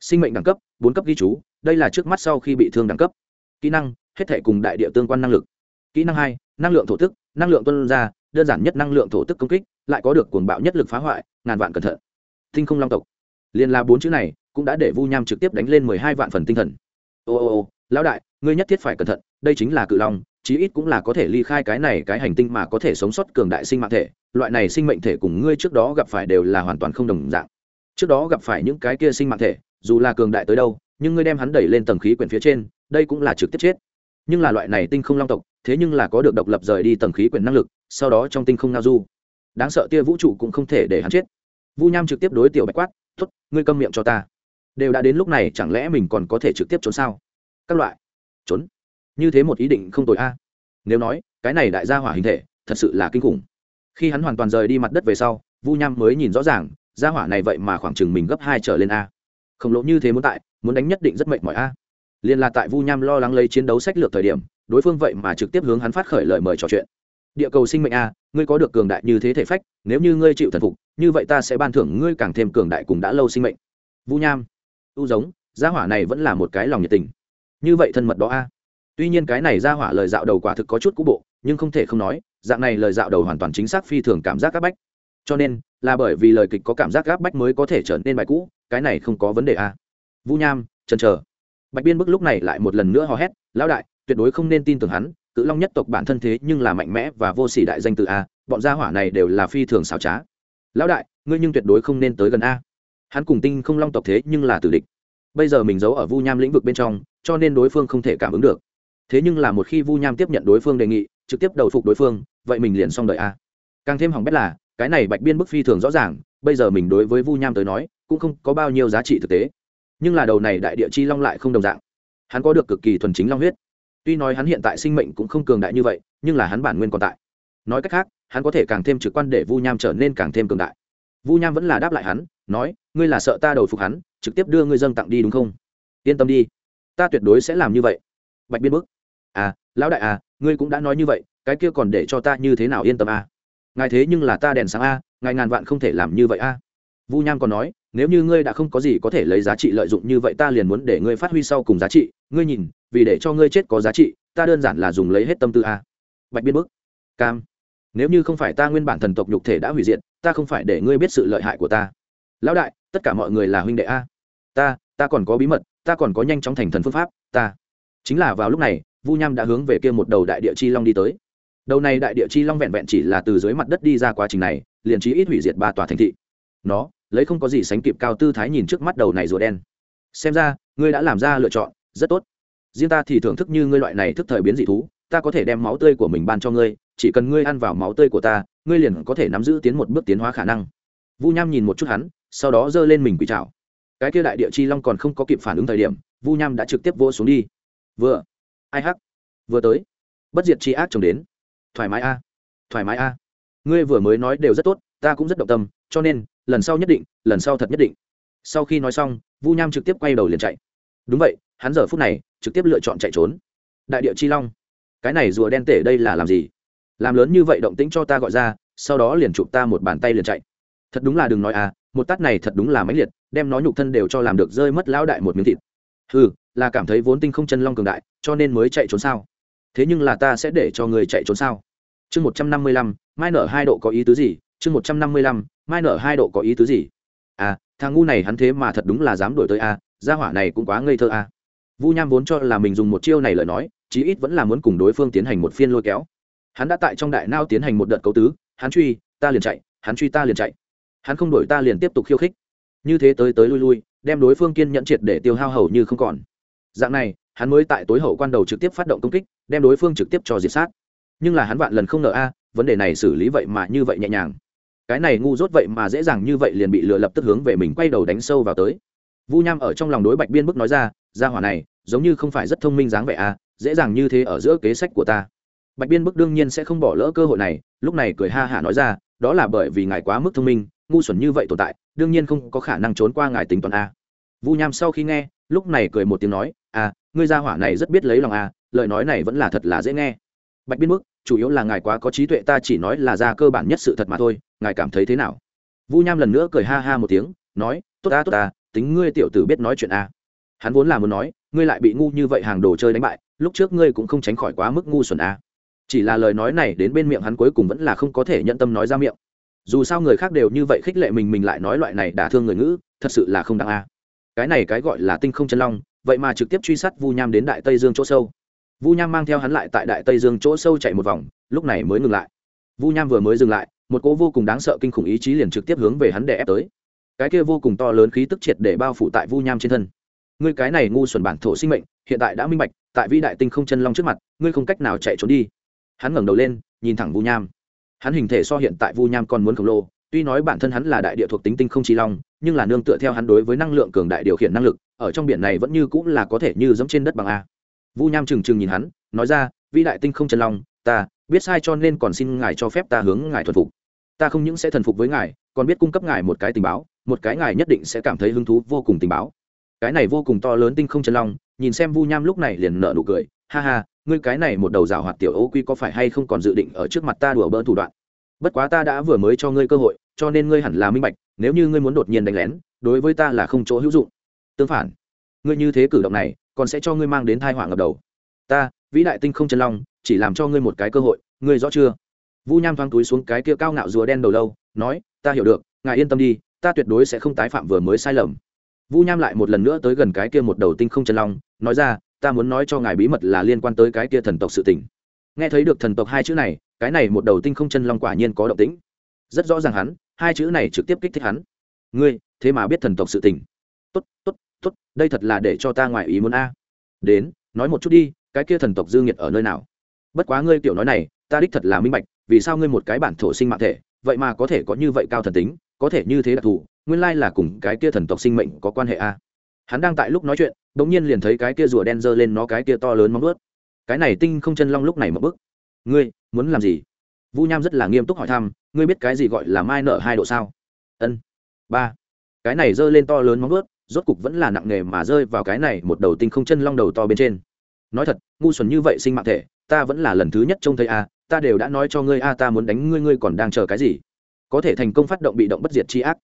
Speaker 1: Sinh mệnh đẳng cấp, bốn cấp ghi chú, đây là trước mắt sau khi bị thương đẳng cấp. Kỹ năng, hết thể cùng đại địa tương quan năng lực. Kỹ năng hai, năng lượng thổ tức năng lượng tuân ra, đơn giản nhất năng lượng thổ tức công kích, lại có được cuồng bạo nhất lực phá hoại, ngàn vạn cẩn thận. Tinh không long tộc. Liên la bốn chữ này, cũng đã để vu nham trực tiếp đánh lên mười hai vạn phần tinh thần. Ô ô ô, lão đại, ngươi nhất thiết phải cẩn thận, đây chính là cự long chí ít cũng là có thể ly khai cái này cái hành tinh mà có thể sống sót cường đại sinh mạng thể, loại này sinh mệnh thể cùng ngươi trước đó gặp phải đều là hoàn toàn không đồng dạng. Trước đó gặp phải những cái kia sinh mạng thể, dù là cường đại tới đâu, nhưng ngươi đem hắn đẩy lên tầng khí quyển phía trên, đây cũng là trực tiếp chết. Nhưng là loại này tinh không long tộc, thế nhưng là có được độc lập rời đi tầng khí quyển năng lực, sau đó trong tinh không ngao du. Đáng sợ tia vũ trụ cũng không thể để hắn chết. Vu nham trực tiếp đối tiểu bạch quát t ố t ngươi câm miệng cho ta. Đều đã đến lúc này, chẳng lẽ mình còn có thể trực tiếp trốn sao? Các loại. Trốn như thế một ý định không tồi a. Nếu nói, cái này đại gia hỏa hình thể, thật sự là kinh khủng. Khi hắn hoàn toàn rời đi mặt đất về sau, vu nham mới nhìn rõ ràng, gia hỏa này vậy mà khoảng chừng mình gấp hai trở lên a. Khổng lồ như thế muốn tại, muốn đánh nhất định rất mệt mỏi a. Liên là tại vu nham lo lắng lấy chiến đấu sách lược thời điểm, đối phương vậy mà trực tiếp hướng hắn phát khởi lời mời trò chuyện. Địa cầu sinh mệnh a, ngươi có được cường đại như thế thể phách, nếu như ngươi chịu thần phục, như vậy ta sẽ ban thưởng ngươi càng thêm cường đại cùng đã lâu sinh mệnh. Vu nham, u giống, gia hỏa này vẫn là một cái lòng nhiệt tình. Như vậy thân mật đó a tuy nhiên cái này gia hỏa lời dạo đầu quả thực có chút cũ bộ, nhưng không thể không nói, dạng này lời dạo đầu hoàn toàn chính xác phi thường cảm giác áp bách. Cho nên, là bởi vì lời kịch có cảm giác áp bách mới có thể trở nên bài cũ, cái này không có vấn đề à? vu nham trần chờ. Bạch biên bức lúc này lại một lần nữa hò hét, lão đại, tuyệt đối không nên tin tưởng hắn, cự long nhất tộc bản thân thế nhưng là mạnh mẽ và vô sỉ đại danh từ a, bọn gia hỏa này đều là phi thường xảo trá. Lão đại, ngươi nhưng tuyệt đối không nên tới gần a. Hắn cùng tinh không long tộc thế nhưng là tử địch. Bây giờ mình giấu ở vu nham lĩnh vực bên trong, cho nên đối phương không thể cảm ứng được thế nhưng là một khi vu nham tiếp nhận đối phương đề nghị, trực tiếp đầu phục đối phương, vậy mình liền xong đợi a. Càng thêm hỏng bét là, cái này bạch biên bức phi thường rõ ràng, bây giờ mình đối với vu nham tới nói, cũng không có bao nhiêu giá trị thực tế. Nhưng là đầu này đại địa chi long lại không đồng dạng. Hắn có được cực kỳ thuần chính long huyết. Tuy nói hắn hiện tại sinh mệnh cũng không cường đại như vậy, nhưng là hắn bản nguyên còn tại. Nói cách khác, hắn có thể càng thêm trực quan để vu nham trở nên càng thêm cường đại. Vu nham vẫn là đáp lại hắn, nói, ngươi là sợ ta đầu phục hắn, trực tiếp đưa ngươi dâng tặng đi đúng không? Yên tâm đi, ta tuyệt đối sẽ làm như vậy. Bạch biên bức à lão đại à ngươi cũng đã nói như vậy cái kia còn để cho ta như thế nào yên tâm à? Ngài thế nhưng là ta đèn sáng a à, ngài ngàn vạn không thể làm như vậy a à. vu nham còn nói nếu như ngươi đã không có gì có thể lấy giá trị lợi dụng như vậy ta liền muốn để ngươi phát huy sau cùng giá trị. Ngươi nhìn vì để cho ngươi chết có giá trị ta đơn giản là dùng lấy hết tâm tư a bạch biên bức. Cam. Nếu như không phải ta nguyên bản thần tộc nhục thể đã hủy diệt ta không phải để ngươi biết sự lợi hại của ta. Lão đại tất cả mọi người là huynh đệ a ta ta còn có bí mật ta còn có nhanh chóng thành thần phương pháp ta. Chính là vào lúc này vu nham đã hướng về kia một đầu đại địa chi long đi tới. Đầu này đại địa chi long vẹn vẹn chỉ là từ dưới mặt đất đi ra quá trình này, liền trí ít hủy diệt ba tòa thành thị. Nó, lấy không có gì sánh kịp cao tư thái nhìn trước mắt đầu này rùa đen. Xem ra, ngươi đã làm ra lựa chọn, rất tốt. Riêng ta thì thưởng thức như ngươi loại này thức thời biến dị thú, ta có thể đem máu tươi của mình ban cho ngươi, chỉ cần ngươi ăn vào máu tươi của ta, ngươi liền có thể nắm giữ tiến một bước tiến hóa khả năng. Vu nham nhìn một chút hắn, sau đó giơ lên mình quỷ trào cái kia đại địa chi long còn không có kịp phản ứng thời điểm, vu nham đã trực tiếp vô xuống đi. Vừa ai hắc? Vừa tới. Bất diệt chi ác chồng đến. Thoải mái a. Thoải mái a. Ngươi vừa mới nói đều rất tốt, ta cũng rất động tâm, cho nên, lần sau nhất định, lần sau thật nhất định. Sau khi nói xong, vu nham trực tiếp quay đầu liền chạy. Đúng vậy, hắn giờ phút này, trực tiếp lựa chọn chạy trốn. Đại địa chi long. Cái này rùa đen tể đây là làm gì? Làm lớn như vậy động tĩnh cho ta gọi ra, sau đó liền chụp ta một bàn tay liền chạy. Thật đúng là đừng nói à một tát này thật đúng là mãnh liệt, đem nó nhục thân đều cho làm được rơi mất lão đại một miếng thịt. Ừ là cảm thấy vốn tinh không chân long cường đại cho nên mới chạy trốn sao? Thế nhưng là ta sẽ để cho người chạy trốn sao? Chương một trăm năm mươi lăm mai nở hai độ có ý tứ gì? Chương một trăm năm mươi lăm mai nở hai độ có ý tứ gì? À thằng ngu này hắn thế mà thật đúng là dám đổi tới a à, gia hỏa này cũng quá ngây thơ a. À. vu nham vốn cho là mình dùng một chiêu này lời nói chí ít vẫn là muốn cùng đối phương tiến hành một phiên lôi kéo. Hắn đã tại trong đại nao tiến hành một đợt cấu tứ hắn truy ta liền chạy hắn truy ta liền chạy. Hắn không đổi ta liền tiếp tục khiêu khích. Như thế tới tới lui lui đem đối phương kiên nhẫn triệt để tiêu hao hầu như không còn dạng này, hắn mới tại tối hậu quan đầu trực tiếp phát động công kích, đem đối phương trực tiếp cho diệt sát. Nhưng là hắn vạn lần không ngờ a, vấn đề này xử lý vậy mà như vậy nhẹ nhàng. Cái này ngu dốt vậy mà dễ dàng như vậy liền bị lừa lập tức hướng về mình quay đầu đánh sâu vào tới. Vu nham ở trong lòng đối bạch biên bức nói ra ra hỏa này, giống như không phải rất thông minh dáng vẻ a, dễ dàng như thế ở giữa kế sách của ta. Bạch biên bức đương nhiên sẽ không bỏ lỡ cơ hội này, lúc này cười ha hả nói ra, đó là bởi vì ngài quá mức thông minh, ngu xuẩn như vậy tồn tại, đương nhiên không có khả năng trốn qua ngài tính toán a vu nham sau khi nghe lúc này cười một tiếng nói à, ngươi gia hỏa này rất biết lấy lòng à, lời nói này vẫn là thật là dễ nghe bạch biên Mức, chủ yếu là ngài quá có trí tuệ ta chỉ nói là ra cơ bản nhất sự thật mà thôi ngài cảm thấy thế nào vu nham lần nữa cười ha ha một tiếng nói tốt ta tốt ta tính ngươi tiểu tử biết nói chuyện à? hắn vốn là muốn nói ngươi lại bị ngu như vậy hàng đồ chơi đánh bại lúc trước ngươi cũng không tránh khỏi quá mức ngu xuẩn à? chỉ là lời nói này đến bên miệng hắn cuối cùng vẫn là không có thể nhận tâm nói ra miệng dù sao người khác đều như vậy khích lệ mình mình lại nói loại này đả thương người ngữ thật sự là không đáng a cái này cái gọi là tinh không chân long, vậy mà trực tiếp truy sát vu nham đến đại tây dương chỗ sâu. Vu nham mang theo hắn lại tại đại tây dương chỗ sâu chạy một vòng, lúc này mới ngừng lại. Vu nham vừa mới dừng lại, một cỗ vô cùng đáng sợ kinh khủng ý chí liền trực tiếp hướng về hắn đè ép tới. Cái kia vô cùng to lớn khí tức triệt để bao phủ tại vu nham trên thân. Ngươi cái này ngu xuẩn bản thổ sinh mệnh, hiện tại đã minh bạch, tại vĩ đại tinh không chân long trước mặt, ngươi không cách nào chạy trốn đi. Hắn ngẩng đầu lên, nhìn thẳng vu nham. Hắn hình thể so hiện tại vu nham còn muốn khổng lồ tuy nói bản thân hắn là đại địa thuộc tính tinh không chi long, nhưng là nương tựa theo hắn đối với năng lượng cường đại điều khiển năng lực, ở trong biển này vẫn như cũng là có thể như giống trên đất bằng a. Vu nham trừng trừng nhìn hắn, nói ra, vĩ đại tinh không chân long, ta biết sai cho nên còn xin ngài cho phép ta hướng ngài thuần phục. Ta không những sẽ thần phục với ngài, còn biết cung cấp ngài một cái tình báo, một cái ngài nhất định sẽ cảm thấy hứng thú vô cùng tình báo. Cái này vô cùng to lớn tinh không chân long, nhìn xem vu nham lúc này liền nở nụ cười, ha ha, ngươi cái này một đầu rào hoạt tiểu ô quy có phải hay không còn dự định ở trước mặt ta đùa bỡn thủ đoạn? Bất quá ta đã vừa mới cho ngươi cơ hội cho nên ngươi hẳn là minh bạch, nếu như ngươi muốn đột nhiên đánh lén, đối với ta là không chỗ hữu dụng. Tương phản, ngươi như thế cử động này, còn sẽ cho ngươi mang đến thai họa ngập đầu. Ta, vĩ đại tinh không chân long, chỉ làm cho ngươi một cái cơ hội, ngươi rõ chưa? Vu nham thoáng túi xuống cái kia cao ngạo rùa đen đầu lâu, nói, ta hiểu được, ngài yên tâm đi, ta tuyệt đối sẽ không tái phạm vừa mới sai lầm. Vu nham lại một lần nữa tới gần cái kia một đầu tinh không chân long, nói ra, ta muốn nói cho ngài bí mật là liên quan tới cái kia thần tộc sự tình. Nghe thấy được thần tộc hai chữ này, cái này một đầu tinh không chân long quả nhiên có động tĩnh. Rất rõ ràng hắn hai chữ này trực tiếp kích thích hắn. Ngươi, thế mà biết thần tộc sự tình. Tốt tốt tốt, đây thật là để cho ta ngoài ý muốn a. Đến, nói một chút đi, cái kia thần tộc dương nhiệt ở nơi nào? Bất quá ngươi tiểu nói này, ta đích thật là minh bạch, vì sao ngươi một cái bản thổ sinh mạng thể, vậy mà có thể có như vậy cao thần tính, có thể như thế đặc thù, nguyên lai là cùng cái kia thần tộc sinh mệnh có quan hệ a. Hắn đang tại lúc nói chuyện đ ỗ n g nhiên liền thấy cái kia rùa đen giơ lên nó cái kia to lớn móng ướt cái này tinh không chân long lúc này một bức ngươi, muốn làm gì? Vu nham rất là nghiêm túc hỏi thăm ngươi biết cái gì gọi là mai nợ hai độ sao? Ân. Ba. Cái này giơ lên to lớn móng ướt rốt cục vẫn là nặng nề mà rơi vào cái này một đầu tinh không chân long đầu to bên trên. Nói thật, ngu xuẩn như vậy sinh mạng thể, ta vẫn là lần thứ nhất trông thấy a, ta đều đã nói cho ngươi a, ta muốn đánh ngươi ngươi còn đang chờ cái gì? Có thể thành công phát động bị động bất diệt c h i ác.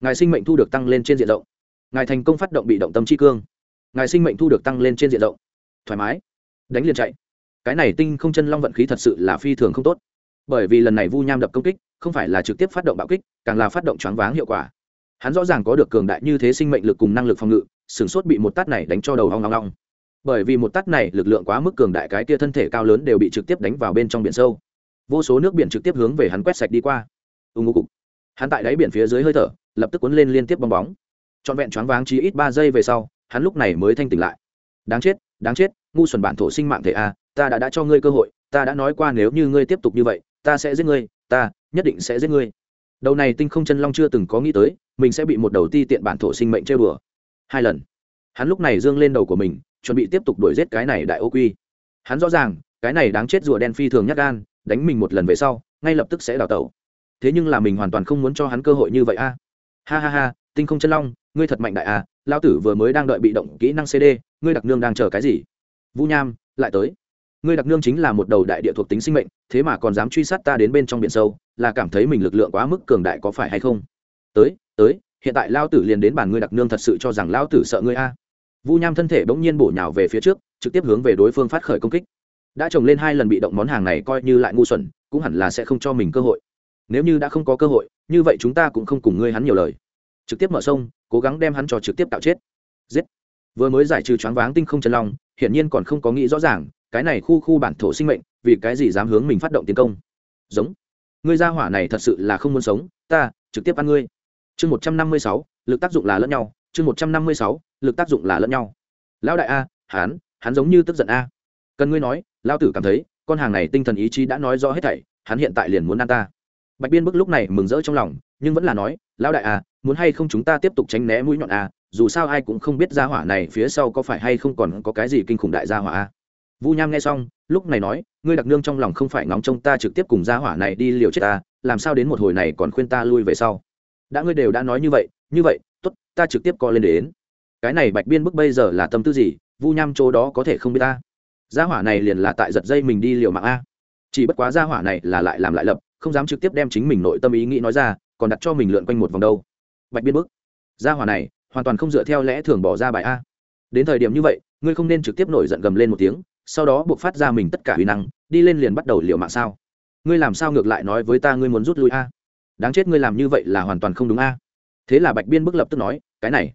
Speaker 1: Ngài sinh mệnh thu được tăng lên trên diện rộng. Ngài thành công phát động bị động tâm chi cương. Ngài sinh mệnh thu được tăng lên trên diện rộng. Thoải mái. Đánh liền chạy. Cái này tinh không chân long vận khí thật sự là phi thường không tốt bởi vì lần này vu nham đập công kích, không phải là trực tiếp phát động bạo kích, càng là phát động choáng váng hiệu quả. Hắn rõ ràng có được cường đại như thế sinh mệnh lực cùng năng lực phòng ngự sửng sốt bị một tát này đánh cho đầu hoang long long bởi vì một tát này lực lượng quá mức cường đại cái kia thân thể cao lớn đều bị trực tiếp đánh vào bên trong biển sâu. Vô số nước biển trực tiếp hướng về hắn quét sạch đi qua. Ưng ngô cục. Hắn tại đáy biển phía dưới hơi thở, lập tức cuốn lên liên tiếp bong bóng. Trọn vẹn choáng váng chỉ ít ba giây về sau, hắn lúc này mới thanh tỉnh lại. Đáng chết đáng chết, ngu xuẩn bản thổ sinh mạng thể a, ta đã đã cho ngươi cơ hội, ta đã nói qua nếu như ngươi tiếp tục như vậy ta sẽ giết ngươi, ta nhất định sẽ giết ngươi. Đầu này tinh không chân long chưa từng có nghĩ tới, mình sẽ bị một đầu ti tiện bản thổ sinh mệnh chơi bừa hai lần. Hắn lúc này dương lên đầu của mình, chuẩn bị tiếp tục đuổi giết cái này đại ô quy. Hắn rõ ràng, cái này đáng chết rùa đen phi thường nhát gan, đánh mình một lần về sau, ngay lập tức sẽ đào tẩu. Thế nhưng là mình hoàn toàn không muốn cho hắn cơ hội như vậy a. Ha ha ha, tinh không chân long, ngươi thật mạnh đại a lao tử vừa mới đang đợi bị động kỹ năng cd ngươi đặc nương đang chờ cái gì? Vũ nham, lại tới. Ngươi đặc nương chính là một đầu đại địa thuộc tính sinh mệnh thế mà còn dám truy sát ta đến bên trong biển sâu, là cảm thấy mình lực lượng quá mức cường đại có phải hay không? Tới tới, hiện tại lao tử liền đến bàn ngươi đặc nương thật sự cho rằng lao tử sợ ngươi a. Vu nham thân thể bỗng nhiên bổ nhào về phía trước, trực tiếp hướng về đối phương phát khởi công kích. Đã trồng lên hai lần bị động món hàng này coi như lại ngu xuẩn, cũng hẳn là sẽ không cho mình cơ hội. Nếu như đã không có cơ hội, như vậy chúng ta cũng không cùng ngươi hắn nhiều lời. Trực tiếp mở sông, cố gắng đem hắn cho trực tiếp tạo chết. Giết. Vừa mới giải trừ choáng váng tinh không chân long, hiển nhiên còn không có nghĩ rõ ràng cái này khu khu bản thổ sinh mệnh, vì cái gì dám hướng mình phát động tiến công? Giống. Ngươi gia hỏa này thật sự là không muốn sống, ta trực tiếp ăn ngươi. Chương một trăm năm mươi sáu, lực tác dụng là lẫn nhau. Chương một trăm năm mươi sáu, lực tác dụng là lẫn nhau. Lão đại a hán hắn giống như tức giận a. Cần ngươi nói lao tử cảm thấy, con hàng này tinh thần ý chí đã nói rõ hết thảy, hắn hiện tại liền muốn ăn ta. Bạch biên bức lúc này mừng rỡ trong lòng, nhưng vẫn là nói, lão đại a, muốn hay không chúng ta tiếp tục tránh né mũi nhọn a? Dù sao ai cũng không biết gia hỏa này phía sau có phải hay không còn có cái gì kinh khủng đại gia hỏa a vu nham nghe xong, lúc này nói, ngươi đặc nương trong lòng không phải ngóng trông ta trực tiếp cùng gia hỏa này đi liều chết ta, làm sao đến một hồi này còn khuyên ta lui về sau? Đã ngươi đều đã nói như vậy như vậy, tốt, ta trực tiếp co lên đến. Cái này bạch biên bức bây giờ là tâm tư gì? Vu nham chỗ đó có thể không biết ta? Gia hỏa này liền là tại giật dây mình đi liều mạng a. Chỉ bất quá gia hỏa này là lại làm lại lập, không dám trực tiếp đem chính mình nội tâm ý nghĩ nói ra, còn đặt cho mình lượn quanh một vòng đâu. Bạch biên bức. Gia hỏa này, hoàn toàn không dựa theo lẽ thường bỏ ra bài a. Đến thời điểm như vậy, ngươi không nên trực tiếp nổi giận gầm lên một tiếng sau đó buộc phát ra mình tất cả uy năng, đi lên liền bắt đầu liều mạng sao? Ngươi làm sao ngược lại nói với ta ngươi muốn rút lui a? Đáng chết ngươi làm như vậy là hoàn toàn không đúng a. Thế là bạch biên bức lập tức nói, cái này,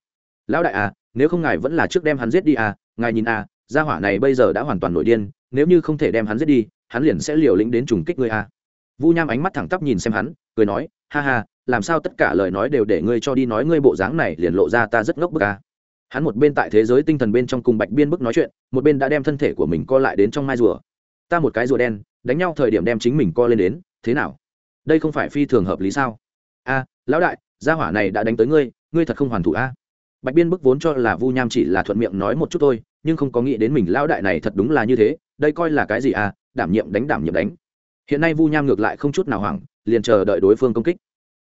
Speaker 1: lão đại à nếu không ngài vẫn là trước đem hắn giết đi à ngài nhìn à gia hỏa này bây giờ đã hoàn toàn nổi điên, nếu như không thể đem hắn giết đi, hắn liền sẽ liều lĩnh đến trùng kích ngươi à vu nham ánh mắt thẳng tắp nhìn xem hắn, cười nói, ha ha, làm sao tất cả lời nói đều để ngươi cho đi nói ngươi bộ dáng này liền lộ ra ta rất ngốc bức à hắn một bên tại thế giới tinh thần bên trong cùng bạch biên bức nói chuyện, một bên đã đem thân thể của mình co lại đến trong mai rùa. Ta một cái rùa đen, đánh nhau thời điểm đem chính mình co lên đến, thế nào? Đây không phải phi thường hợp lý sao? A, lão đại, gia hỏa này đã đánh tới ngươi ngươi thật không hoàn thủ a? Bạch biên bức vốn cho là vu nham chỉ là thuận miệng nói một chút thôi, nhưng không có nghĩ đến mình lão đại này thật đúng là như thế, đây coi là cái gì à đảm nhiệm đánh, đảm nhiệm đánh. Hiện nay vu nham ngược lại không chút nào hoảng, liền chờ đợi đối phương công kích.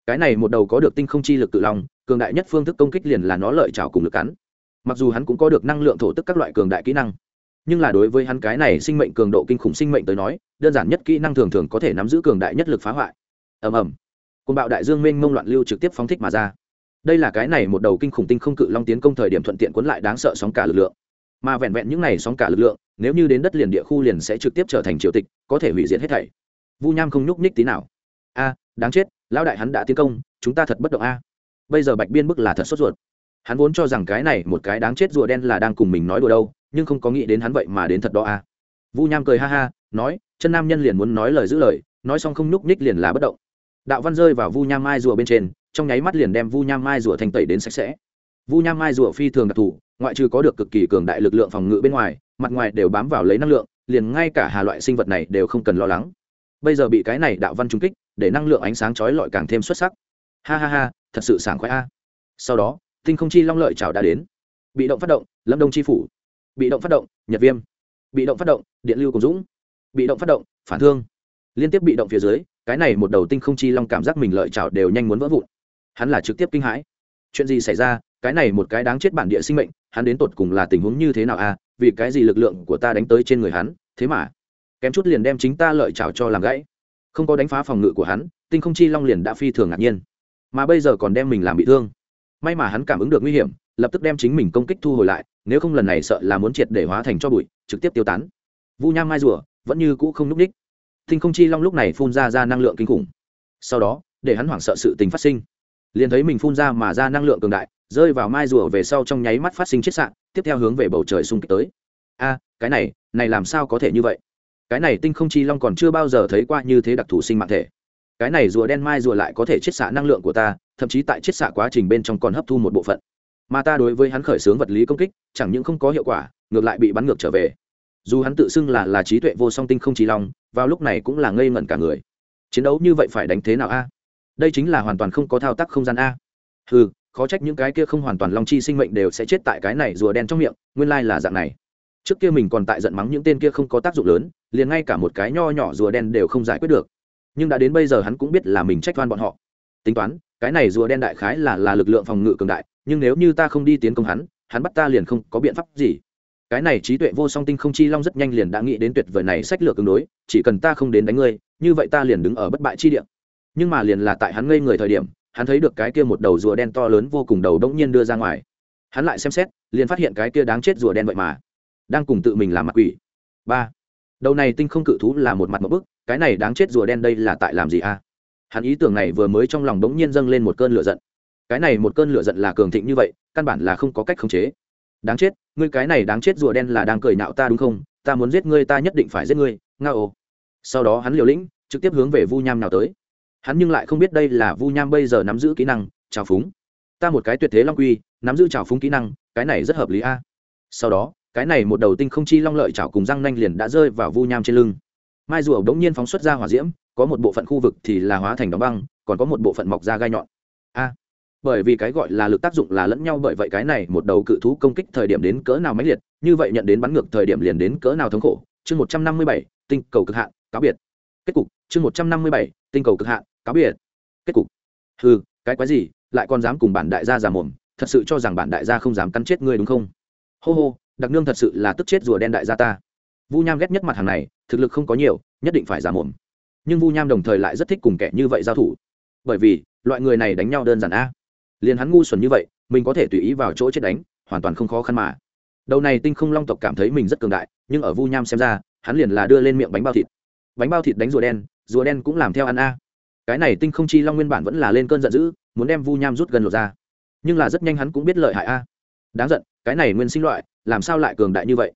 Speaker 1: Cái này một đầu có được tinh không chi lực tự lòng, cường đại nhất phương thức công kích liền là nó lợi trào cùng lực cắn mặc dù hắn cũng có được năng lượng thổ tức các loại cường đại kỹ năng, nhưng là đối với hắn cái này sinh mệnh cường độ kinh khủng sinh mệnh tới nói, đơn giản nhất kỹ năng thường thường có thể nắm giữ cường đại nhất lực phá hoại. Ầm ầm. Côn bạo đại dương mênh mông loạn lưu trực tiếp phóng thích mà ra. Đây là cái này một đầu kinh khủng tinh không cự long tiến công thời điểm thuận tiện cuốn lại đáng sợ sóng cả lực lượng. Mà vẹn vẹn những này sóng cả lực lượng, nếu như đến đất liền địa khu liền sẽ trực tiếp trở thành triều tịch, có thể hủy diệt hết thảy. Vu nham không nhúc nhích tí nào. A, đáng chết, lão đại hắn đã tiến công, chúng ta thật bất động a. Bây giờ bạch biên bức là thật sốt ruột hắn vốn cho rằng cái này một cái đáng chết rùa đen là đang cùng mình nói đùa đâu, nhưng không có nghĩ đến hắn vậy mà đến thật đó à? vu nham cười ha ha, nói, chân nam nhân liền muốn nói lời giữ lời, nói xong không nhúc nhích liền là bất động. Đạo văn rơi vào vu nham mai rùa bên trên, trong nháy mắt liền đem vu nham mai rùa thành tẩy đến sạch sẽ. Vu nham mai rùa phi thường đặc thù, ngoại trừ có được cực kỳ cường đại lực lượng phòng ngự bên ngoài, mặt ngoài đều bám vào lấy năng lượng, liền ngay cả hà loại sinh vật này đều không cần lo lắng. Bây giờ bị cái này đạo văn trung kích, để năng lượng ánh sáng chói lọi càng thêm xuất sắc. Ha ha ha, thật sự sảng khoái a. Sau đó tinh không chi long lợi chào đã đến. Bị động phát động, lâm đông chi phủ. Bị động phát động, nhật viêm. Bị động phát động, điện lưu cùng dũng. Bị động phát động, phản thương. Liên tiếp bị động phía dưới, cái này một đầu tinh không chi long cảm giác mình lợi chảo đều nhanh muốn vỡ vụn. Hắn là trực tiếp kinh hãi. Chuyện gì xảy ra? Cái này một cái đáng chết bản địa sinh mệnh, hắn đến tột cùng là tình huống như thế nào à? Vì cái gì lực lượng của ta đánh tới trên người hắn? Thế mà, kém chút liền đem chính ta lợi chảo cho làm gãy. Không có đánh phá phòng ngự của hắn, tinh không chi long liền đã phi thường ngạc nhiên. Mà bây giờ còn đem mình làm bị thương may mà hắn cảm ứng được nguy hiểm, lập tức đem chính mình công kích thu hồi lại, nếu không lần này sợ là muốn triệt để hóa thành cho bụi, trực tiếp tiêu tán. Vu nham mai rùa, vẫn như cũ không n ú c ních thinh không chi long lúc này phun ra ra năng lượng kinh khủng. Sau đó, để hắn hoảng sợ sự tình phát sinh. Liền thấy mình phun ra mà ra năng lượng cường đại, rơi vào mai rùa về sau trong nháy mắt phát sinh chết sạn tiếp theo hướng về bầu trời xung kích tới. A, cái này này làm sao có thể như vậy? Cái này tinh không chi long còn chưa bao giờ thấy qua như thế đặc thù sinh mạng thể cái này rùa đen mai rùa lại có thể chiết xạ năng lượng của ta, thậm chí tại chiết xạ quá trình bên trong còn hấp thu một bộ phận. Mà ta đối với hắn khởi xướng vật lý công kích, chẳng những không có hiệu quả, ngược lại bị bắn ngược trở về. Dù hắn tự xưng là là trí tuệ vô song tinh không trí long, vào lúc này cũng là ngây ngẩn cả người. Chiến đấu như vậy phải đánh thế nào a? Đây chính là hoàn toàn không có thao tác không gian a. Ừ khó trách những cái kia không hoàn toàn long chi sinh mệnh đều sẽ chết tại cái này rùa đen trong miệng, nguyên lai là dạng này. Trước kia mình còn tại giận mắng những tên kia không có tác dụng lớn, liền ngay cả một cái nho nhỏ rùa đen đều không giải quyết được nhưng đã đến bây giờ hắn cũng biết là mình trách oan bọn họ. Tính toán, cái này rùa đen đại khái là là lực lượng phòng ngự cường đại, nhưng nếu như ta không đi tiến công hắn hắn bắt ta liền không có biện pháp gì. Cái này trí tuệ vô song tinh không chi long rất nhanh liền đã nghĩ đến tuyệt vời này sách lược ứng đối, chỉ cần ta không đến đánh ngươi, như vậy ta liền đứng ở bất bại chi địa. Nhưng mà liền là tại hắn ngây người thời điểm, hắn thấy được cái kia một đầu rùa đen to lớn vô cùng đầu đống nhiên đưa ra ngoài. Hắn lại xem xét, liền phát hiện cái kia đáng chết rùa đen vậy mà, đang cùng tự mình làm mặt quỷ. Ba. Đầu này tinh không cự thú là một mặt một bức cái này đáng chết rùa đen đây là tại làm gì a hắn ý tưởng này vừa mới trong lòng đống nhiên dâng lên một cơn lửa giận. Cái này một cơn lửa giận là cường thịnh như vậy, căn bản là không có cách khống chế. Đáng chết, ngươi cái này đáng chết rùa đen là đang cười nạo ta đúng không? Ta muốn giết ngươi, ta nhất định phải giết ngươi, nga ồ sau đó hắn liều lĩnh, trực tiếp hướng về vu nham nào tới. Hắn nhưng lại không biết đây là vu nham bây giờ nắm giữ kỹ năng, trào phúng. Ta một cái tuyệt thế long quy, nắm giữ trào phúng kỹ năng, cái này rất hợp lý a. Sau đó, cái này một đầu tinh không chi long lợi chảo cùng răng nanh liền đã rơi vào vu nham trên lưng mai rùa đống nhiên phóng xuất ra hỏa diễm, có một bộ phận khu vực thì là hóa thành đóng băng, còn có một bộ phận mọc ra gai nhọn. A à, bởi vì cái gọi là lực tác dụng là lẫn nhau, bởi vậy cái này một đầu cự thú công kích thời điểm đến cỡ nào mãnh liệt, như vậy nhận đến bắn ngược thời điểm liền đến cỡ nào thống khổ. Chương một trăm năm mươi bảy, tinh cầu cực hạn, cáo biệt. Kết cục, chương một trăm năm mươi bảy, tinh cầu cực hạn, cáo biệt. Kết cục. Ừ cái quái gì, lại còn dám cùng bản đại gia già mồm, thật sự cho rằng bản đại gia không dám cắn chết ngươi đúng không? Hô hô, đặc nương thật sự là tức chết rùa đen đại gia ta. Vu nham ghét nhất mặt hàng này thực lực không có nhiều, nhất định phải giả mồm. Nhưng vu nham đồng thời lại rất thích cùng kẻ như vậy giao thủ. Bởi vì, loại người này đánh nhau đơn giản a. Liền hắn ngu xuẩn như vậy, mình có thể tùy ý vào chỗ chết đánh, hoàn toàn không khó khăn mà. Đầu này tinh không long tộc cảm thấy mình rất cường đại, nhưng ở vu nham xem ra, hắn liền là đưa lên miệng bánh bao thịt. Bánh bao thịt đánh rùa đen rùa đen cũng làm theo ăn a. Cái này tinh không chi long nguyên bản vẫn là lên cơn giận dữ, muốn đem vu nham rút gần lột ra. Nhưng là rất nhanh hắn cũng biết lợi hại a. Đáng giận, cái này nguyên sinh loại, làm sao lại cường đại như vậy?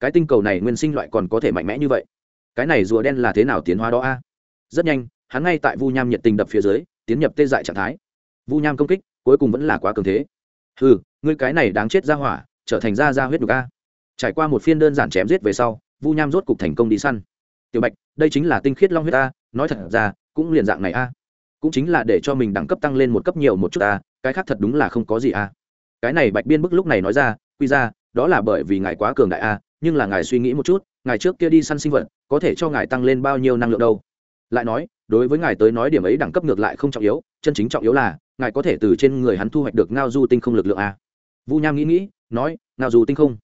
Speaker 1: Cái tinh cầu này nguyên sinh loại còn có thể mạnh mẽ như vậy. Cái này rùa đen là thế nào tiến hóa đó a? Rất nhanh, hắn ngay tại vu nham nhiệt tình đập phía dưới, tiến nhập tê dại trạng thái. Vu nham công kích, cuối cùng vẫn là quá cường thế. Ừ ngươi cái này đáng chết ra hỏa, trở thành ra ra huyết nhục a. Trải qua một phiên đơn giản chém giết về sau, vu nham rốt cục thành công đi săn. Tiểu bạch, đây chính là tinh khiết long huyết a, nói thật ra, cũng liền dạng này a. Cũng chính là để cho mình đẳng cấp tăng lên một cấp nhiều một chút a, cái khác thật đúng là không có gì a. Cái này bạch biên bức lúc này nói ra, quy ra, đó là bởi vì ngài quá cường đại a nhưng là ngài suy nghĩ một chút, ngài trước kia đi săn sinh vật, có thể cho ngài tăng lên bao nhiêu năng lượng đâu? Lại nói, đối với ngài tới nói điểm ấy đẳng cấp ngược lại không trọng yếu, chân chính trọng yếu là, ngài có thể từ trên người hắn thu hoạch được ngao du tinh không lực lượng a. Vu nham nghĩ nghĩ, nói, ngao du tinh không?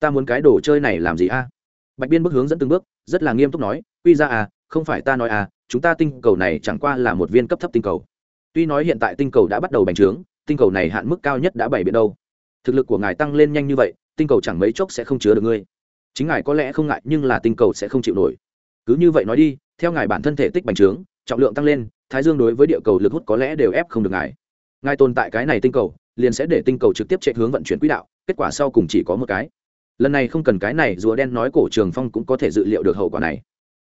Speaker 1: Ta muốn cái đồ chơi này làm gì a? Bạch biên bước hướng dẫn từng bước, rất là nghiêm túc nói, quy ra à không phải ta nói à chúng ta tinh cầu này chẳng qua là một viên cấp thấp tinh cầu. Tuy nói hiện tại tinh cầu đã bắt đầu bành trướng, tinh cầu này hạn mức cao nhất đã bảy biển đâu. Thực lực của ngài tăng lên nhanh như vậy, tinh cầu chẳng mấy chốc sẽ không chứa được ngươi chính ngài có lẽ không ngại, nhưng là tinh cầu sẽ không chịu nổi. Cứ như vậy nói đi, theo ngài bản thân thể tích bành trướng, trọng lượng tăng lên, thái dương đối với địa cầu lực hút có lẽ đều ép không được ngài. Ngài tồn tại cái này tinh cầu, liền sẽ để tinh cầu trực tiếp chạy hướng vận chuyển quỹ đạo, kết quả sau cùng chỉ có một cái. Lần này không cần cái này, rùa đen nói cổ trường phong cũng có thể dự liệu được hậu quả này.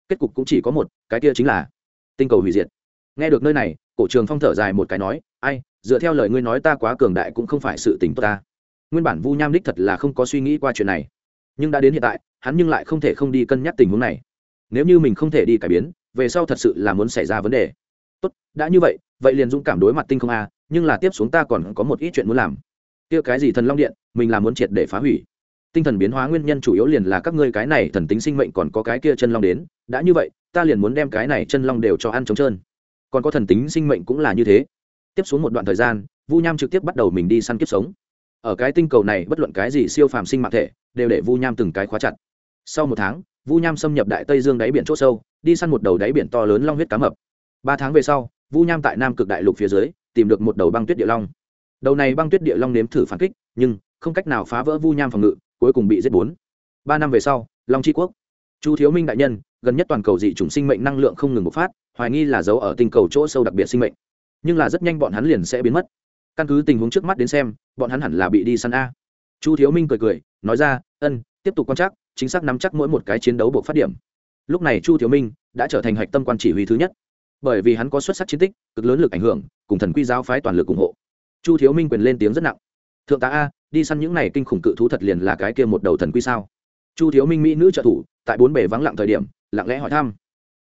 Speaker 1: Kết cục cũng chỉ có một, cái kia chính là tinh cầu hủy diệt. Nghe được nơi này, cổ trường phong thở dài một cái nói, ai, dựa theo lời ngươi nói ta quá cường đại cũng không phải sự tình tốt ta. Nguyên bản vu nham đích thật là không có suy nghĩ qua chuyện này nhưng đã đến hiện tại, hắn nhưng lại không thể không đi cân nhắc tình huống này. Nếu như mình không thể đi cải biến, về sau thật sự là muốn xảy ra vấn đề. Tốt, đã như vậy vậy liền dũng cảm đối mặt tinh không a, nhưng là tiếp xuống ta còn có một ít chuyện muốn làm. Kia cái gì thần long điện, mình là muốn triệt để phá hủy. Tinh thần biến hóa nguyên nhân chủ yếu liền là các ngươi cái này thần tính sinh mệnh còn có cái kia chân long đến. Đã như vậy, ta liền muốn đem cái này chân long đều cho ăn trống trơn. Còn có thần tính sinh mệnh cũng là như thế. Tiếp xuống một đoạn thời gian, vu nham trực tiếp bắt đầu mình đi săn kiếp sống ở cái tinh cầu này bất luận cái gì siêu phàm sinh mạng thể, đều để vu nham từng cái khóa chặt. Sau một tháng, vu nham xâm nhập đại tây dương đáy biển c h ỗ sâu, đi săn một đầu đáy biển to lớn long huyết cá mập. Ba tháng về sau, vu nham tại nam cực đại lục phía dưới, tìm được một đầu băng tuyết địa long. Đầu này băng tuyết địa long nếm thử phản kích, nhưng không cách nào phá vỡ vu nham phòng ngự, cuối cùng bị giết bốn. Ba năm về sau, long tri quốc. Chu thiếu minh đại nhân, gần nhất toàn cầu dị chủng sinh mệnh năng lượng không ngừng bộc phát, hoài nghi là dấu ở tinh cầu chỗ sâu đặc biệt sinh mệnh. Nhưng là rất nhanh bọn hắn liền sẽ biến mất. Căn cứ tình huống trước mắt đến xem bọn hắn hẳn là bị đi săn a. Chu thiếu minh cười cười, nói ra, ân, tiếp tục quan trắc, chính xác nắm chắc mỗi một cái chiến đấu buộc phát điểm. Lúc này chu thiếu minh đã trở thành hạch tâm quan chỉ huy thứ nhất. Bởi vì hắn có xuất sắc chiến tích, cực lớn lực ảnh hưởng, cùng thần quy giáo phái toàn lực ủng hộ. Chu thiếu minh quyền lên tiếng rất nặng. Thượng tá a, đi săn những này kinh khủng cự thú thật liền là cái kia một đầu thần quy sao? Chu thiếu minh mỹ nữ trợ thủ, tại bốn bể vắng lặng thời điểm, lặng lẽ hỏi thăm.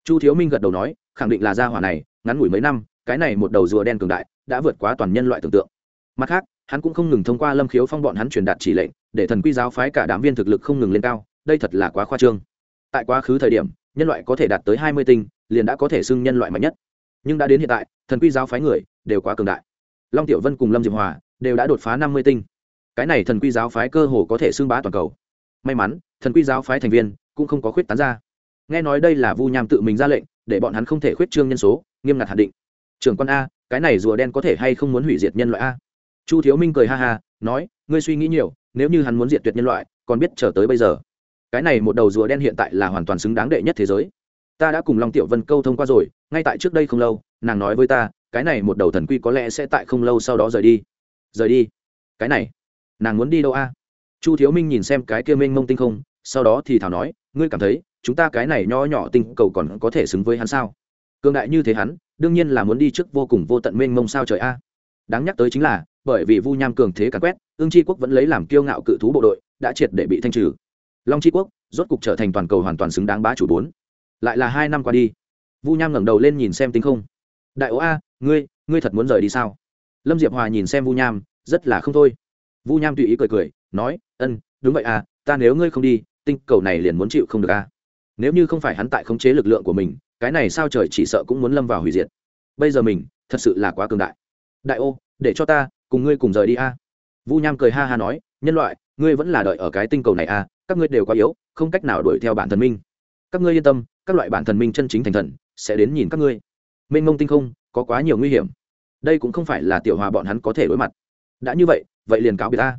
Speaker 1: Chu thiếu minh gật đầu nói, khẳng định là gia hỏa này, ngắn ngủi mấy năm, cái này một đầu rùa đen cường đại, đã vượt quá toàn nhân loại tưởng tượng mặt khác, hắn cũng không ngừng thông qua lâm khiếu phong bọn hắn truyền đạt chỉ lệnh, để thần quy giáo phái cả đám viên thực lực không ngừng lên cao, đây thật là quá khoa trương. Tại quá khứ thời điểm, nhân loại có thể đạt tới hai mươi tinh, liền đã có thể xưng nhân loại mạnh nhất. Nhưng đã đến hiện tại, thần quy giáo phái người đều quá cường đại. Long tiểu vân cùng lâm diệp hòa đều đã đột phá năm mươi tinh. Cái này thần quy giáo phái cơ hồ có thể xưng bá toàn cầu. May mắn, thần quy giáo phái thành viên cũng không có khuyết tán ra. Nghe nói đây là vu nham tự mình ra lệnh, để bọn hắn không thể khuyết trương nhân số, nghiêm ngặt hạn định. Trường con a, cái này rùa đen có thể hay không muốn hủy diệt nhân loại a? Chu thiếu minh cười ha ha, nói, ngươi suy nghĩ nhiều, nếu như hắn muốn diệt tuyệt nhân loại, còn biết chờ tới bây giờ. Cái này một đầu rùa đen hiện tại là hoàn toàn xứng đáng đệ nhất thế giới. Ta đã cùng long tiểu vân câu thông qua rồi, ngay tại trước đây không lâu, nàng nói với ta, cái này một đầu thần quy có lẽ sẽ tại không lâu sau đó rời đi. Rời đi? Cái này? Nàng muốn đi đâu a? Chu thiếu minh nhìn xem cái kia mênh mông tinh không, sau đó thì thảo nói, ngươi cảm thấy, chúng ta cái này nho nhỏ tinh cầu còn có thể xứng với hắn sao? Cương đại như thế hắn, đương nhiên là muốn đi trước vô cùng vô tận mênh mông sao trời a. Đáng nhắc tới chính là bởi vì vu nham cường thế càn quét ương tri quốc vẫn lấy làm kiêu ngạo cự thú bộ đội, đã triệt để bị thanh trừ. Long tri quốc rốt cục trở thành toàn cầu hoàn toàn xứng đáng bá chủ bốn. Lại là hai năm qua đi. Vu nham ngẩng đầu lên nhìn xem tinh không. Đại ô a, ngươi ngươi thật muốn rời đi sao? Lâm diệp hòa nhìn xem vu nham, rất là không thôi. Vu nham tùy ý cười cười, nói, ân, đúng vậy à ta nếu ngươi không đi, tinh cầu này liền muốn chịu không được à nếu như không phải hắn tại khống chế lực lượng của mình, cái này sao trời chỉ sợ cũng muốn lâm vào hủy diệt. Bây giờ mình thật sự là quá cường đại. Đại ô, để cho ta cùng ngươi cùng rời đi a. À. vu nham cười ha ha nói, nhân loại, ngươi vẫn là đợi ở cái tinh cầu này à các ngươi đều quá yếu, không cách nào đuổi theo bản thần minh. Các ngươi yên tâm, các loại bản thần minh chân chính thành thần, sẽ đến nhìn các ngươi. Mênh mông tinh không, có quá nhiều nguy hiểm. Đây cũng không phải là tiểu hòa bọn hắn có thể đối mặt. Đã như vậy vậy liền cáo biệt ta.